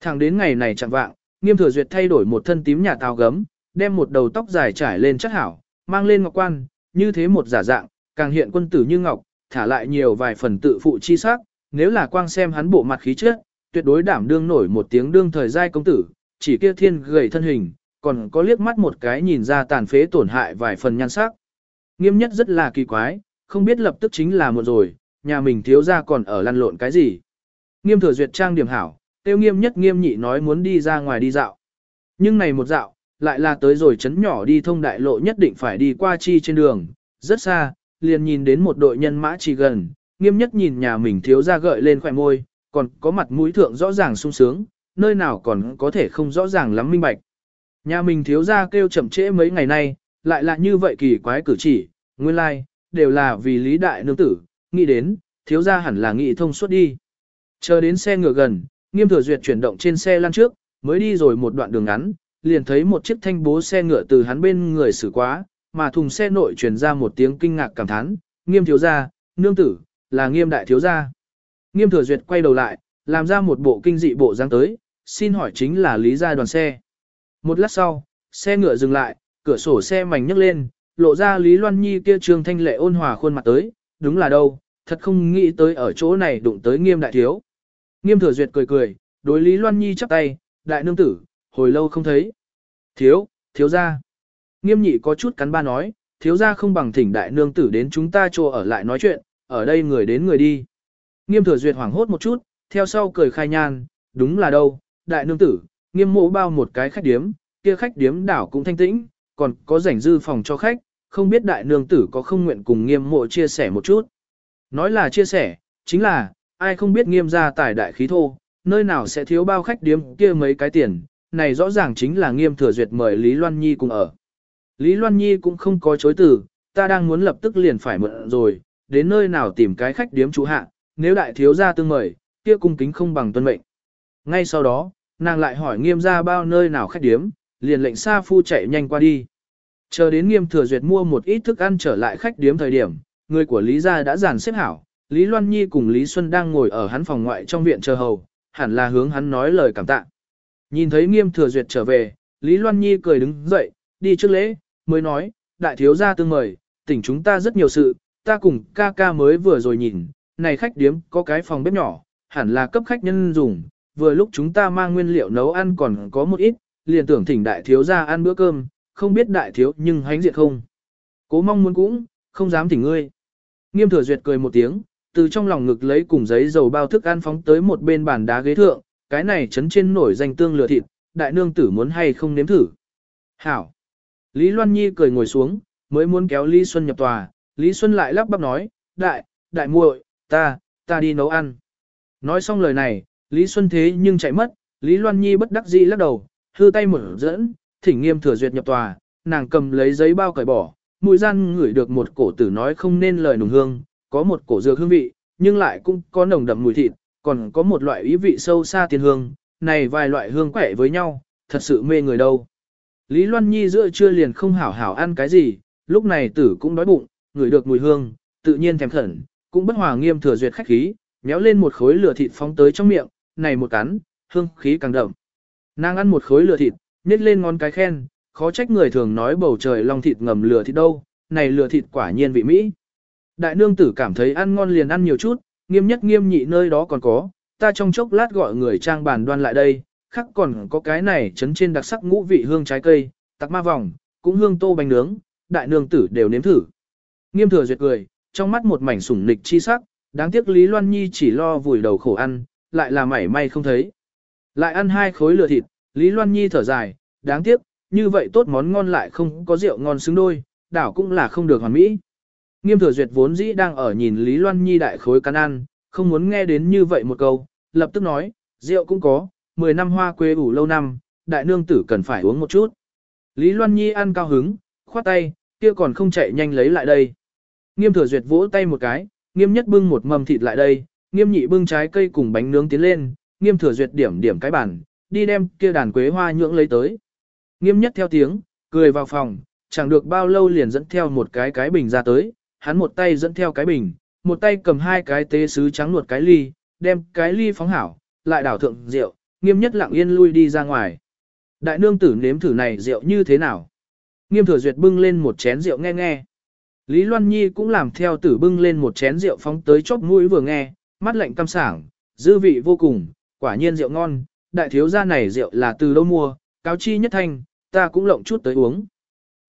Thẳng đến ngày này chẳng vạng, nghiêm thừa duyệt thay đổi một thân tím nhà tàu gấm, đem một đầu tóc dài trải lên chất hảo, mang lên ngọc quan, như thế một giả dạng, càng hiện quân tử như ngọc, thả lại nhiều vài phần tự phụ chi sắc, nếu là quang xem hắn bộ mặt khí chất, tuyệt đối đảm đương nổi một tiếng đương thời giai công tử, chỉ kia thiên gầy thân hình, còn có liếc mắt một cái nhìn ra tàn phế tổn hại vài phần nhan sắc. Nghiêm nhất rất là kỳ quái, không biết lập tức chính là một rồi, nhà mình thiếu ra còn ở lăn lộn cái gì. Nghiêm thừa duyệt trang điểm hảo, tiêu nghiêm nhất nghiêm nhị nói muốn đi ra ngoài đi dạo. Nhưng này một dạo, lại là tới rồi chấn nhỏ đi thông đại lộ nhất định phải đi qua chi trên đường, rất xa, liền nhìn đến một đội nhân mã chỉ gần, nghiêm nhất nhìn nhà mình thiếu ra gợi lên khỏe môi, còn có mặt mũi thượng rõ ràng sung sướng, nơi nào còn có thể không rõ ràng lắm minh bạch. Nhà mình thiếu ra kêu chậm trễ mấy ngày nay, lại là như vậy kỳ quái cử chỉ, nguyên lai, like, đều là vì lý đại nương tử, nghĩ đến, thiếu ra hẳn là nghĩ thông suốt đi. Chờ đến xe ngựa gần, nghiêm thừa duyệt chuyển động trên xe lăn trước, mới đi rồi một đoạn đường ngắn, liền thấy một chiếc thanh bố xe ngựa từ hắn bên người xử quá, mà thùng xe nội truyền ra một tiếng kinh ngạc cảm thán, nghiêm thiếu gia, nương tử, là nghiêm đại thiếu gia. Nghiêm thừa duyệt quay đầu lại, làm ra một bộ kinh dị bộ dáng tới, xin hỏi chính là lý gia đoàn xe. Một lát sau, xe ngựa dừng lại, cửa sổ xe mảnh nhấc lên, lộ ra Lý Loan Nhi kia trương thanh lệ ôn hòa khuôn mặt tới, đúng là đâu, thật không nghĩ tới ở chỗ này đụng tới nghiêm đại thiếu. Nghiêm thừa duyệt cười cười, đối Lý Loan Nhi chắp tay, đại nương tử, hồi lâu không thấy. Thiếu, thiếu ra. Nghiêm nhị có chút cắn ba nói, thiếu ra không bằng thỉnh đại nương tử đến chúng ta chỗ ở lại nói chuyện, ở đây người đến người đi. Nghiêm thừa duyệt hoảng hốt một chút, theo sau cười khai nhan, đúng là đâu, đại nương tử, nghiêm mộ bao một cái khách điếm, kia khách điếm đảo cũng thanh tĩnh, còn có rảnh dư phòng cho khách, không biết đại nương tử có không nguyện cùng nghiêm mộ chia sẻ một chút. Nói là chia sẻ, chính là, ai không biết nghiêm ra tài đại khí thô, nơi nào sẽ thiếu bao khách điếm kia mấy cái tiền, này rõ ràng chính là nghiêm thừa duyệt mời Lý Loan Nhi cùng ở. Lý Loan Nhi cũng không có chối từ, ta đang muốn lập tức liền phải mượn rồi, đến nơi nào tìm cái khách điếm chủ hạ, nếu đại thiếu gia tương mời, kia cung kính không bằng tuân mệnh. ngay sau đó, nàng lại hỏi nghiêm ra bao nơi nào khách điếm, liền lệnh Sa Phu chạy nhanh qua đi. Chờ đến nghiêm thừa duyệt mua một ít thức ăn trở lại khách điếm thời điểm, người của Lý gia đã dàn xếp hảo, Lý Loan Nhi cùng Lý Xuân đang ngồi ở hắn phòng ngoại trong viện chờ hầu, hẳn là hướng hắn nói lời cảm tạ. Nhìn thấy nghiêm thừa duyệt trở về, Lý Loan Nhi cười đứng dậy, đi trước lễ, mới nói, đại thiếu gia tương mời, tỉnh chúng ta rất nhiều sự, ta cùng ca ca mới vừa rồi nhìn, này khách điếm có cái phòng bếp nhỏ, hẳn là cấp khách nhân dùng, vừa lúc chúng ta mang nguyên liệu nấu ăn còn có một ít, liền tưởng thỉnh đại thiếu gia ăn bữa cơm, không biết đại thiếu nhưng hánh diện không. Cố mong muốn cũng, không dám thỉnh ngươi. Nghiêm thừa duyệt cười một tiếng, từ trong lòng ngực lấy cùng giấy dầu bao thức ăn phóng tới một bên bàn đá ghế thượng, cái này chấn trên nổi danh tương lừa thịt, đại nương tử muốn hay không nếm thử. Hảo. Lý Loan Nhi cười ngồi xuống, mới muốn kéo Lý Xuân nhập tòa, Lý Xuân lại lắp bắp nói, đại, đại muội, ta, ta đi nấu ăn. Nói xong lời này, Lý Xuân thế nhưng chạy mất, Lý Loan Nhi bất đắc dĩ lắc đầu, hư tay mở dẫn, thỉnh nghiêm thừa duyệt nhập tòa, nàng cầm lấy giấy bao cởi bỏ, mũi gian ngửi được một cổ tử nói không nên lời nùng hương, có một cổ dược hương vị, nhưng lại cũng có nồng đậm mùi thịt, còn có một loại ý vị sâu xa tiên hương, này vài loại hương quẻ với nhau, thật sự mê người đâu. Lý Loan Nhi giữa trưa liền không hảo hảo ăn cái gì, lúc này tử cũng đói bụng, ngửi được mùi hương, tự nhiên thèm khẩn, cũng bất hòa nghiêm thừa duyệt khách khí, méo lên một khối lửa thịt phóng tới trong miệng, này một cắn, hương khí càng đậm. Nàng ăn một khối lửa thịt, nhét lên ngón cái khen, khó trách người thường nói bầu trời long thịt ngầm lửa thịt đâu, này lửa thịt quả nhiên vị mỹ. Đại nương tử cảm thấy ăn ngon liền ăn nhiều chút, nghiêm nhất nghiêm nhị nơi đó còn có, ta trong chốc lát gọi người trang bàn đoan lại đây, khắc còn có cái này chấn trên đặc sắc ngũ vị hương trái cây, tặc ma vòng, cũng hương tô bánh nướng, đại nương tử đều nếm thử. Nghiêm thừa duyệt cười, trong mắt một mảnh sủng nịch chi sắc, đáng tiếc Lý Loan Nhi chỉ lo vùi đầu khổ ăn, lại là mảy may không thấy. Lại ăn hai khối lửa thịt, Lý Loan Nhi thở dài, đáng tiếc, như vậy tốt món ngon lại không có rượu ngon xứng đôi, đảo cũng là không được hoàn mỹ. Nghiêm thừa duyệt vốn dĩ đang ở nhìn Lý Loan Nhi đại khối cắn ăn, không muốn nghe đến như vậy một câu, lập tức nói, rượu cũng có, 10 năm hoa quê ủ lâu năm, đại nương tử cần phải uống một chút. Lý Loan Nhi ăn cao hứng, khoát tay, kia còn không chạy nhanh lấy lại đây. Nghiêm thừa duyệt vỗ tay một cái, nghiêm nhất bưng một mầm thịt lại đây, nghiêm nhị bưng trái cây cùng bánh nướng tiến lên, nghiêm thừa duyệt điểm điểm cái bàn, đi đem kia đàn quế hoa nhưỡng lấy tới. Nghiêm nhất theo tiếng, cười vào phòng, chẳng được bao lâu liền dẫn theo một cái cái bình ra tới, hắn một tay dẫn theo cái bình, một tay cầm hai cái tế sứ trắng nuột cái ly, đem cái ly phóng hảo, lại đảo thượng rượu, nghiêm nhất lặng yên lui đi ra ngoài. Đại nương tử nếm thử này rượu như thế nào? Nghiêm thừa duyệt bưng lên một chén rượu nghe nghe. Lý Loan Nhi cũng làm theo tử bưng lên một chén rượu phóng tới chóp mũi vừa nghe, mắt lạnh căm sảng, dư vị vô cùng, quả nhiên rượu ngon, đại thiếu gia này rượu là từ đâu mua, cáo chi nhất thanh, ta cũng lộng chút tới uống.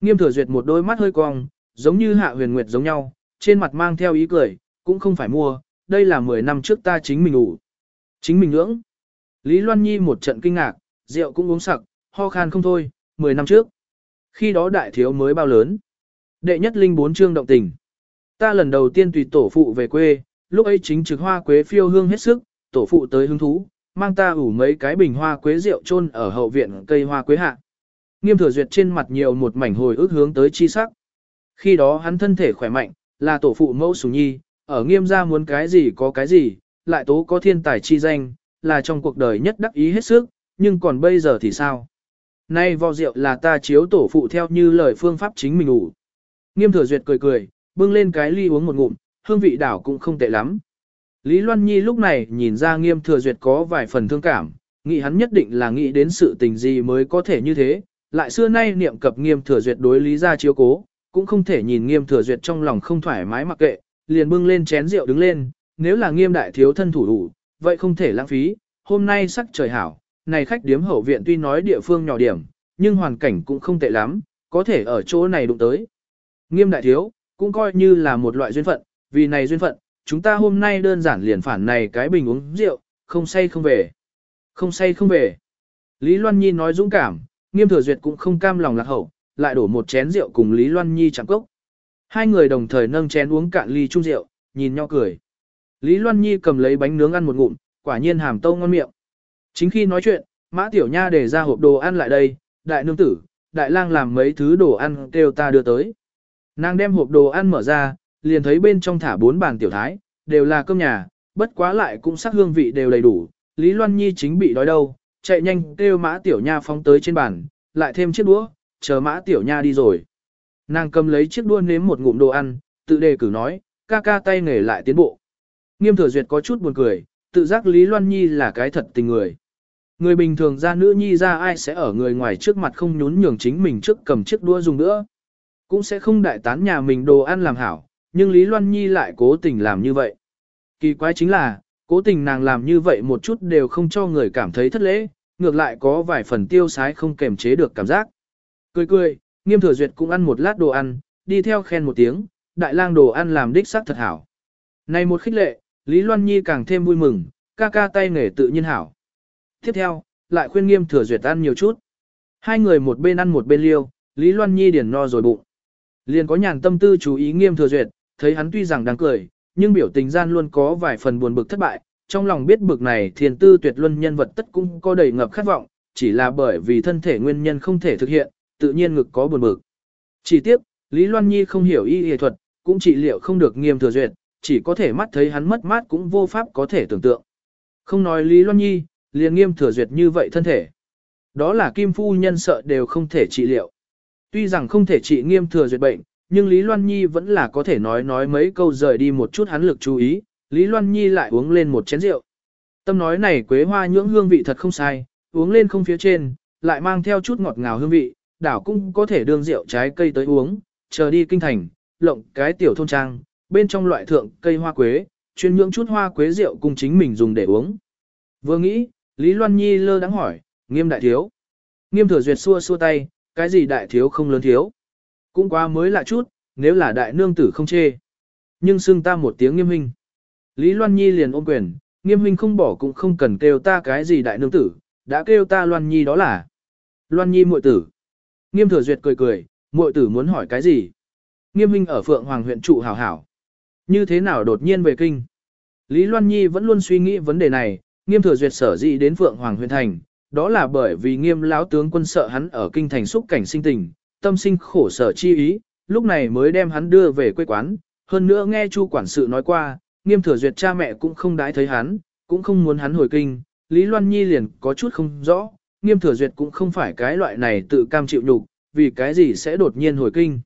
Nghiêm thừa duyệt một đôi mắt hơi cong, giống như hạ huyền nguyệt giống nhau, trên mặt mang theo ý cười, cũng không phải mua, đây là 10 năm trước ta chính mình ủ. Chính mình ngưỡng. Lý Loan Nhi một trận kinh ngạc, rượu cũng uống sặc, ho khan không thôi, 10 năm trước. Khi đó đại thiếu mới bao lớn. Đệ nhất linh bốn chương động tình. Ta lần đầu tiên tùy tổ phụ về quê, lúc ấy chính trực hoa quế phiêu hương hết sức, tổ phụ tới hứng thú, mang ta ủ mấy cái bình hoa quế rượu chôn ở hậu viện cây hoa quế hạ. Nghiêm thừa duyệt trên mặt nhiều một mảnh hồi ức hướng tới chi sắc. Khi đó hắn thân thể khỏe mạnh, là tổ phụ mẫu sủng nhi, ở nghiêm gia muốn cái gì có cái gì, lại tố có thiên tài chi danh, là trong cuộc đời nhất đắc ý hết sức, nhưng còn bây giờ thì sao? Nay vò rượu là ta chiếu tổ phụ theo như lời phương pháp chính mình ủ. Nghiêm thừa duyệt cười cười, bưng lên cái ly uống một ngụm, hương vị đảo cũng không tệ lắm. Lý Loan Nhi lúc này nhìn ra nghiêm thừa duyệt có vài phần thương cảm, nghĩ hắn nhất định là nghĩ đến sự tình gì mới có thể như thế, lại xưa nay niệm cập nghiêm thừa duyệt đối lý ra chiếu cố, cũng không thể nhìn nghiêm thừa duyệt trong lòng không thoải mái mặc kệ, liền bưng lên chén rượu đứng lên, nếu là nghiêm đại thiếu thân thủ đủ, vậy không thể lãng phí, hôm nay sắc trời hảo, này khách điếm hậu viện tuy nói địa phương nhỏ điểm, nhưng hoàn cảnh cũng không tệ lắm, có thể ở chỗ này đụng tới. Nghiêm đại thiếu, cũng coi như là một loại duyên phận, vì này duyên phận, chúng ta hôm nay đơn giản liền phản này cái bình uống rượu, không say không về. Không say không về. Lý Loan Nhi nói dũng cảm, nghiêm thừa duyệt cũng không cam lòng lạc hậu, lại đổ một chén rượu cùng Lý Loan Nhi chẳng cốc. Hai người đồng thời nâng chén uống cạn ly chung rượu, nhìn nhau cười. Lý Loan Nhi cầm lấy bánh nướng ăn một ngụm, quả nhiên hàm tâu ngon miệng. Chính khi nói chuyện, Mã Tiểu Nha để ra hộp đồ ăn lại đây, đại nương tử, đại lang làm mấy thứ đồ ăn kêu ta đưa tới. Nàng đem hộp đồ ăn mở ra, liền thấy bên trong thả bốn bàn tiểu thái, đều là cơm nhà, bất quá lại cũng sắc hương vị đều đầy đủ, Lý Loan Nhi chính bị đói đâu, chạy nhanh kêu mã tiểu nha phóng tới trên bàn, lại thêm chiếc đũa, chờ mã tiểu nha đi rồi. Nàng cầm lấy chiếc đũa nếm một ngụm đồ ăn, tự đề cử nói, ca ca tay nghề lại tiến bộ. Nghiêm thừa duyệt có chút buồn cười, tự giác Lý Loan Nhi là cái thật tình người. Người bình thường ra nữ nhi ra ai sẽ ở người ngoài trước mặt không nhún nhường chính mình trước cầm chiếc đũa dùng nữa. Cũng sẽ không đại tán nhà mình đồ ăn làm hảo, nhưng Lý Loan Nhi lại cố tình làm như vậy. Kỳ quái chính là, cố tình nàng làm như vậy một chút đều không cho người cảm thấy thất lễ, ngược lại có vài phần tiêu sái không kềm chế được cảm giác. Cười cười, nghiêm thừa duyệt cũng ăn một lát đồ ăn, đi theo khen một tiếng, đại lang đồ ăn làm đích sắc thật hảo. Này một khích lệ, Lý Loan Nhi càng thêm vui mừng, ca ca tay nghề tự nhiên hảo. Tiếp theo, lại khuyên nghiêm thừa duyệt ăn nhiều chút. Hai người một bên ăn một bên liêu, Lý Loan Nhi điền no rồi bụng. Liền có nhàn tâm tư chú ý nghiêm thừa duyệt, thấy hắn tuy rằng đang cười, nhưng biểu tình gian luôn có vài phần buồn bực thất bại, trong lòng biết bực này thiền tư tuyệt luân nhân vật tất cũng có đầy ngập khát vọng, chỉ là bởi vì thân thể nguyên nhân không thể thực hiện, tự nhiên ngực có buồn bực. Chỉ tiếc, Lý Loan Nhi không hiểu y y thuật, cũng trị liệu không được nghiêm thừa duyệt, chỉ có thể mắt thấy hắn mất mát cũng vô pháp có thể tưởng tượng. Không nói Lý Loan Nhi, liền nghiêm thừa duyệt như vậy thân thể. Đó là kim phu nhân sợ đều không thể trị liệu. Tuy rằng không thể trị nghiêm thừa duyệt bệnh, nhưng Lý Loan Nhi vẫn là có thể nói nói mấy câu rời đi một chút hắn lực chú ý, Lý Loan Nhi lại uống lên một chén rượu. Tâm nói này quế hoa nhưỡng hương vị thật không sai, uống lên không phía trên, lại mang theo chút ngọt ngào hương vị, đảo cũng có thể đương rượu trái cây tới uống, chờ đi kinh thành, lộng cái tiểu thôn trang, bên trong loại thượng cây hoa quế, chuyên nhưỡng chút hoa quế rượu cùng chính mình dùng để uống. Vừa nghĩ, Lý Loan Nhi lơ đắng hỏi, nghiêm đại thiếu. Nghiêm thừa duyệt xua xua tay, cái gì đại thiếu không lớn thiếu. Cũng quá mới lạ chút, nếu là đại nương tử không chê. Nhưng xưng ta một tiếng nghiêm huynh. Lý Loan Nhi liền ôm quyền, nghiêm huynh không bỏ cũng không cần kêu ta cái gì đại nương tử, đã kêu ta Loan Nhi đó là. Loan Nhi muội tử. Nghiêm thừa duyệt cười cười, muội tử muốn hỏi cái gì? Nghiêm huynh ở Phượng Hoàng huyện trụ hảo hảo. Như thế nào đột nhiên về kinh? Lý Loan Nhi vẫn luôn suy nghĩ vấn đề này, nghiêm thừa duyệt sở dĩ đến Phượng Hoàng huyện thành, đó là bởi vì nghiêm lão tướng quân sợ hắn ở kinh thành xúc cảnh sinh tình, tâm sinh khổ sở chi ý, lúc này mới đem hắn đưa về quê quán, hơn nữa nghe Chu quản sự nói qua, nghiêm thừa duyệt cha mẹ cũng không đái thấy hắn, cũng không muốn hắn hồi kinh, Lý Loan Nhi liền có chút không rõ, nghiêm thừa duyệt cũng không phải cái loại này tự cam chịu nhục, vì cái gì sẽ đột nhiên hồi kinh.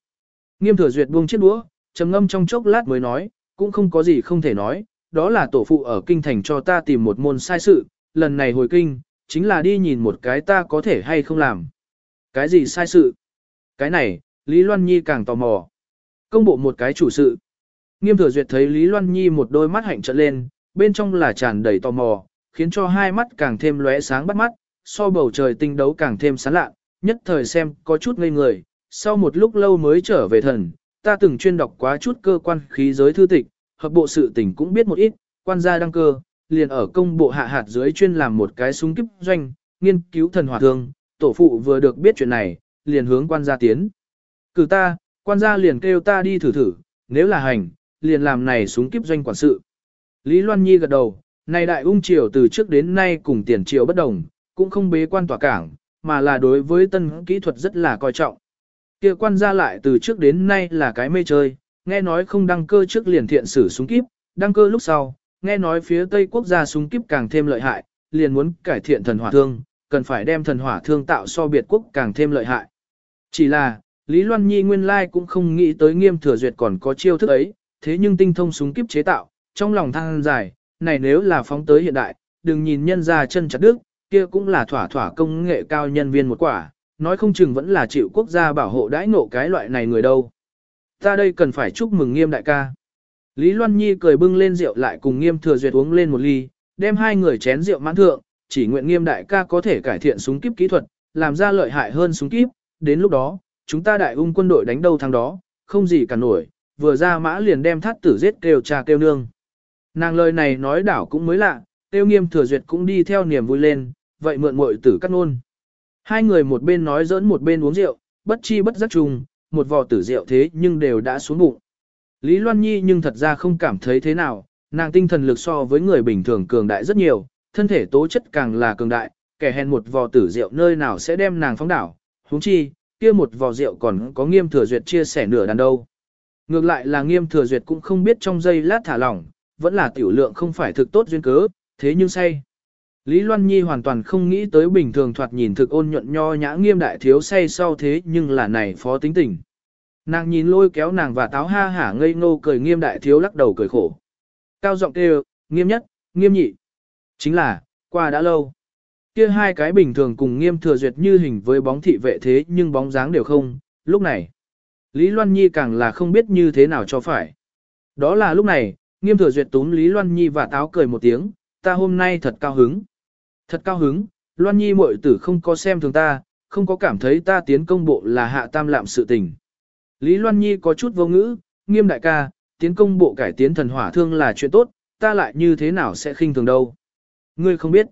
Nghiêm thừa duyệt buông chiếc đũa, trầm ngâm trong chốc lát mới nói, cũng không có gì không thể nói, đó là tổ phụ ở kinh thành cho ta tìm một môn sai sự, lần này hồi kinh, chính là đi nhìn một cái ta có thể hay không làm. Cái gì sai sự? Cái này, Lý Loan Nhi càng tò mò. Công bộ một cái chủ sự. Nghiêm thừa duyệt thấy Lý Loan Nhi một đôi mắt hạnh trợn lên, bên trong là tràn đầy tò mò, khiến cho hai mắt càng thêm lóe sáng bắt mắt, so bầu trời tinh đấu càng thêm sáng lạ, nhất thời xem có chút ngây người, sau một lúc lâu mới trở về thần, ta từng chuyên đọc quá chút cơ quan khí giới thư tịch, hợp bộ sự tình cũng biết một ít, quan gia đăng cơ, liền ở công bộ hạ hạt dưới chuyên làm một cái súng kíp doanh, nghiên cứu thần hỏa thương, tổ phụ vừa được biết chuyện này, liền hướng quan gia tiến. Cử ta, quan gia liền kêu ta đi thử thử, nếu là hành, liền làm này súng kiếp doanh quản sự. Lý Loan Nhi gật đầu, này đại ung triều từ trước đến nay cùng tiền triều bất đồng, cũng không bế quan tỏa cảng, mà là đối với tân kỹ thuật rất là coi trọng. Kia quan gia lại từ trước đến nay là cái mê chơi, nghe nói không đăng cơ trước liền thiện sử súng kíp, đăng cơ lúc sau, nghe nói phía Tây quốc gia súng kíp càng thêm lợi hại, liền muốn cải thiện thần hỏa thương, cần phải đem thần hỏa thương tạo so biệt quốc càng thêm lợi hại. Chỉ là, Lý Loan Nhi nguyên lai cũng không nghĩ tới nghiêm thừa duyệt còn có chiêu thức ấy, thế nhưng tinh thông súng kiếp chế tạo, trong lòng thang dài, này nếu là phóng tới hiện đại, đừng nhìn nhân ra chân chặt đức, kia cũng là thỏa thỏa công nghệ cao nhân viên một quả, nói không chừng vẫn là chịu quốc gia bảo hộ đãi ngộ cái loại này người đâu. Ta đây cần phải chúc mừng nghiêm đại ca. Lý Loan Nhi cười bưng lên rượu lại cùng nghiêm thừa duyệt uống lên một ly, đem hai người chén rượu mãn thượng, chỉ nguyện nghiêm đại ca có thể cải thiện súng kíp kỹ thuật, làm ra lợi hại hơn súng kíp, đến lúc đó, chúng ta đại ung quân đội đánh đâu thắng đó, không gì cả nổi, vừa ra mã liền đem thắt tử giết kêu cha kêu nương. Nàng lời này nói đảo cũng mới lạ, tiêu nghiêm thừa duyệt cũng đi theo niềm vui lên, vậy mượn muội tử cắt nôn. Hai người một bên nói giỡn một bên uống rượu, bất chi bất giác chung, một vò tử rượu thế nhưng đều đã xuống bụng. Lý Loan Nhi nhưng thật ra không cảm thấy thế nào, nàng tinh thần lực so với người bình thường cường đại rất nhiều, thân thể tố chất càng là cường đại, kẻ hèn một vò tử rượu nơi nào sẽ đem nàng phóng đảo, huống chi, kia một vò rượu còn có nghiêm thừa duyệt chia sẻ nửa đàn đâu. Ngược lại là nghiêm thừa duyệt cũng không biết trong giây lát thả lỏng, vẫn là tiểu lượng không phải thực tốt duyên cớ, thế nhưng say. Lý Loan Nhi hoàn toàn không nghĩ tới bình thường thoạt nhìn thực ôn nhuận nho nhã nghiêm đại thiếu say sau thế nhưng là này phó tính tình. Nàng nhìn lôi kéo nàng và táo ha hả ngây ngô cười nghiêm đại thiếu lắc đầu cười khổ. Cao giọng kêu, nghiêm nhất, nghiêm nhị. Chính là, qua đã lâu. Kia hai cái bình thường cùng nghiêm thừa duyệt như hình với bóng thị vệ thế nhưng bóng dáng đều không, lúc này. Lý Loan Nhi càng là không biết như thế nào cho phải. Đó là lúc này, nghiêm thừa duyệt túm Lý Loan Nhi và táo cười một tiếng, ta hôm nay thật cao hứng. Thật cao hứng, Loan Nhi muội tử không có xem thường ta, không có cảm thấy ta tiến công bộ là hạ tam lạm sự tình. Lý Loan Nhi có chút vô ngữ, nghiêm đại ca, tiến công bộ cải tiến thần hỏa thương là chuyện tốt, ta lại như thế nào sẽ khinh thường đâu. Ngươi không biết.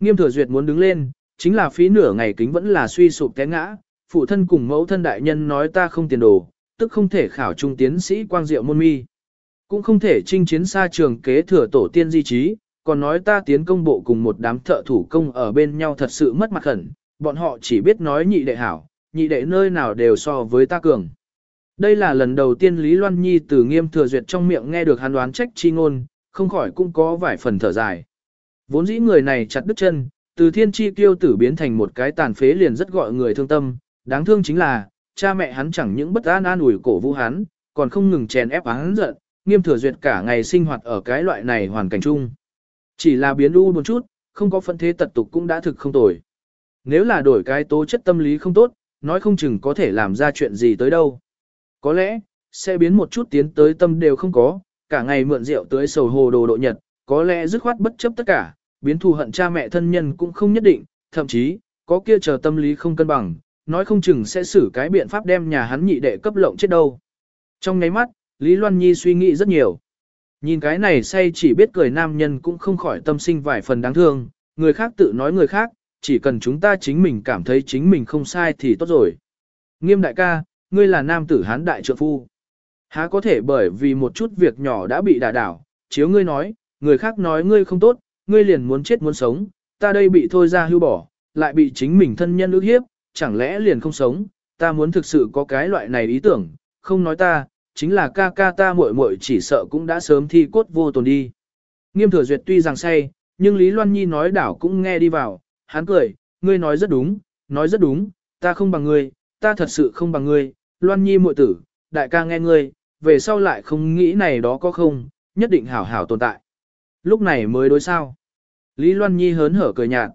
Nghiêm thừa duyệt muốn đứng lên, chính là phí nửa ngày kính vẫn là suy sụp té ngã, phụ thân cùng mẫu thân đại nhân nói ta không tiền đồ, tức không thể khảo trung tiến sĩ quang diệu môn mi. Cũng không thể chinh chiến xa trường kế thừa tổ tiên di trí, còn nói ta tiến công bộ cùng một đám thợ thủ công ở bên nhau thật sự mất mặt khẩn, bọn họ chỉ biết nói nhị đệ hảo, nhị đệ nơi nào đều so với ta cường. Đây là lần đầu tiên Lý Loan Nhi từ nghiêm thừa duyệt trong miệng nghe được hắn đoán trách chi ngôn, không khỏi cũng có vài phần thở dài. Vốn dĩ người này chặt đứt chân, từ thiên chi tiêu tử biến thành một cái tàn phế liền rất gọi người thương tâm, đáng thương chính là, cha mẹ hắn chẳng những bất an an ủi cổ vũ hắn, còn không ngừng chèn ép hắn giận, nghiêm thừa duyệt cả ngày sinh hoạt ở cái loại này hoàn cảnh chung. Chỉ là biến u một chút, không có phân thế tật tục cũng đã thực không tồi. Nếu là đổi cái tố chất tâm lý không tốt, nói không chừng có thể làm ra chuyện gì tới đâu. Có lẽ, sẽ biến một chút tiến tới tâm đều không có, cả ngày mượn rượu tới sầu hồ đồ độ nhật, có lẽ dứt khoát bất chấp tất cả, biến thù hận cha mẹ thân nhân cũng không nhất định, thậm chí, có kia chờ tâm lý không cân bằng, nói không chừng sẽ xử cái biện pháp đem nhà hắn nhị đệ cấp lộng chết đâu. Trong nháy mắt, Lý Loan Nhi suy nghĩ rất nhiều. Nhìn cái này say chỉ biết cười nam nhân cũng không khỏi tâm sinh vài phần đáng thương, người khác tự nói người khác, chỉ cần chúng ta chính mình cảm thấy chính mình không sai thì tốt rồi. Nghiêm đại ca, ngươi là nam tử hán đại trượng phu. Há có thể bởi vì một chút việc nhỏ đã bị đả đảo, chiếu ngươi nói, người khác nói ngươi không tốt, ngươi liền muốn chết muốn sống, ta đây bị thôi ra hưu bỏ, lại bị chính mình thân nhân ước hiếp, chẳng lẽ liền không sống, ta muốn thực sự có cái loại này ý tưởng, không nói ta, chính là ca ca ta muội muội chỉ sợ cũng đã sớm thi cốt vô tồn đi. Nghiêm thừa duyệt tuy rằng say, nhưng Lý Loan Nhi nói đảo cũng nghe đi vào, hắn cười, ngươi nói rất đúng, nói rất đúng, ta không bằng ngươi, ta thật sự không bằng ngươi, Loan Nhi muội tử, đại ca nghe ngươi, về sau lại không nghĩ này đó có không, nhất định hảo hảo tồn tại. Lúc này mới đối sao. Lý Loan Nhi hớn hở cười nhạt.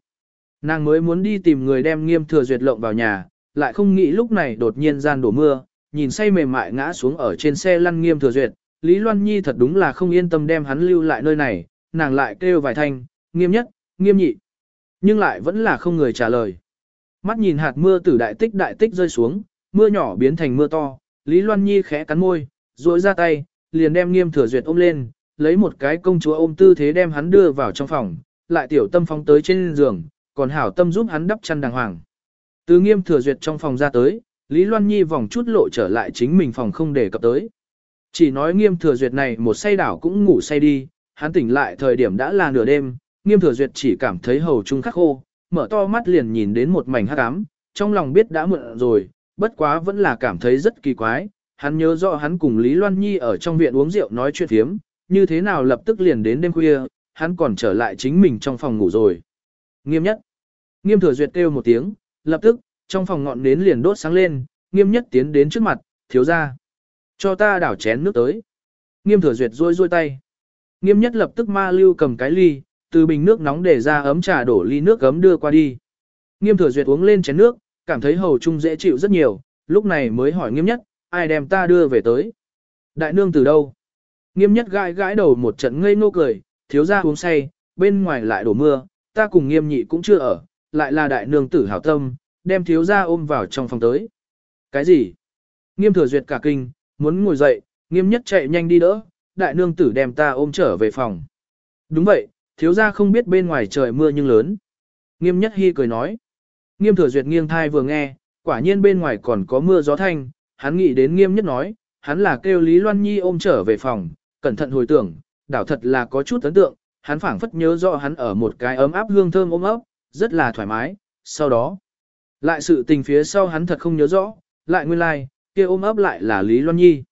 Nàng mới muốn đi tìm người đem nghiêm thừa duyệt lộng vào nhà, lại không nghĩ lúc này đột nhiên gian đổ mưa, nhìn say mềm mại ngã xuống ở trên xe lăn nghiêm thừa duyệt. Lý Loan Nhi thật đúng là không yên tâm đem hắn lưu lại nơi này, nàng lại kêu vài thanh, nghiêm nhất, nghiêm nhị. Nhưng lại vẫn là không người trả lời. Mắt nhìn hạt mưa từ đại tích đại tích rơi xuống, mưa nhỏ biến thành mưa to, Lý Loan Nhi khẽ cắn môi, duỗi ra tay, liền đem nghiêm thừa duyệt ôm lên, lấy một cái công chúa ôm tư thế đem hắn đưa vào trong phòng, lại tiểu tâm phóng tới trên giường, còn hảo tâm giúp hắn đắp chăn đàng hoàng. Từ nghiêm thừa duyệt trong phòng ra tới, Lý Loan Nhi vòng chút lộ trở lại chính mình phòng không để cập tới. Chỉ nói nghiêm thừa duyệt này một say đảo cũng ngủ say đi, hắn tỉnh lại thời điểm đã là nửa đêm, nghiêm thừa duyệt chỉ cảm thấy hầu trung khắc khô, mở to mắt liền nhìn đến một mảnh hắc ám, trong lòng biết đã muộn rồi, bất quá vẫn là cảm thấy rất kỳ quái, hắn nhớ rõ hắn cùng Lý Loan Nhi ở trong viện uống rượu nói chuyện thiếm, như thế nào lập tức liền đến đêm khuya, hắn còn trở lại chính mình trong phòng ngủ rồi. Nghiêm nhất. Nghiêm thừa duyệt kêu một tiếng, lập tức, trong phòng ngọn nến liền đốt sáng lên, nghiêm nhất tiến đến trước mặt, thiếu ra. Cho ta đảo chén nước tới. Nghiêm thừa duyệt rôi rôi tay. Nghiêm nhất lập tức ma lưu cầm cái ly, từ bình nước nóng để ra ấm trà đổ ly nước gấm đưa qua đi. Nghiêm thừa duyệt uống lên chén nước, cảm thấy hầu trung dễ chịu rất nhiều, lúc này mới hỏi nghiêm nhất, ai đem ta đưa về tới. Đại nương từ đâu? Nghiêm nhất gãi gãi đầu một trận ngây ngô cười, thiếu ra uống say, bên ngoài lại đổ mưa, ta cùng nghiêm nhị cũng chưa ở, lại là đại nương tử hảo tâm, đem thiếu ra ôm vào trong phòng tới. Cái gì? Nghiêm thừa duyệt cả kinh, muốn ngồi dậy, nghiêm nhất chạy nhanh đi đỡ, đại nương tử đem ta ôm trở về phòng. Đúng vậy, thiếu ra không biết bên ngoài trời mưa nhưng lớn. Nghiêm nhất hy cười nói. Nghiêm thừa duyệt nghiêng thai vừa nghe, quả nhiên bên ngoài còn có mưa gió thanh, hắn nghĩ đến nghiêm nhất nói, hắn là kêu Lý Loan Nhi ôm trở về phòng, cẩn thận hồi tưởng, đảo thật là có chút ấn tượng, hắn phảng phất nhớ rõ hắn ở một cái ấm áp hương thơm ôm ấp, rất là thoải mái, sau đó, lại sự tình phía sau hắn thật không nhớ rõ, lại nguyên lai, like, kia ôm ấp lại là Lý Loan Nhi.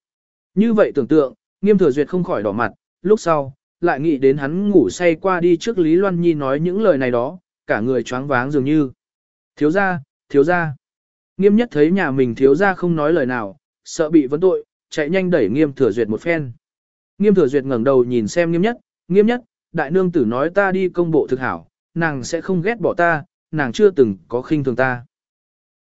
Như vậy tưởng tượng, nghiêm thừa duyệt không khỏi đỏ mặt, lúc sau, lại nghĩ đến hắn ngủ say qua đi trước Lý Loan Nhi nói những lời này đó, cả người choáng váng dường như. Thiếu gia, thiếu gia. Nghiêm nhất thấy nhà mình thiếu gia không nói lời nào, sợ bị vấn tội, chạy nhanh đẩy nghiêm thừa duyệt một phen. Nghiêm thừa duyệt ngẩng đầu nhìn xem nghiêm nhất, nghiêm nhất, đại nương tử nói ta đi công bộ thực hảo, nàng sẽ không ghét bỏ ta, nàng chưa từng có khinh thường ta.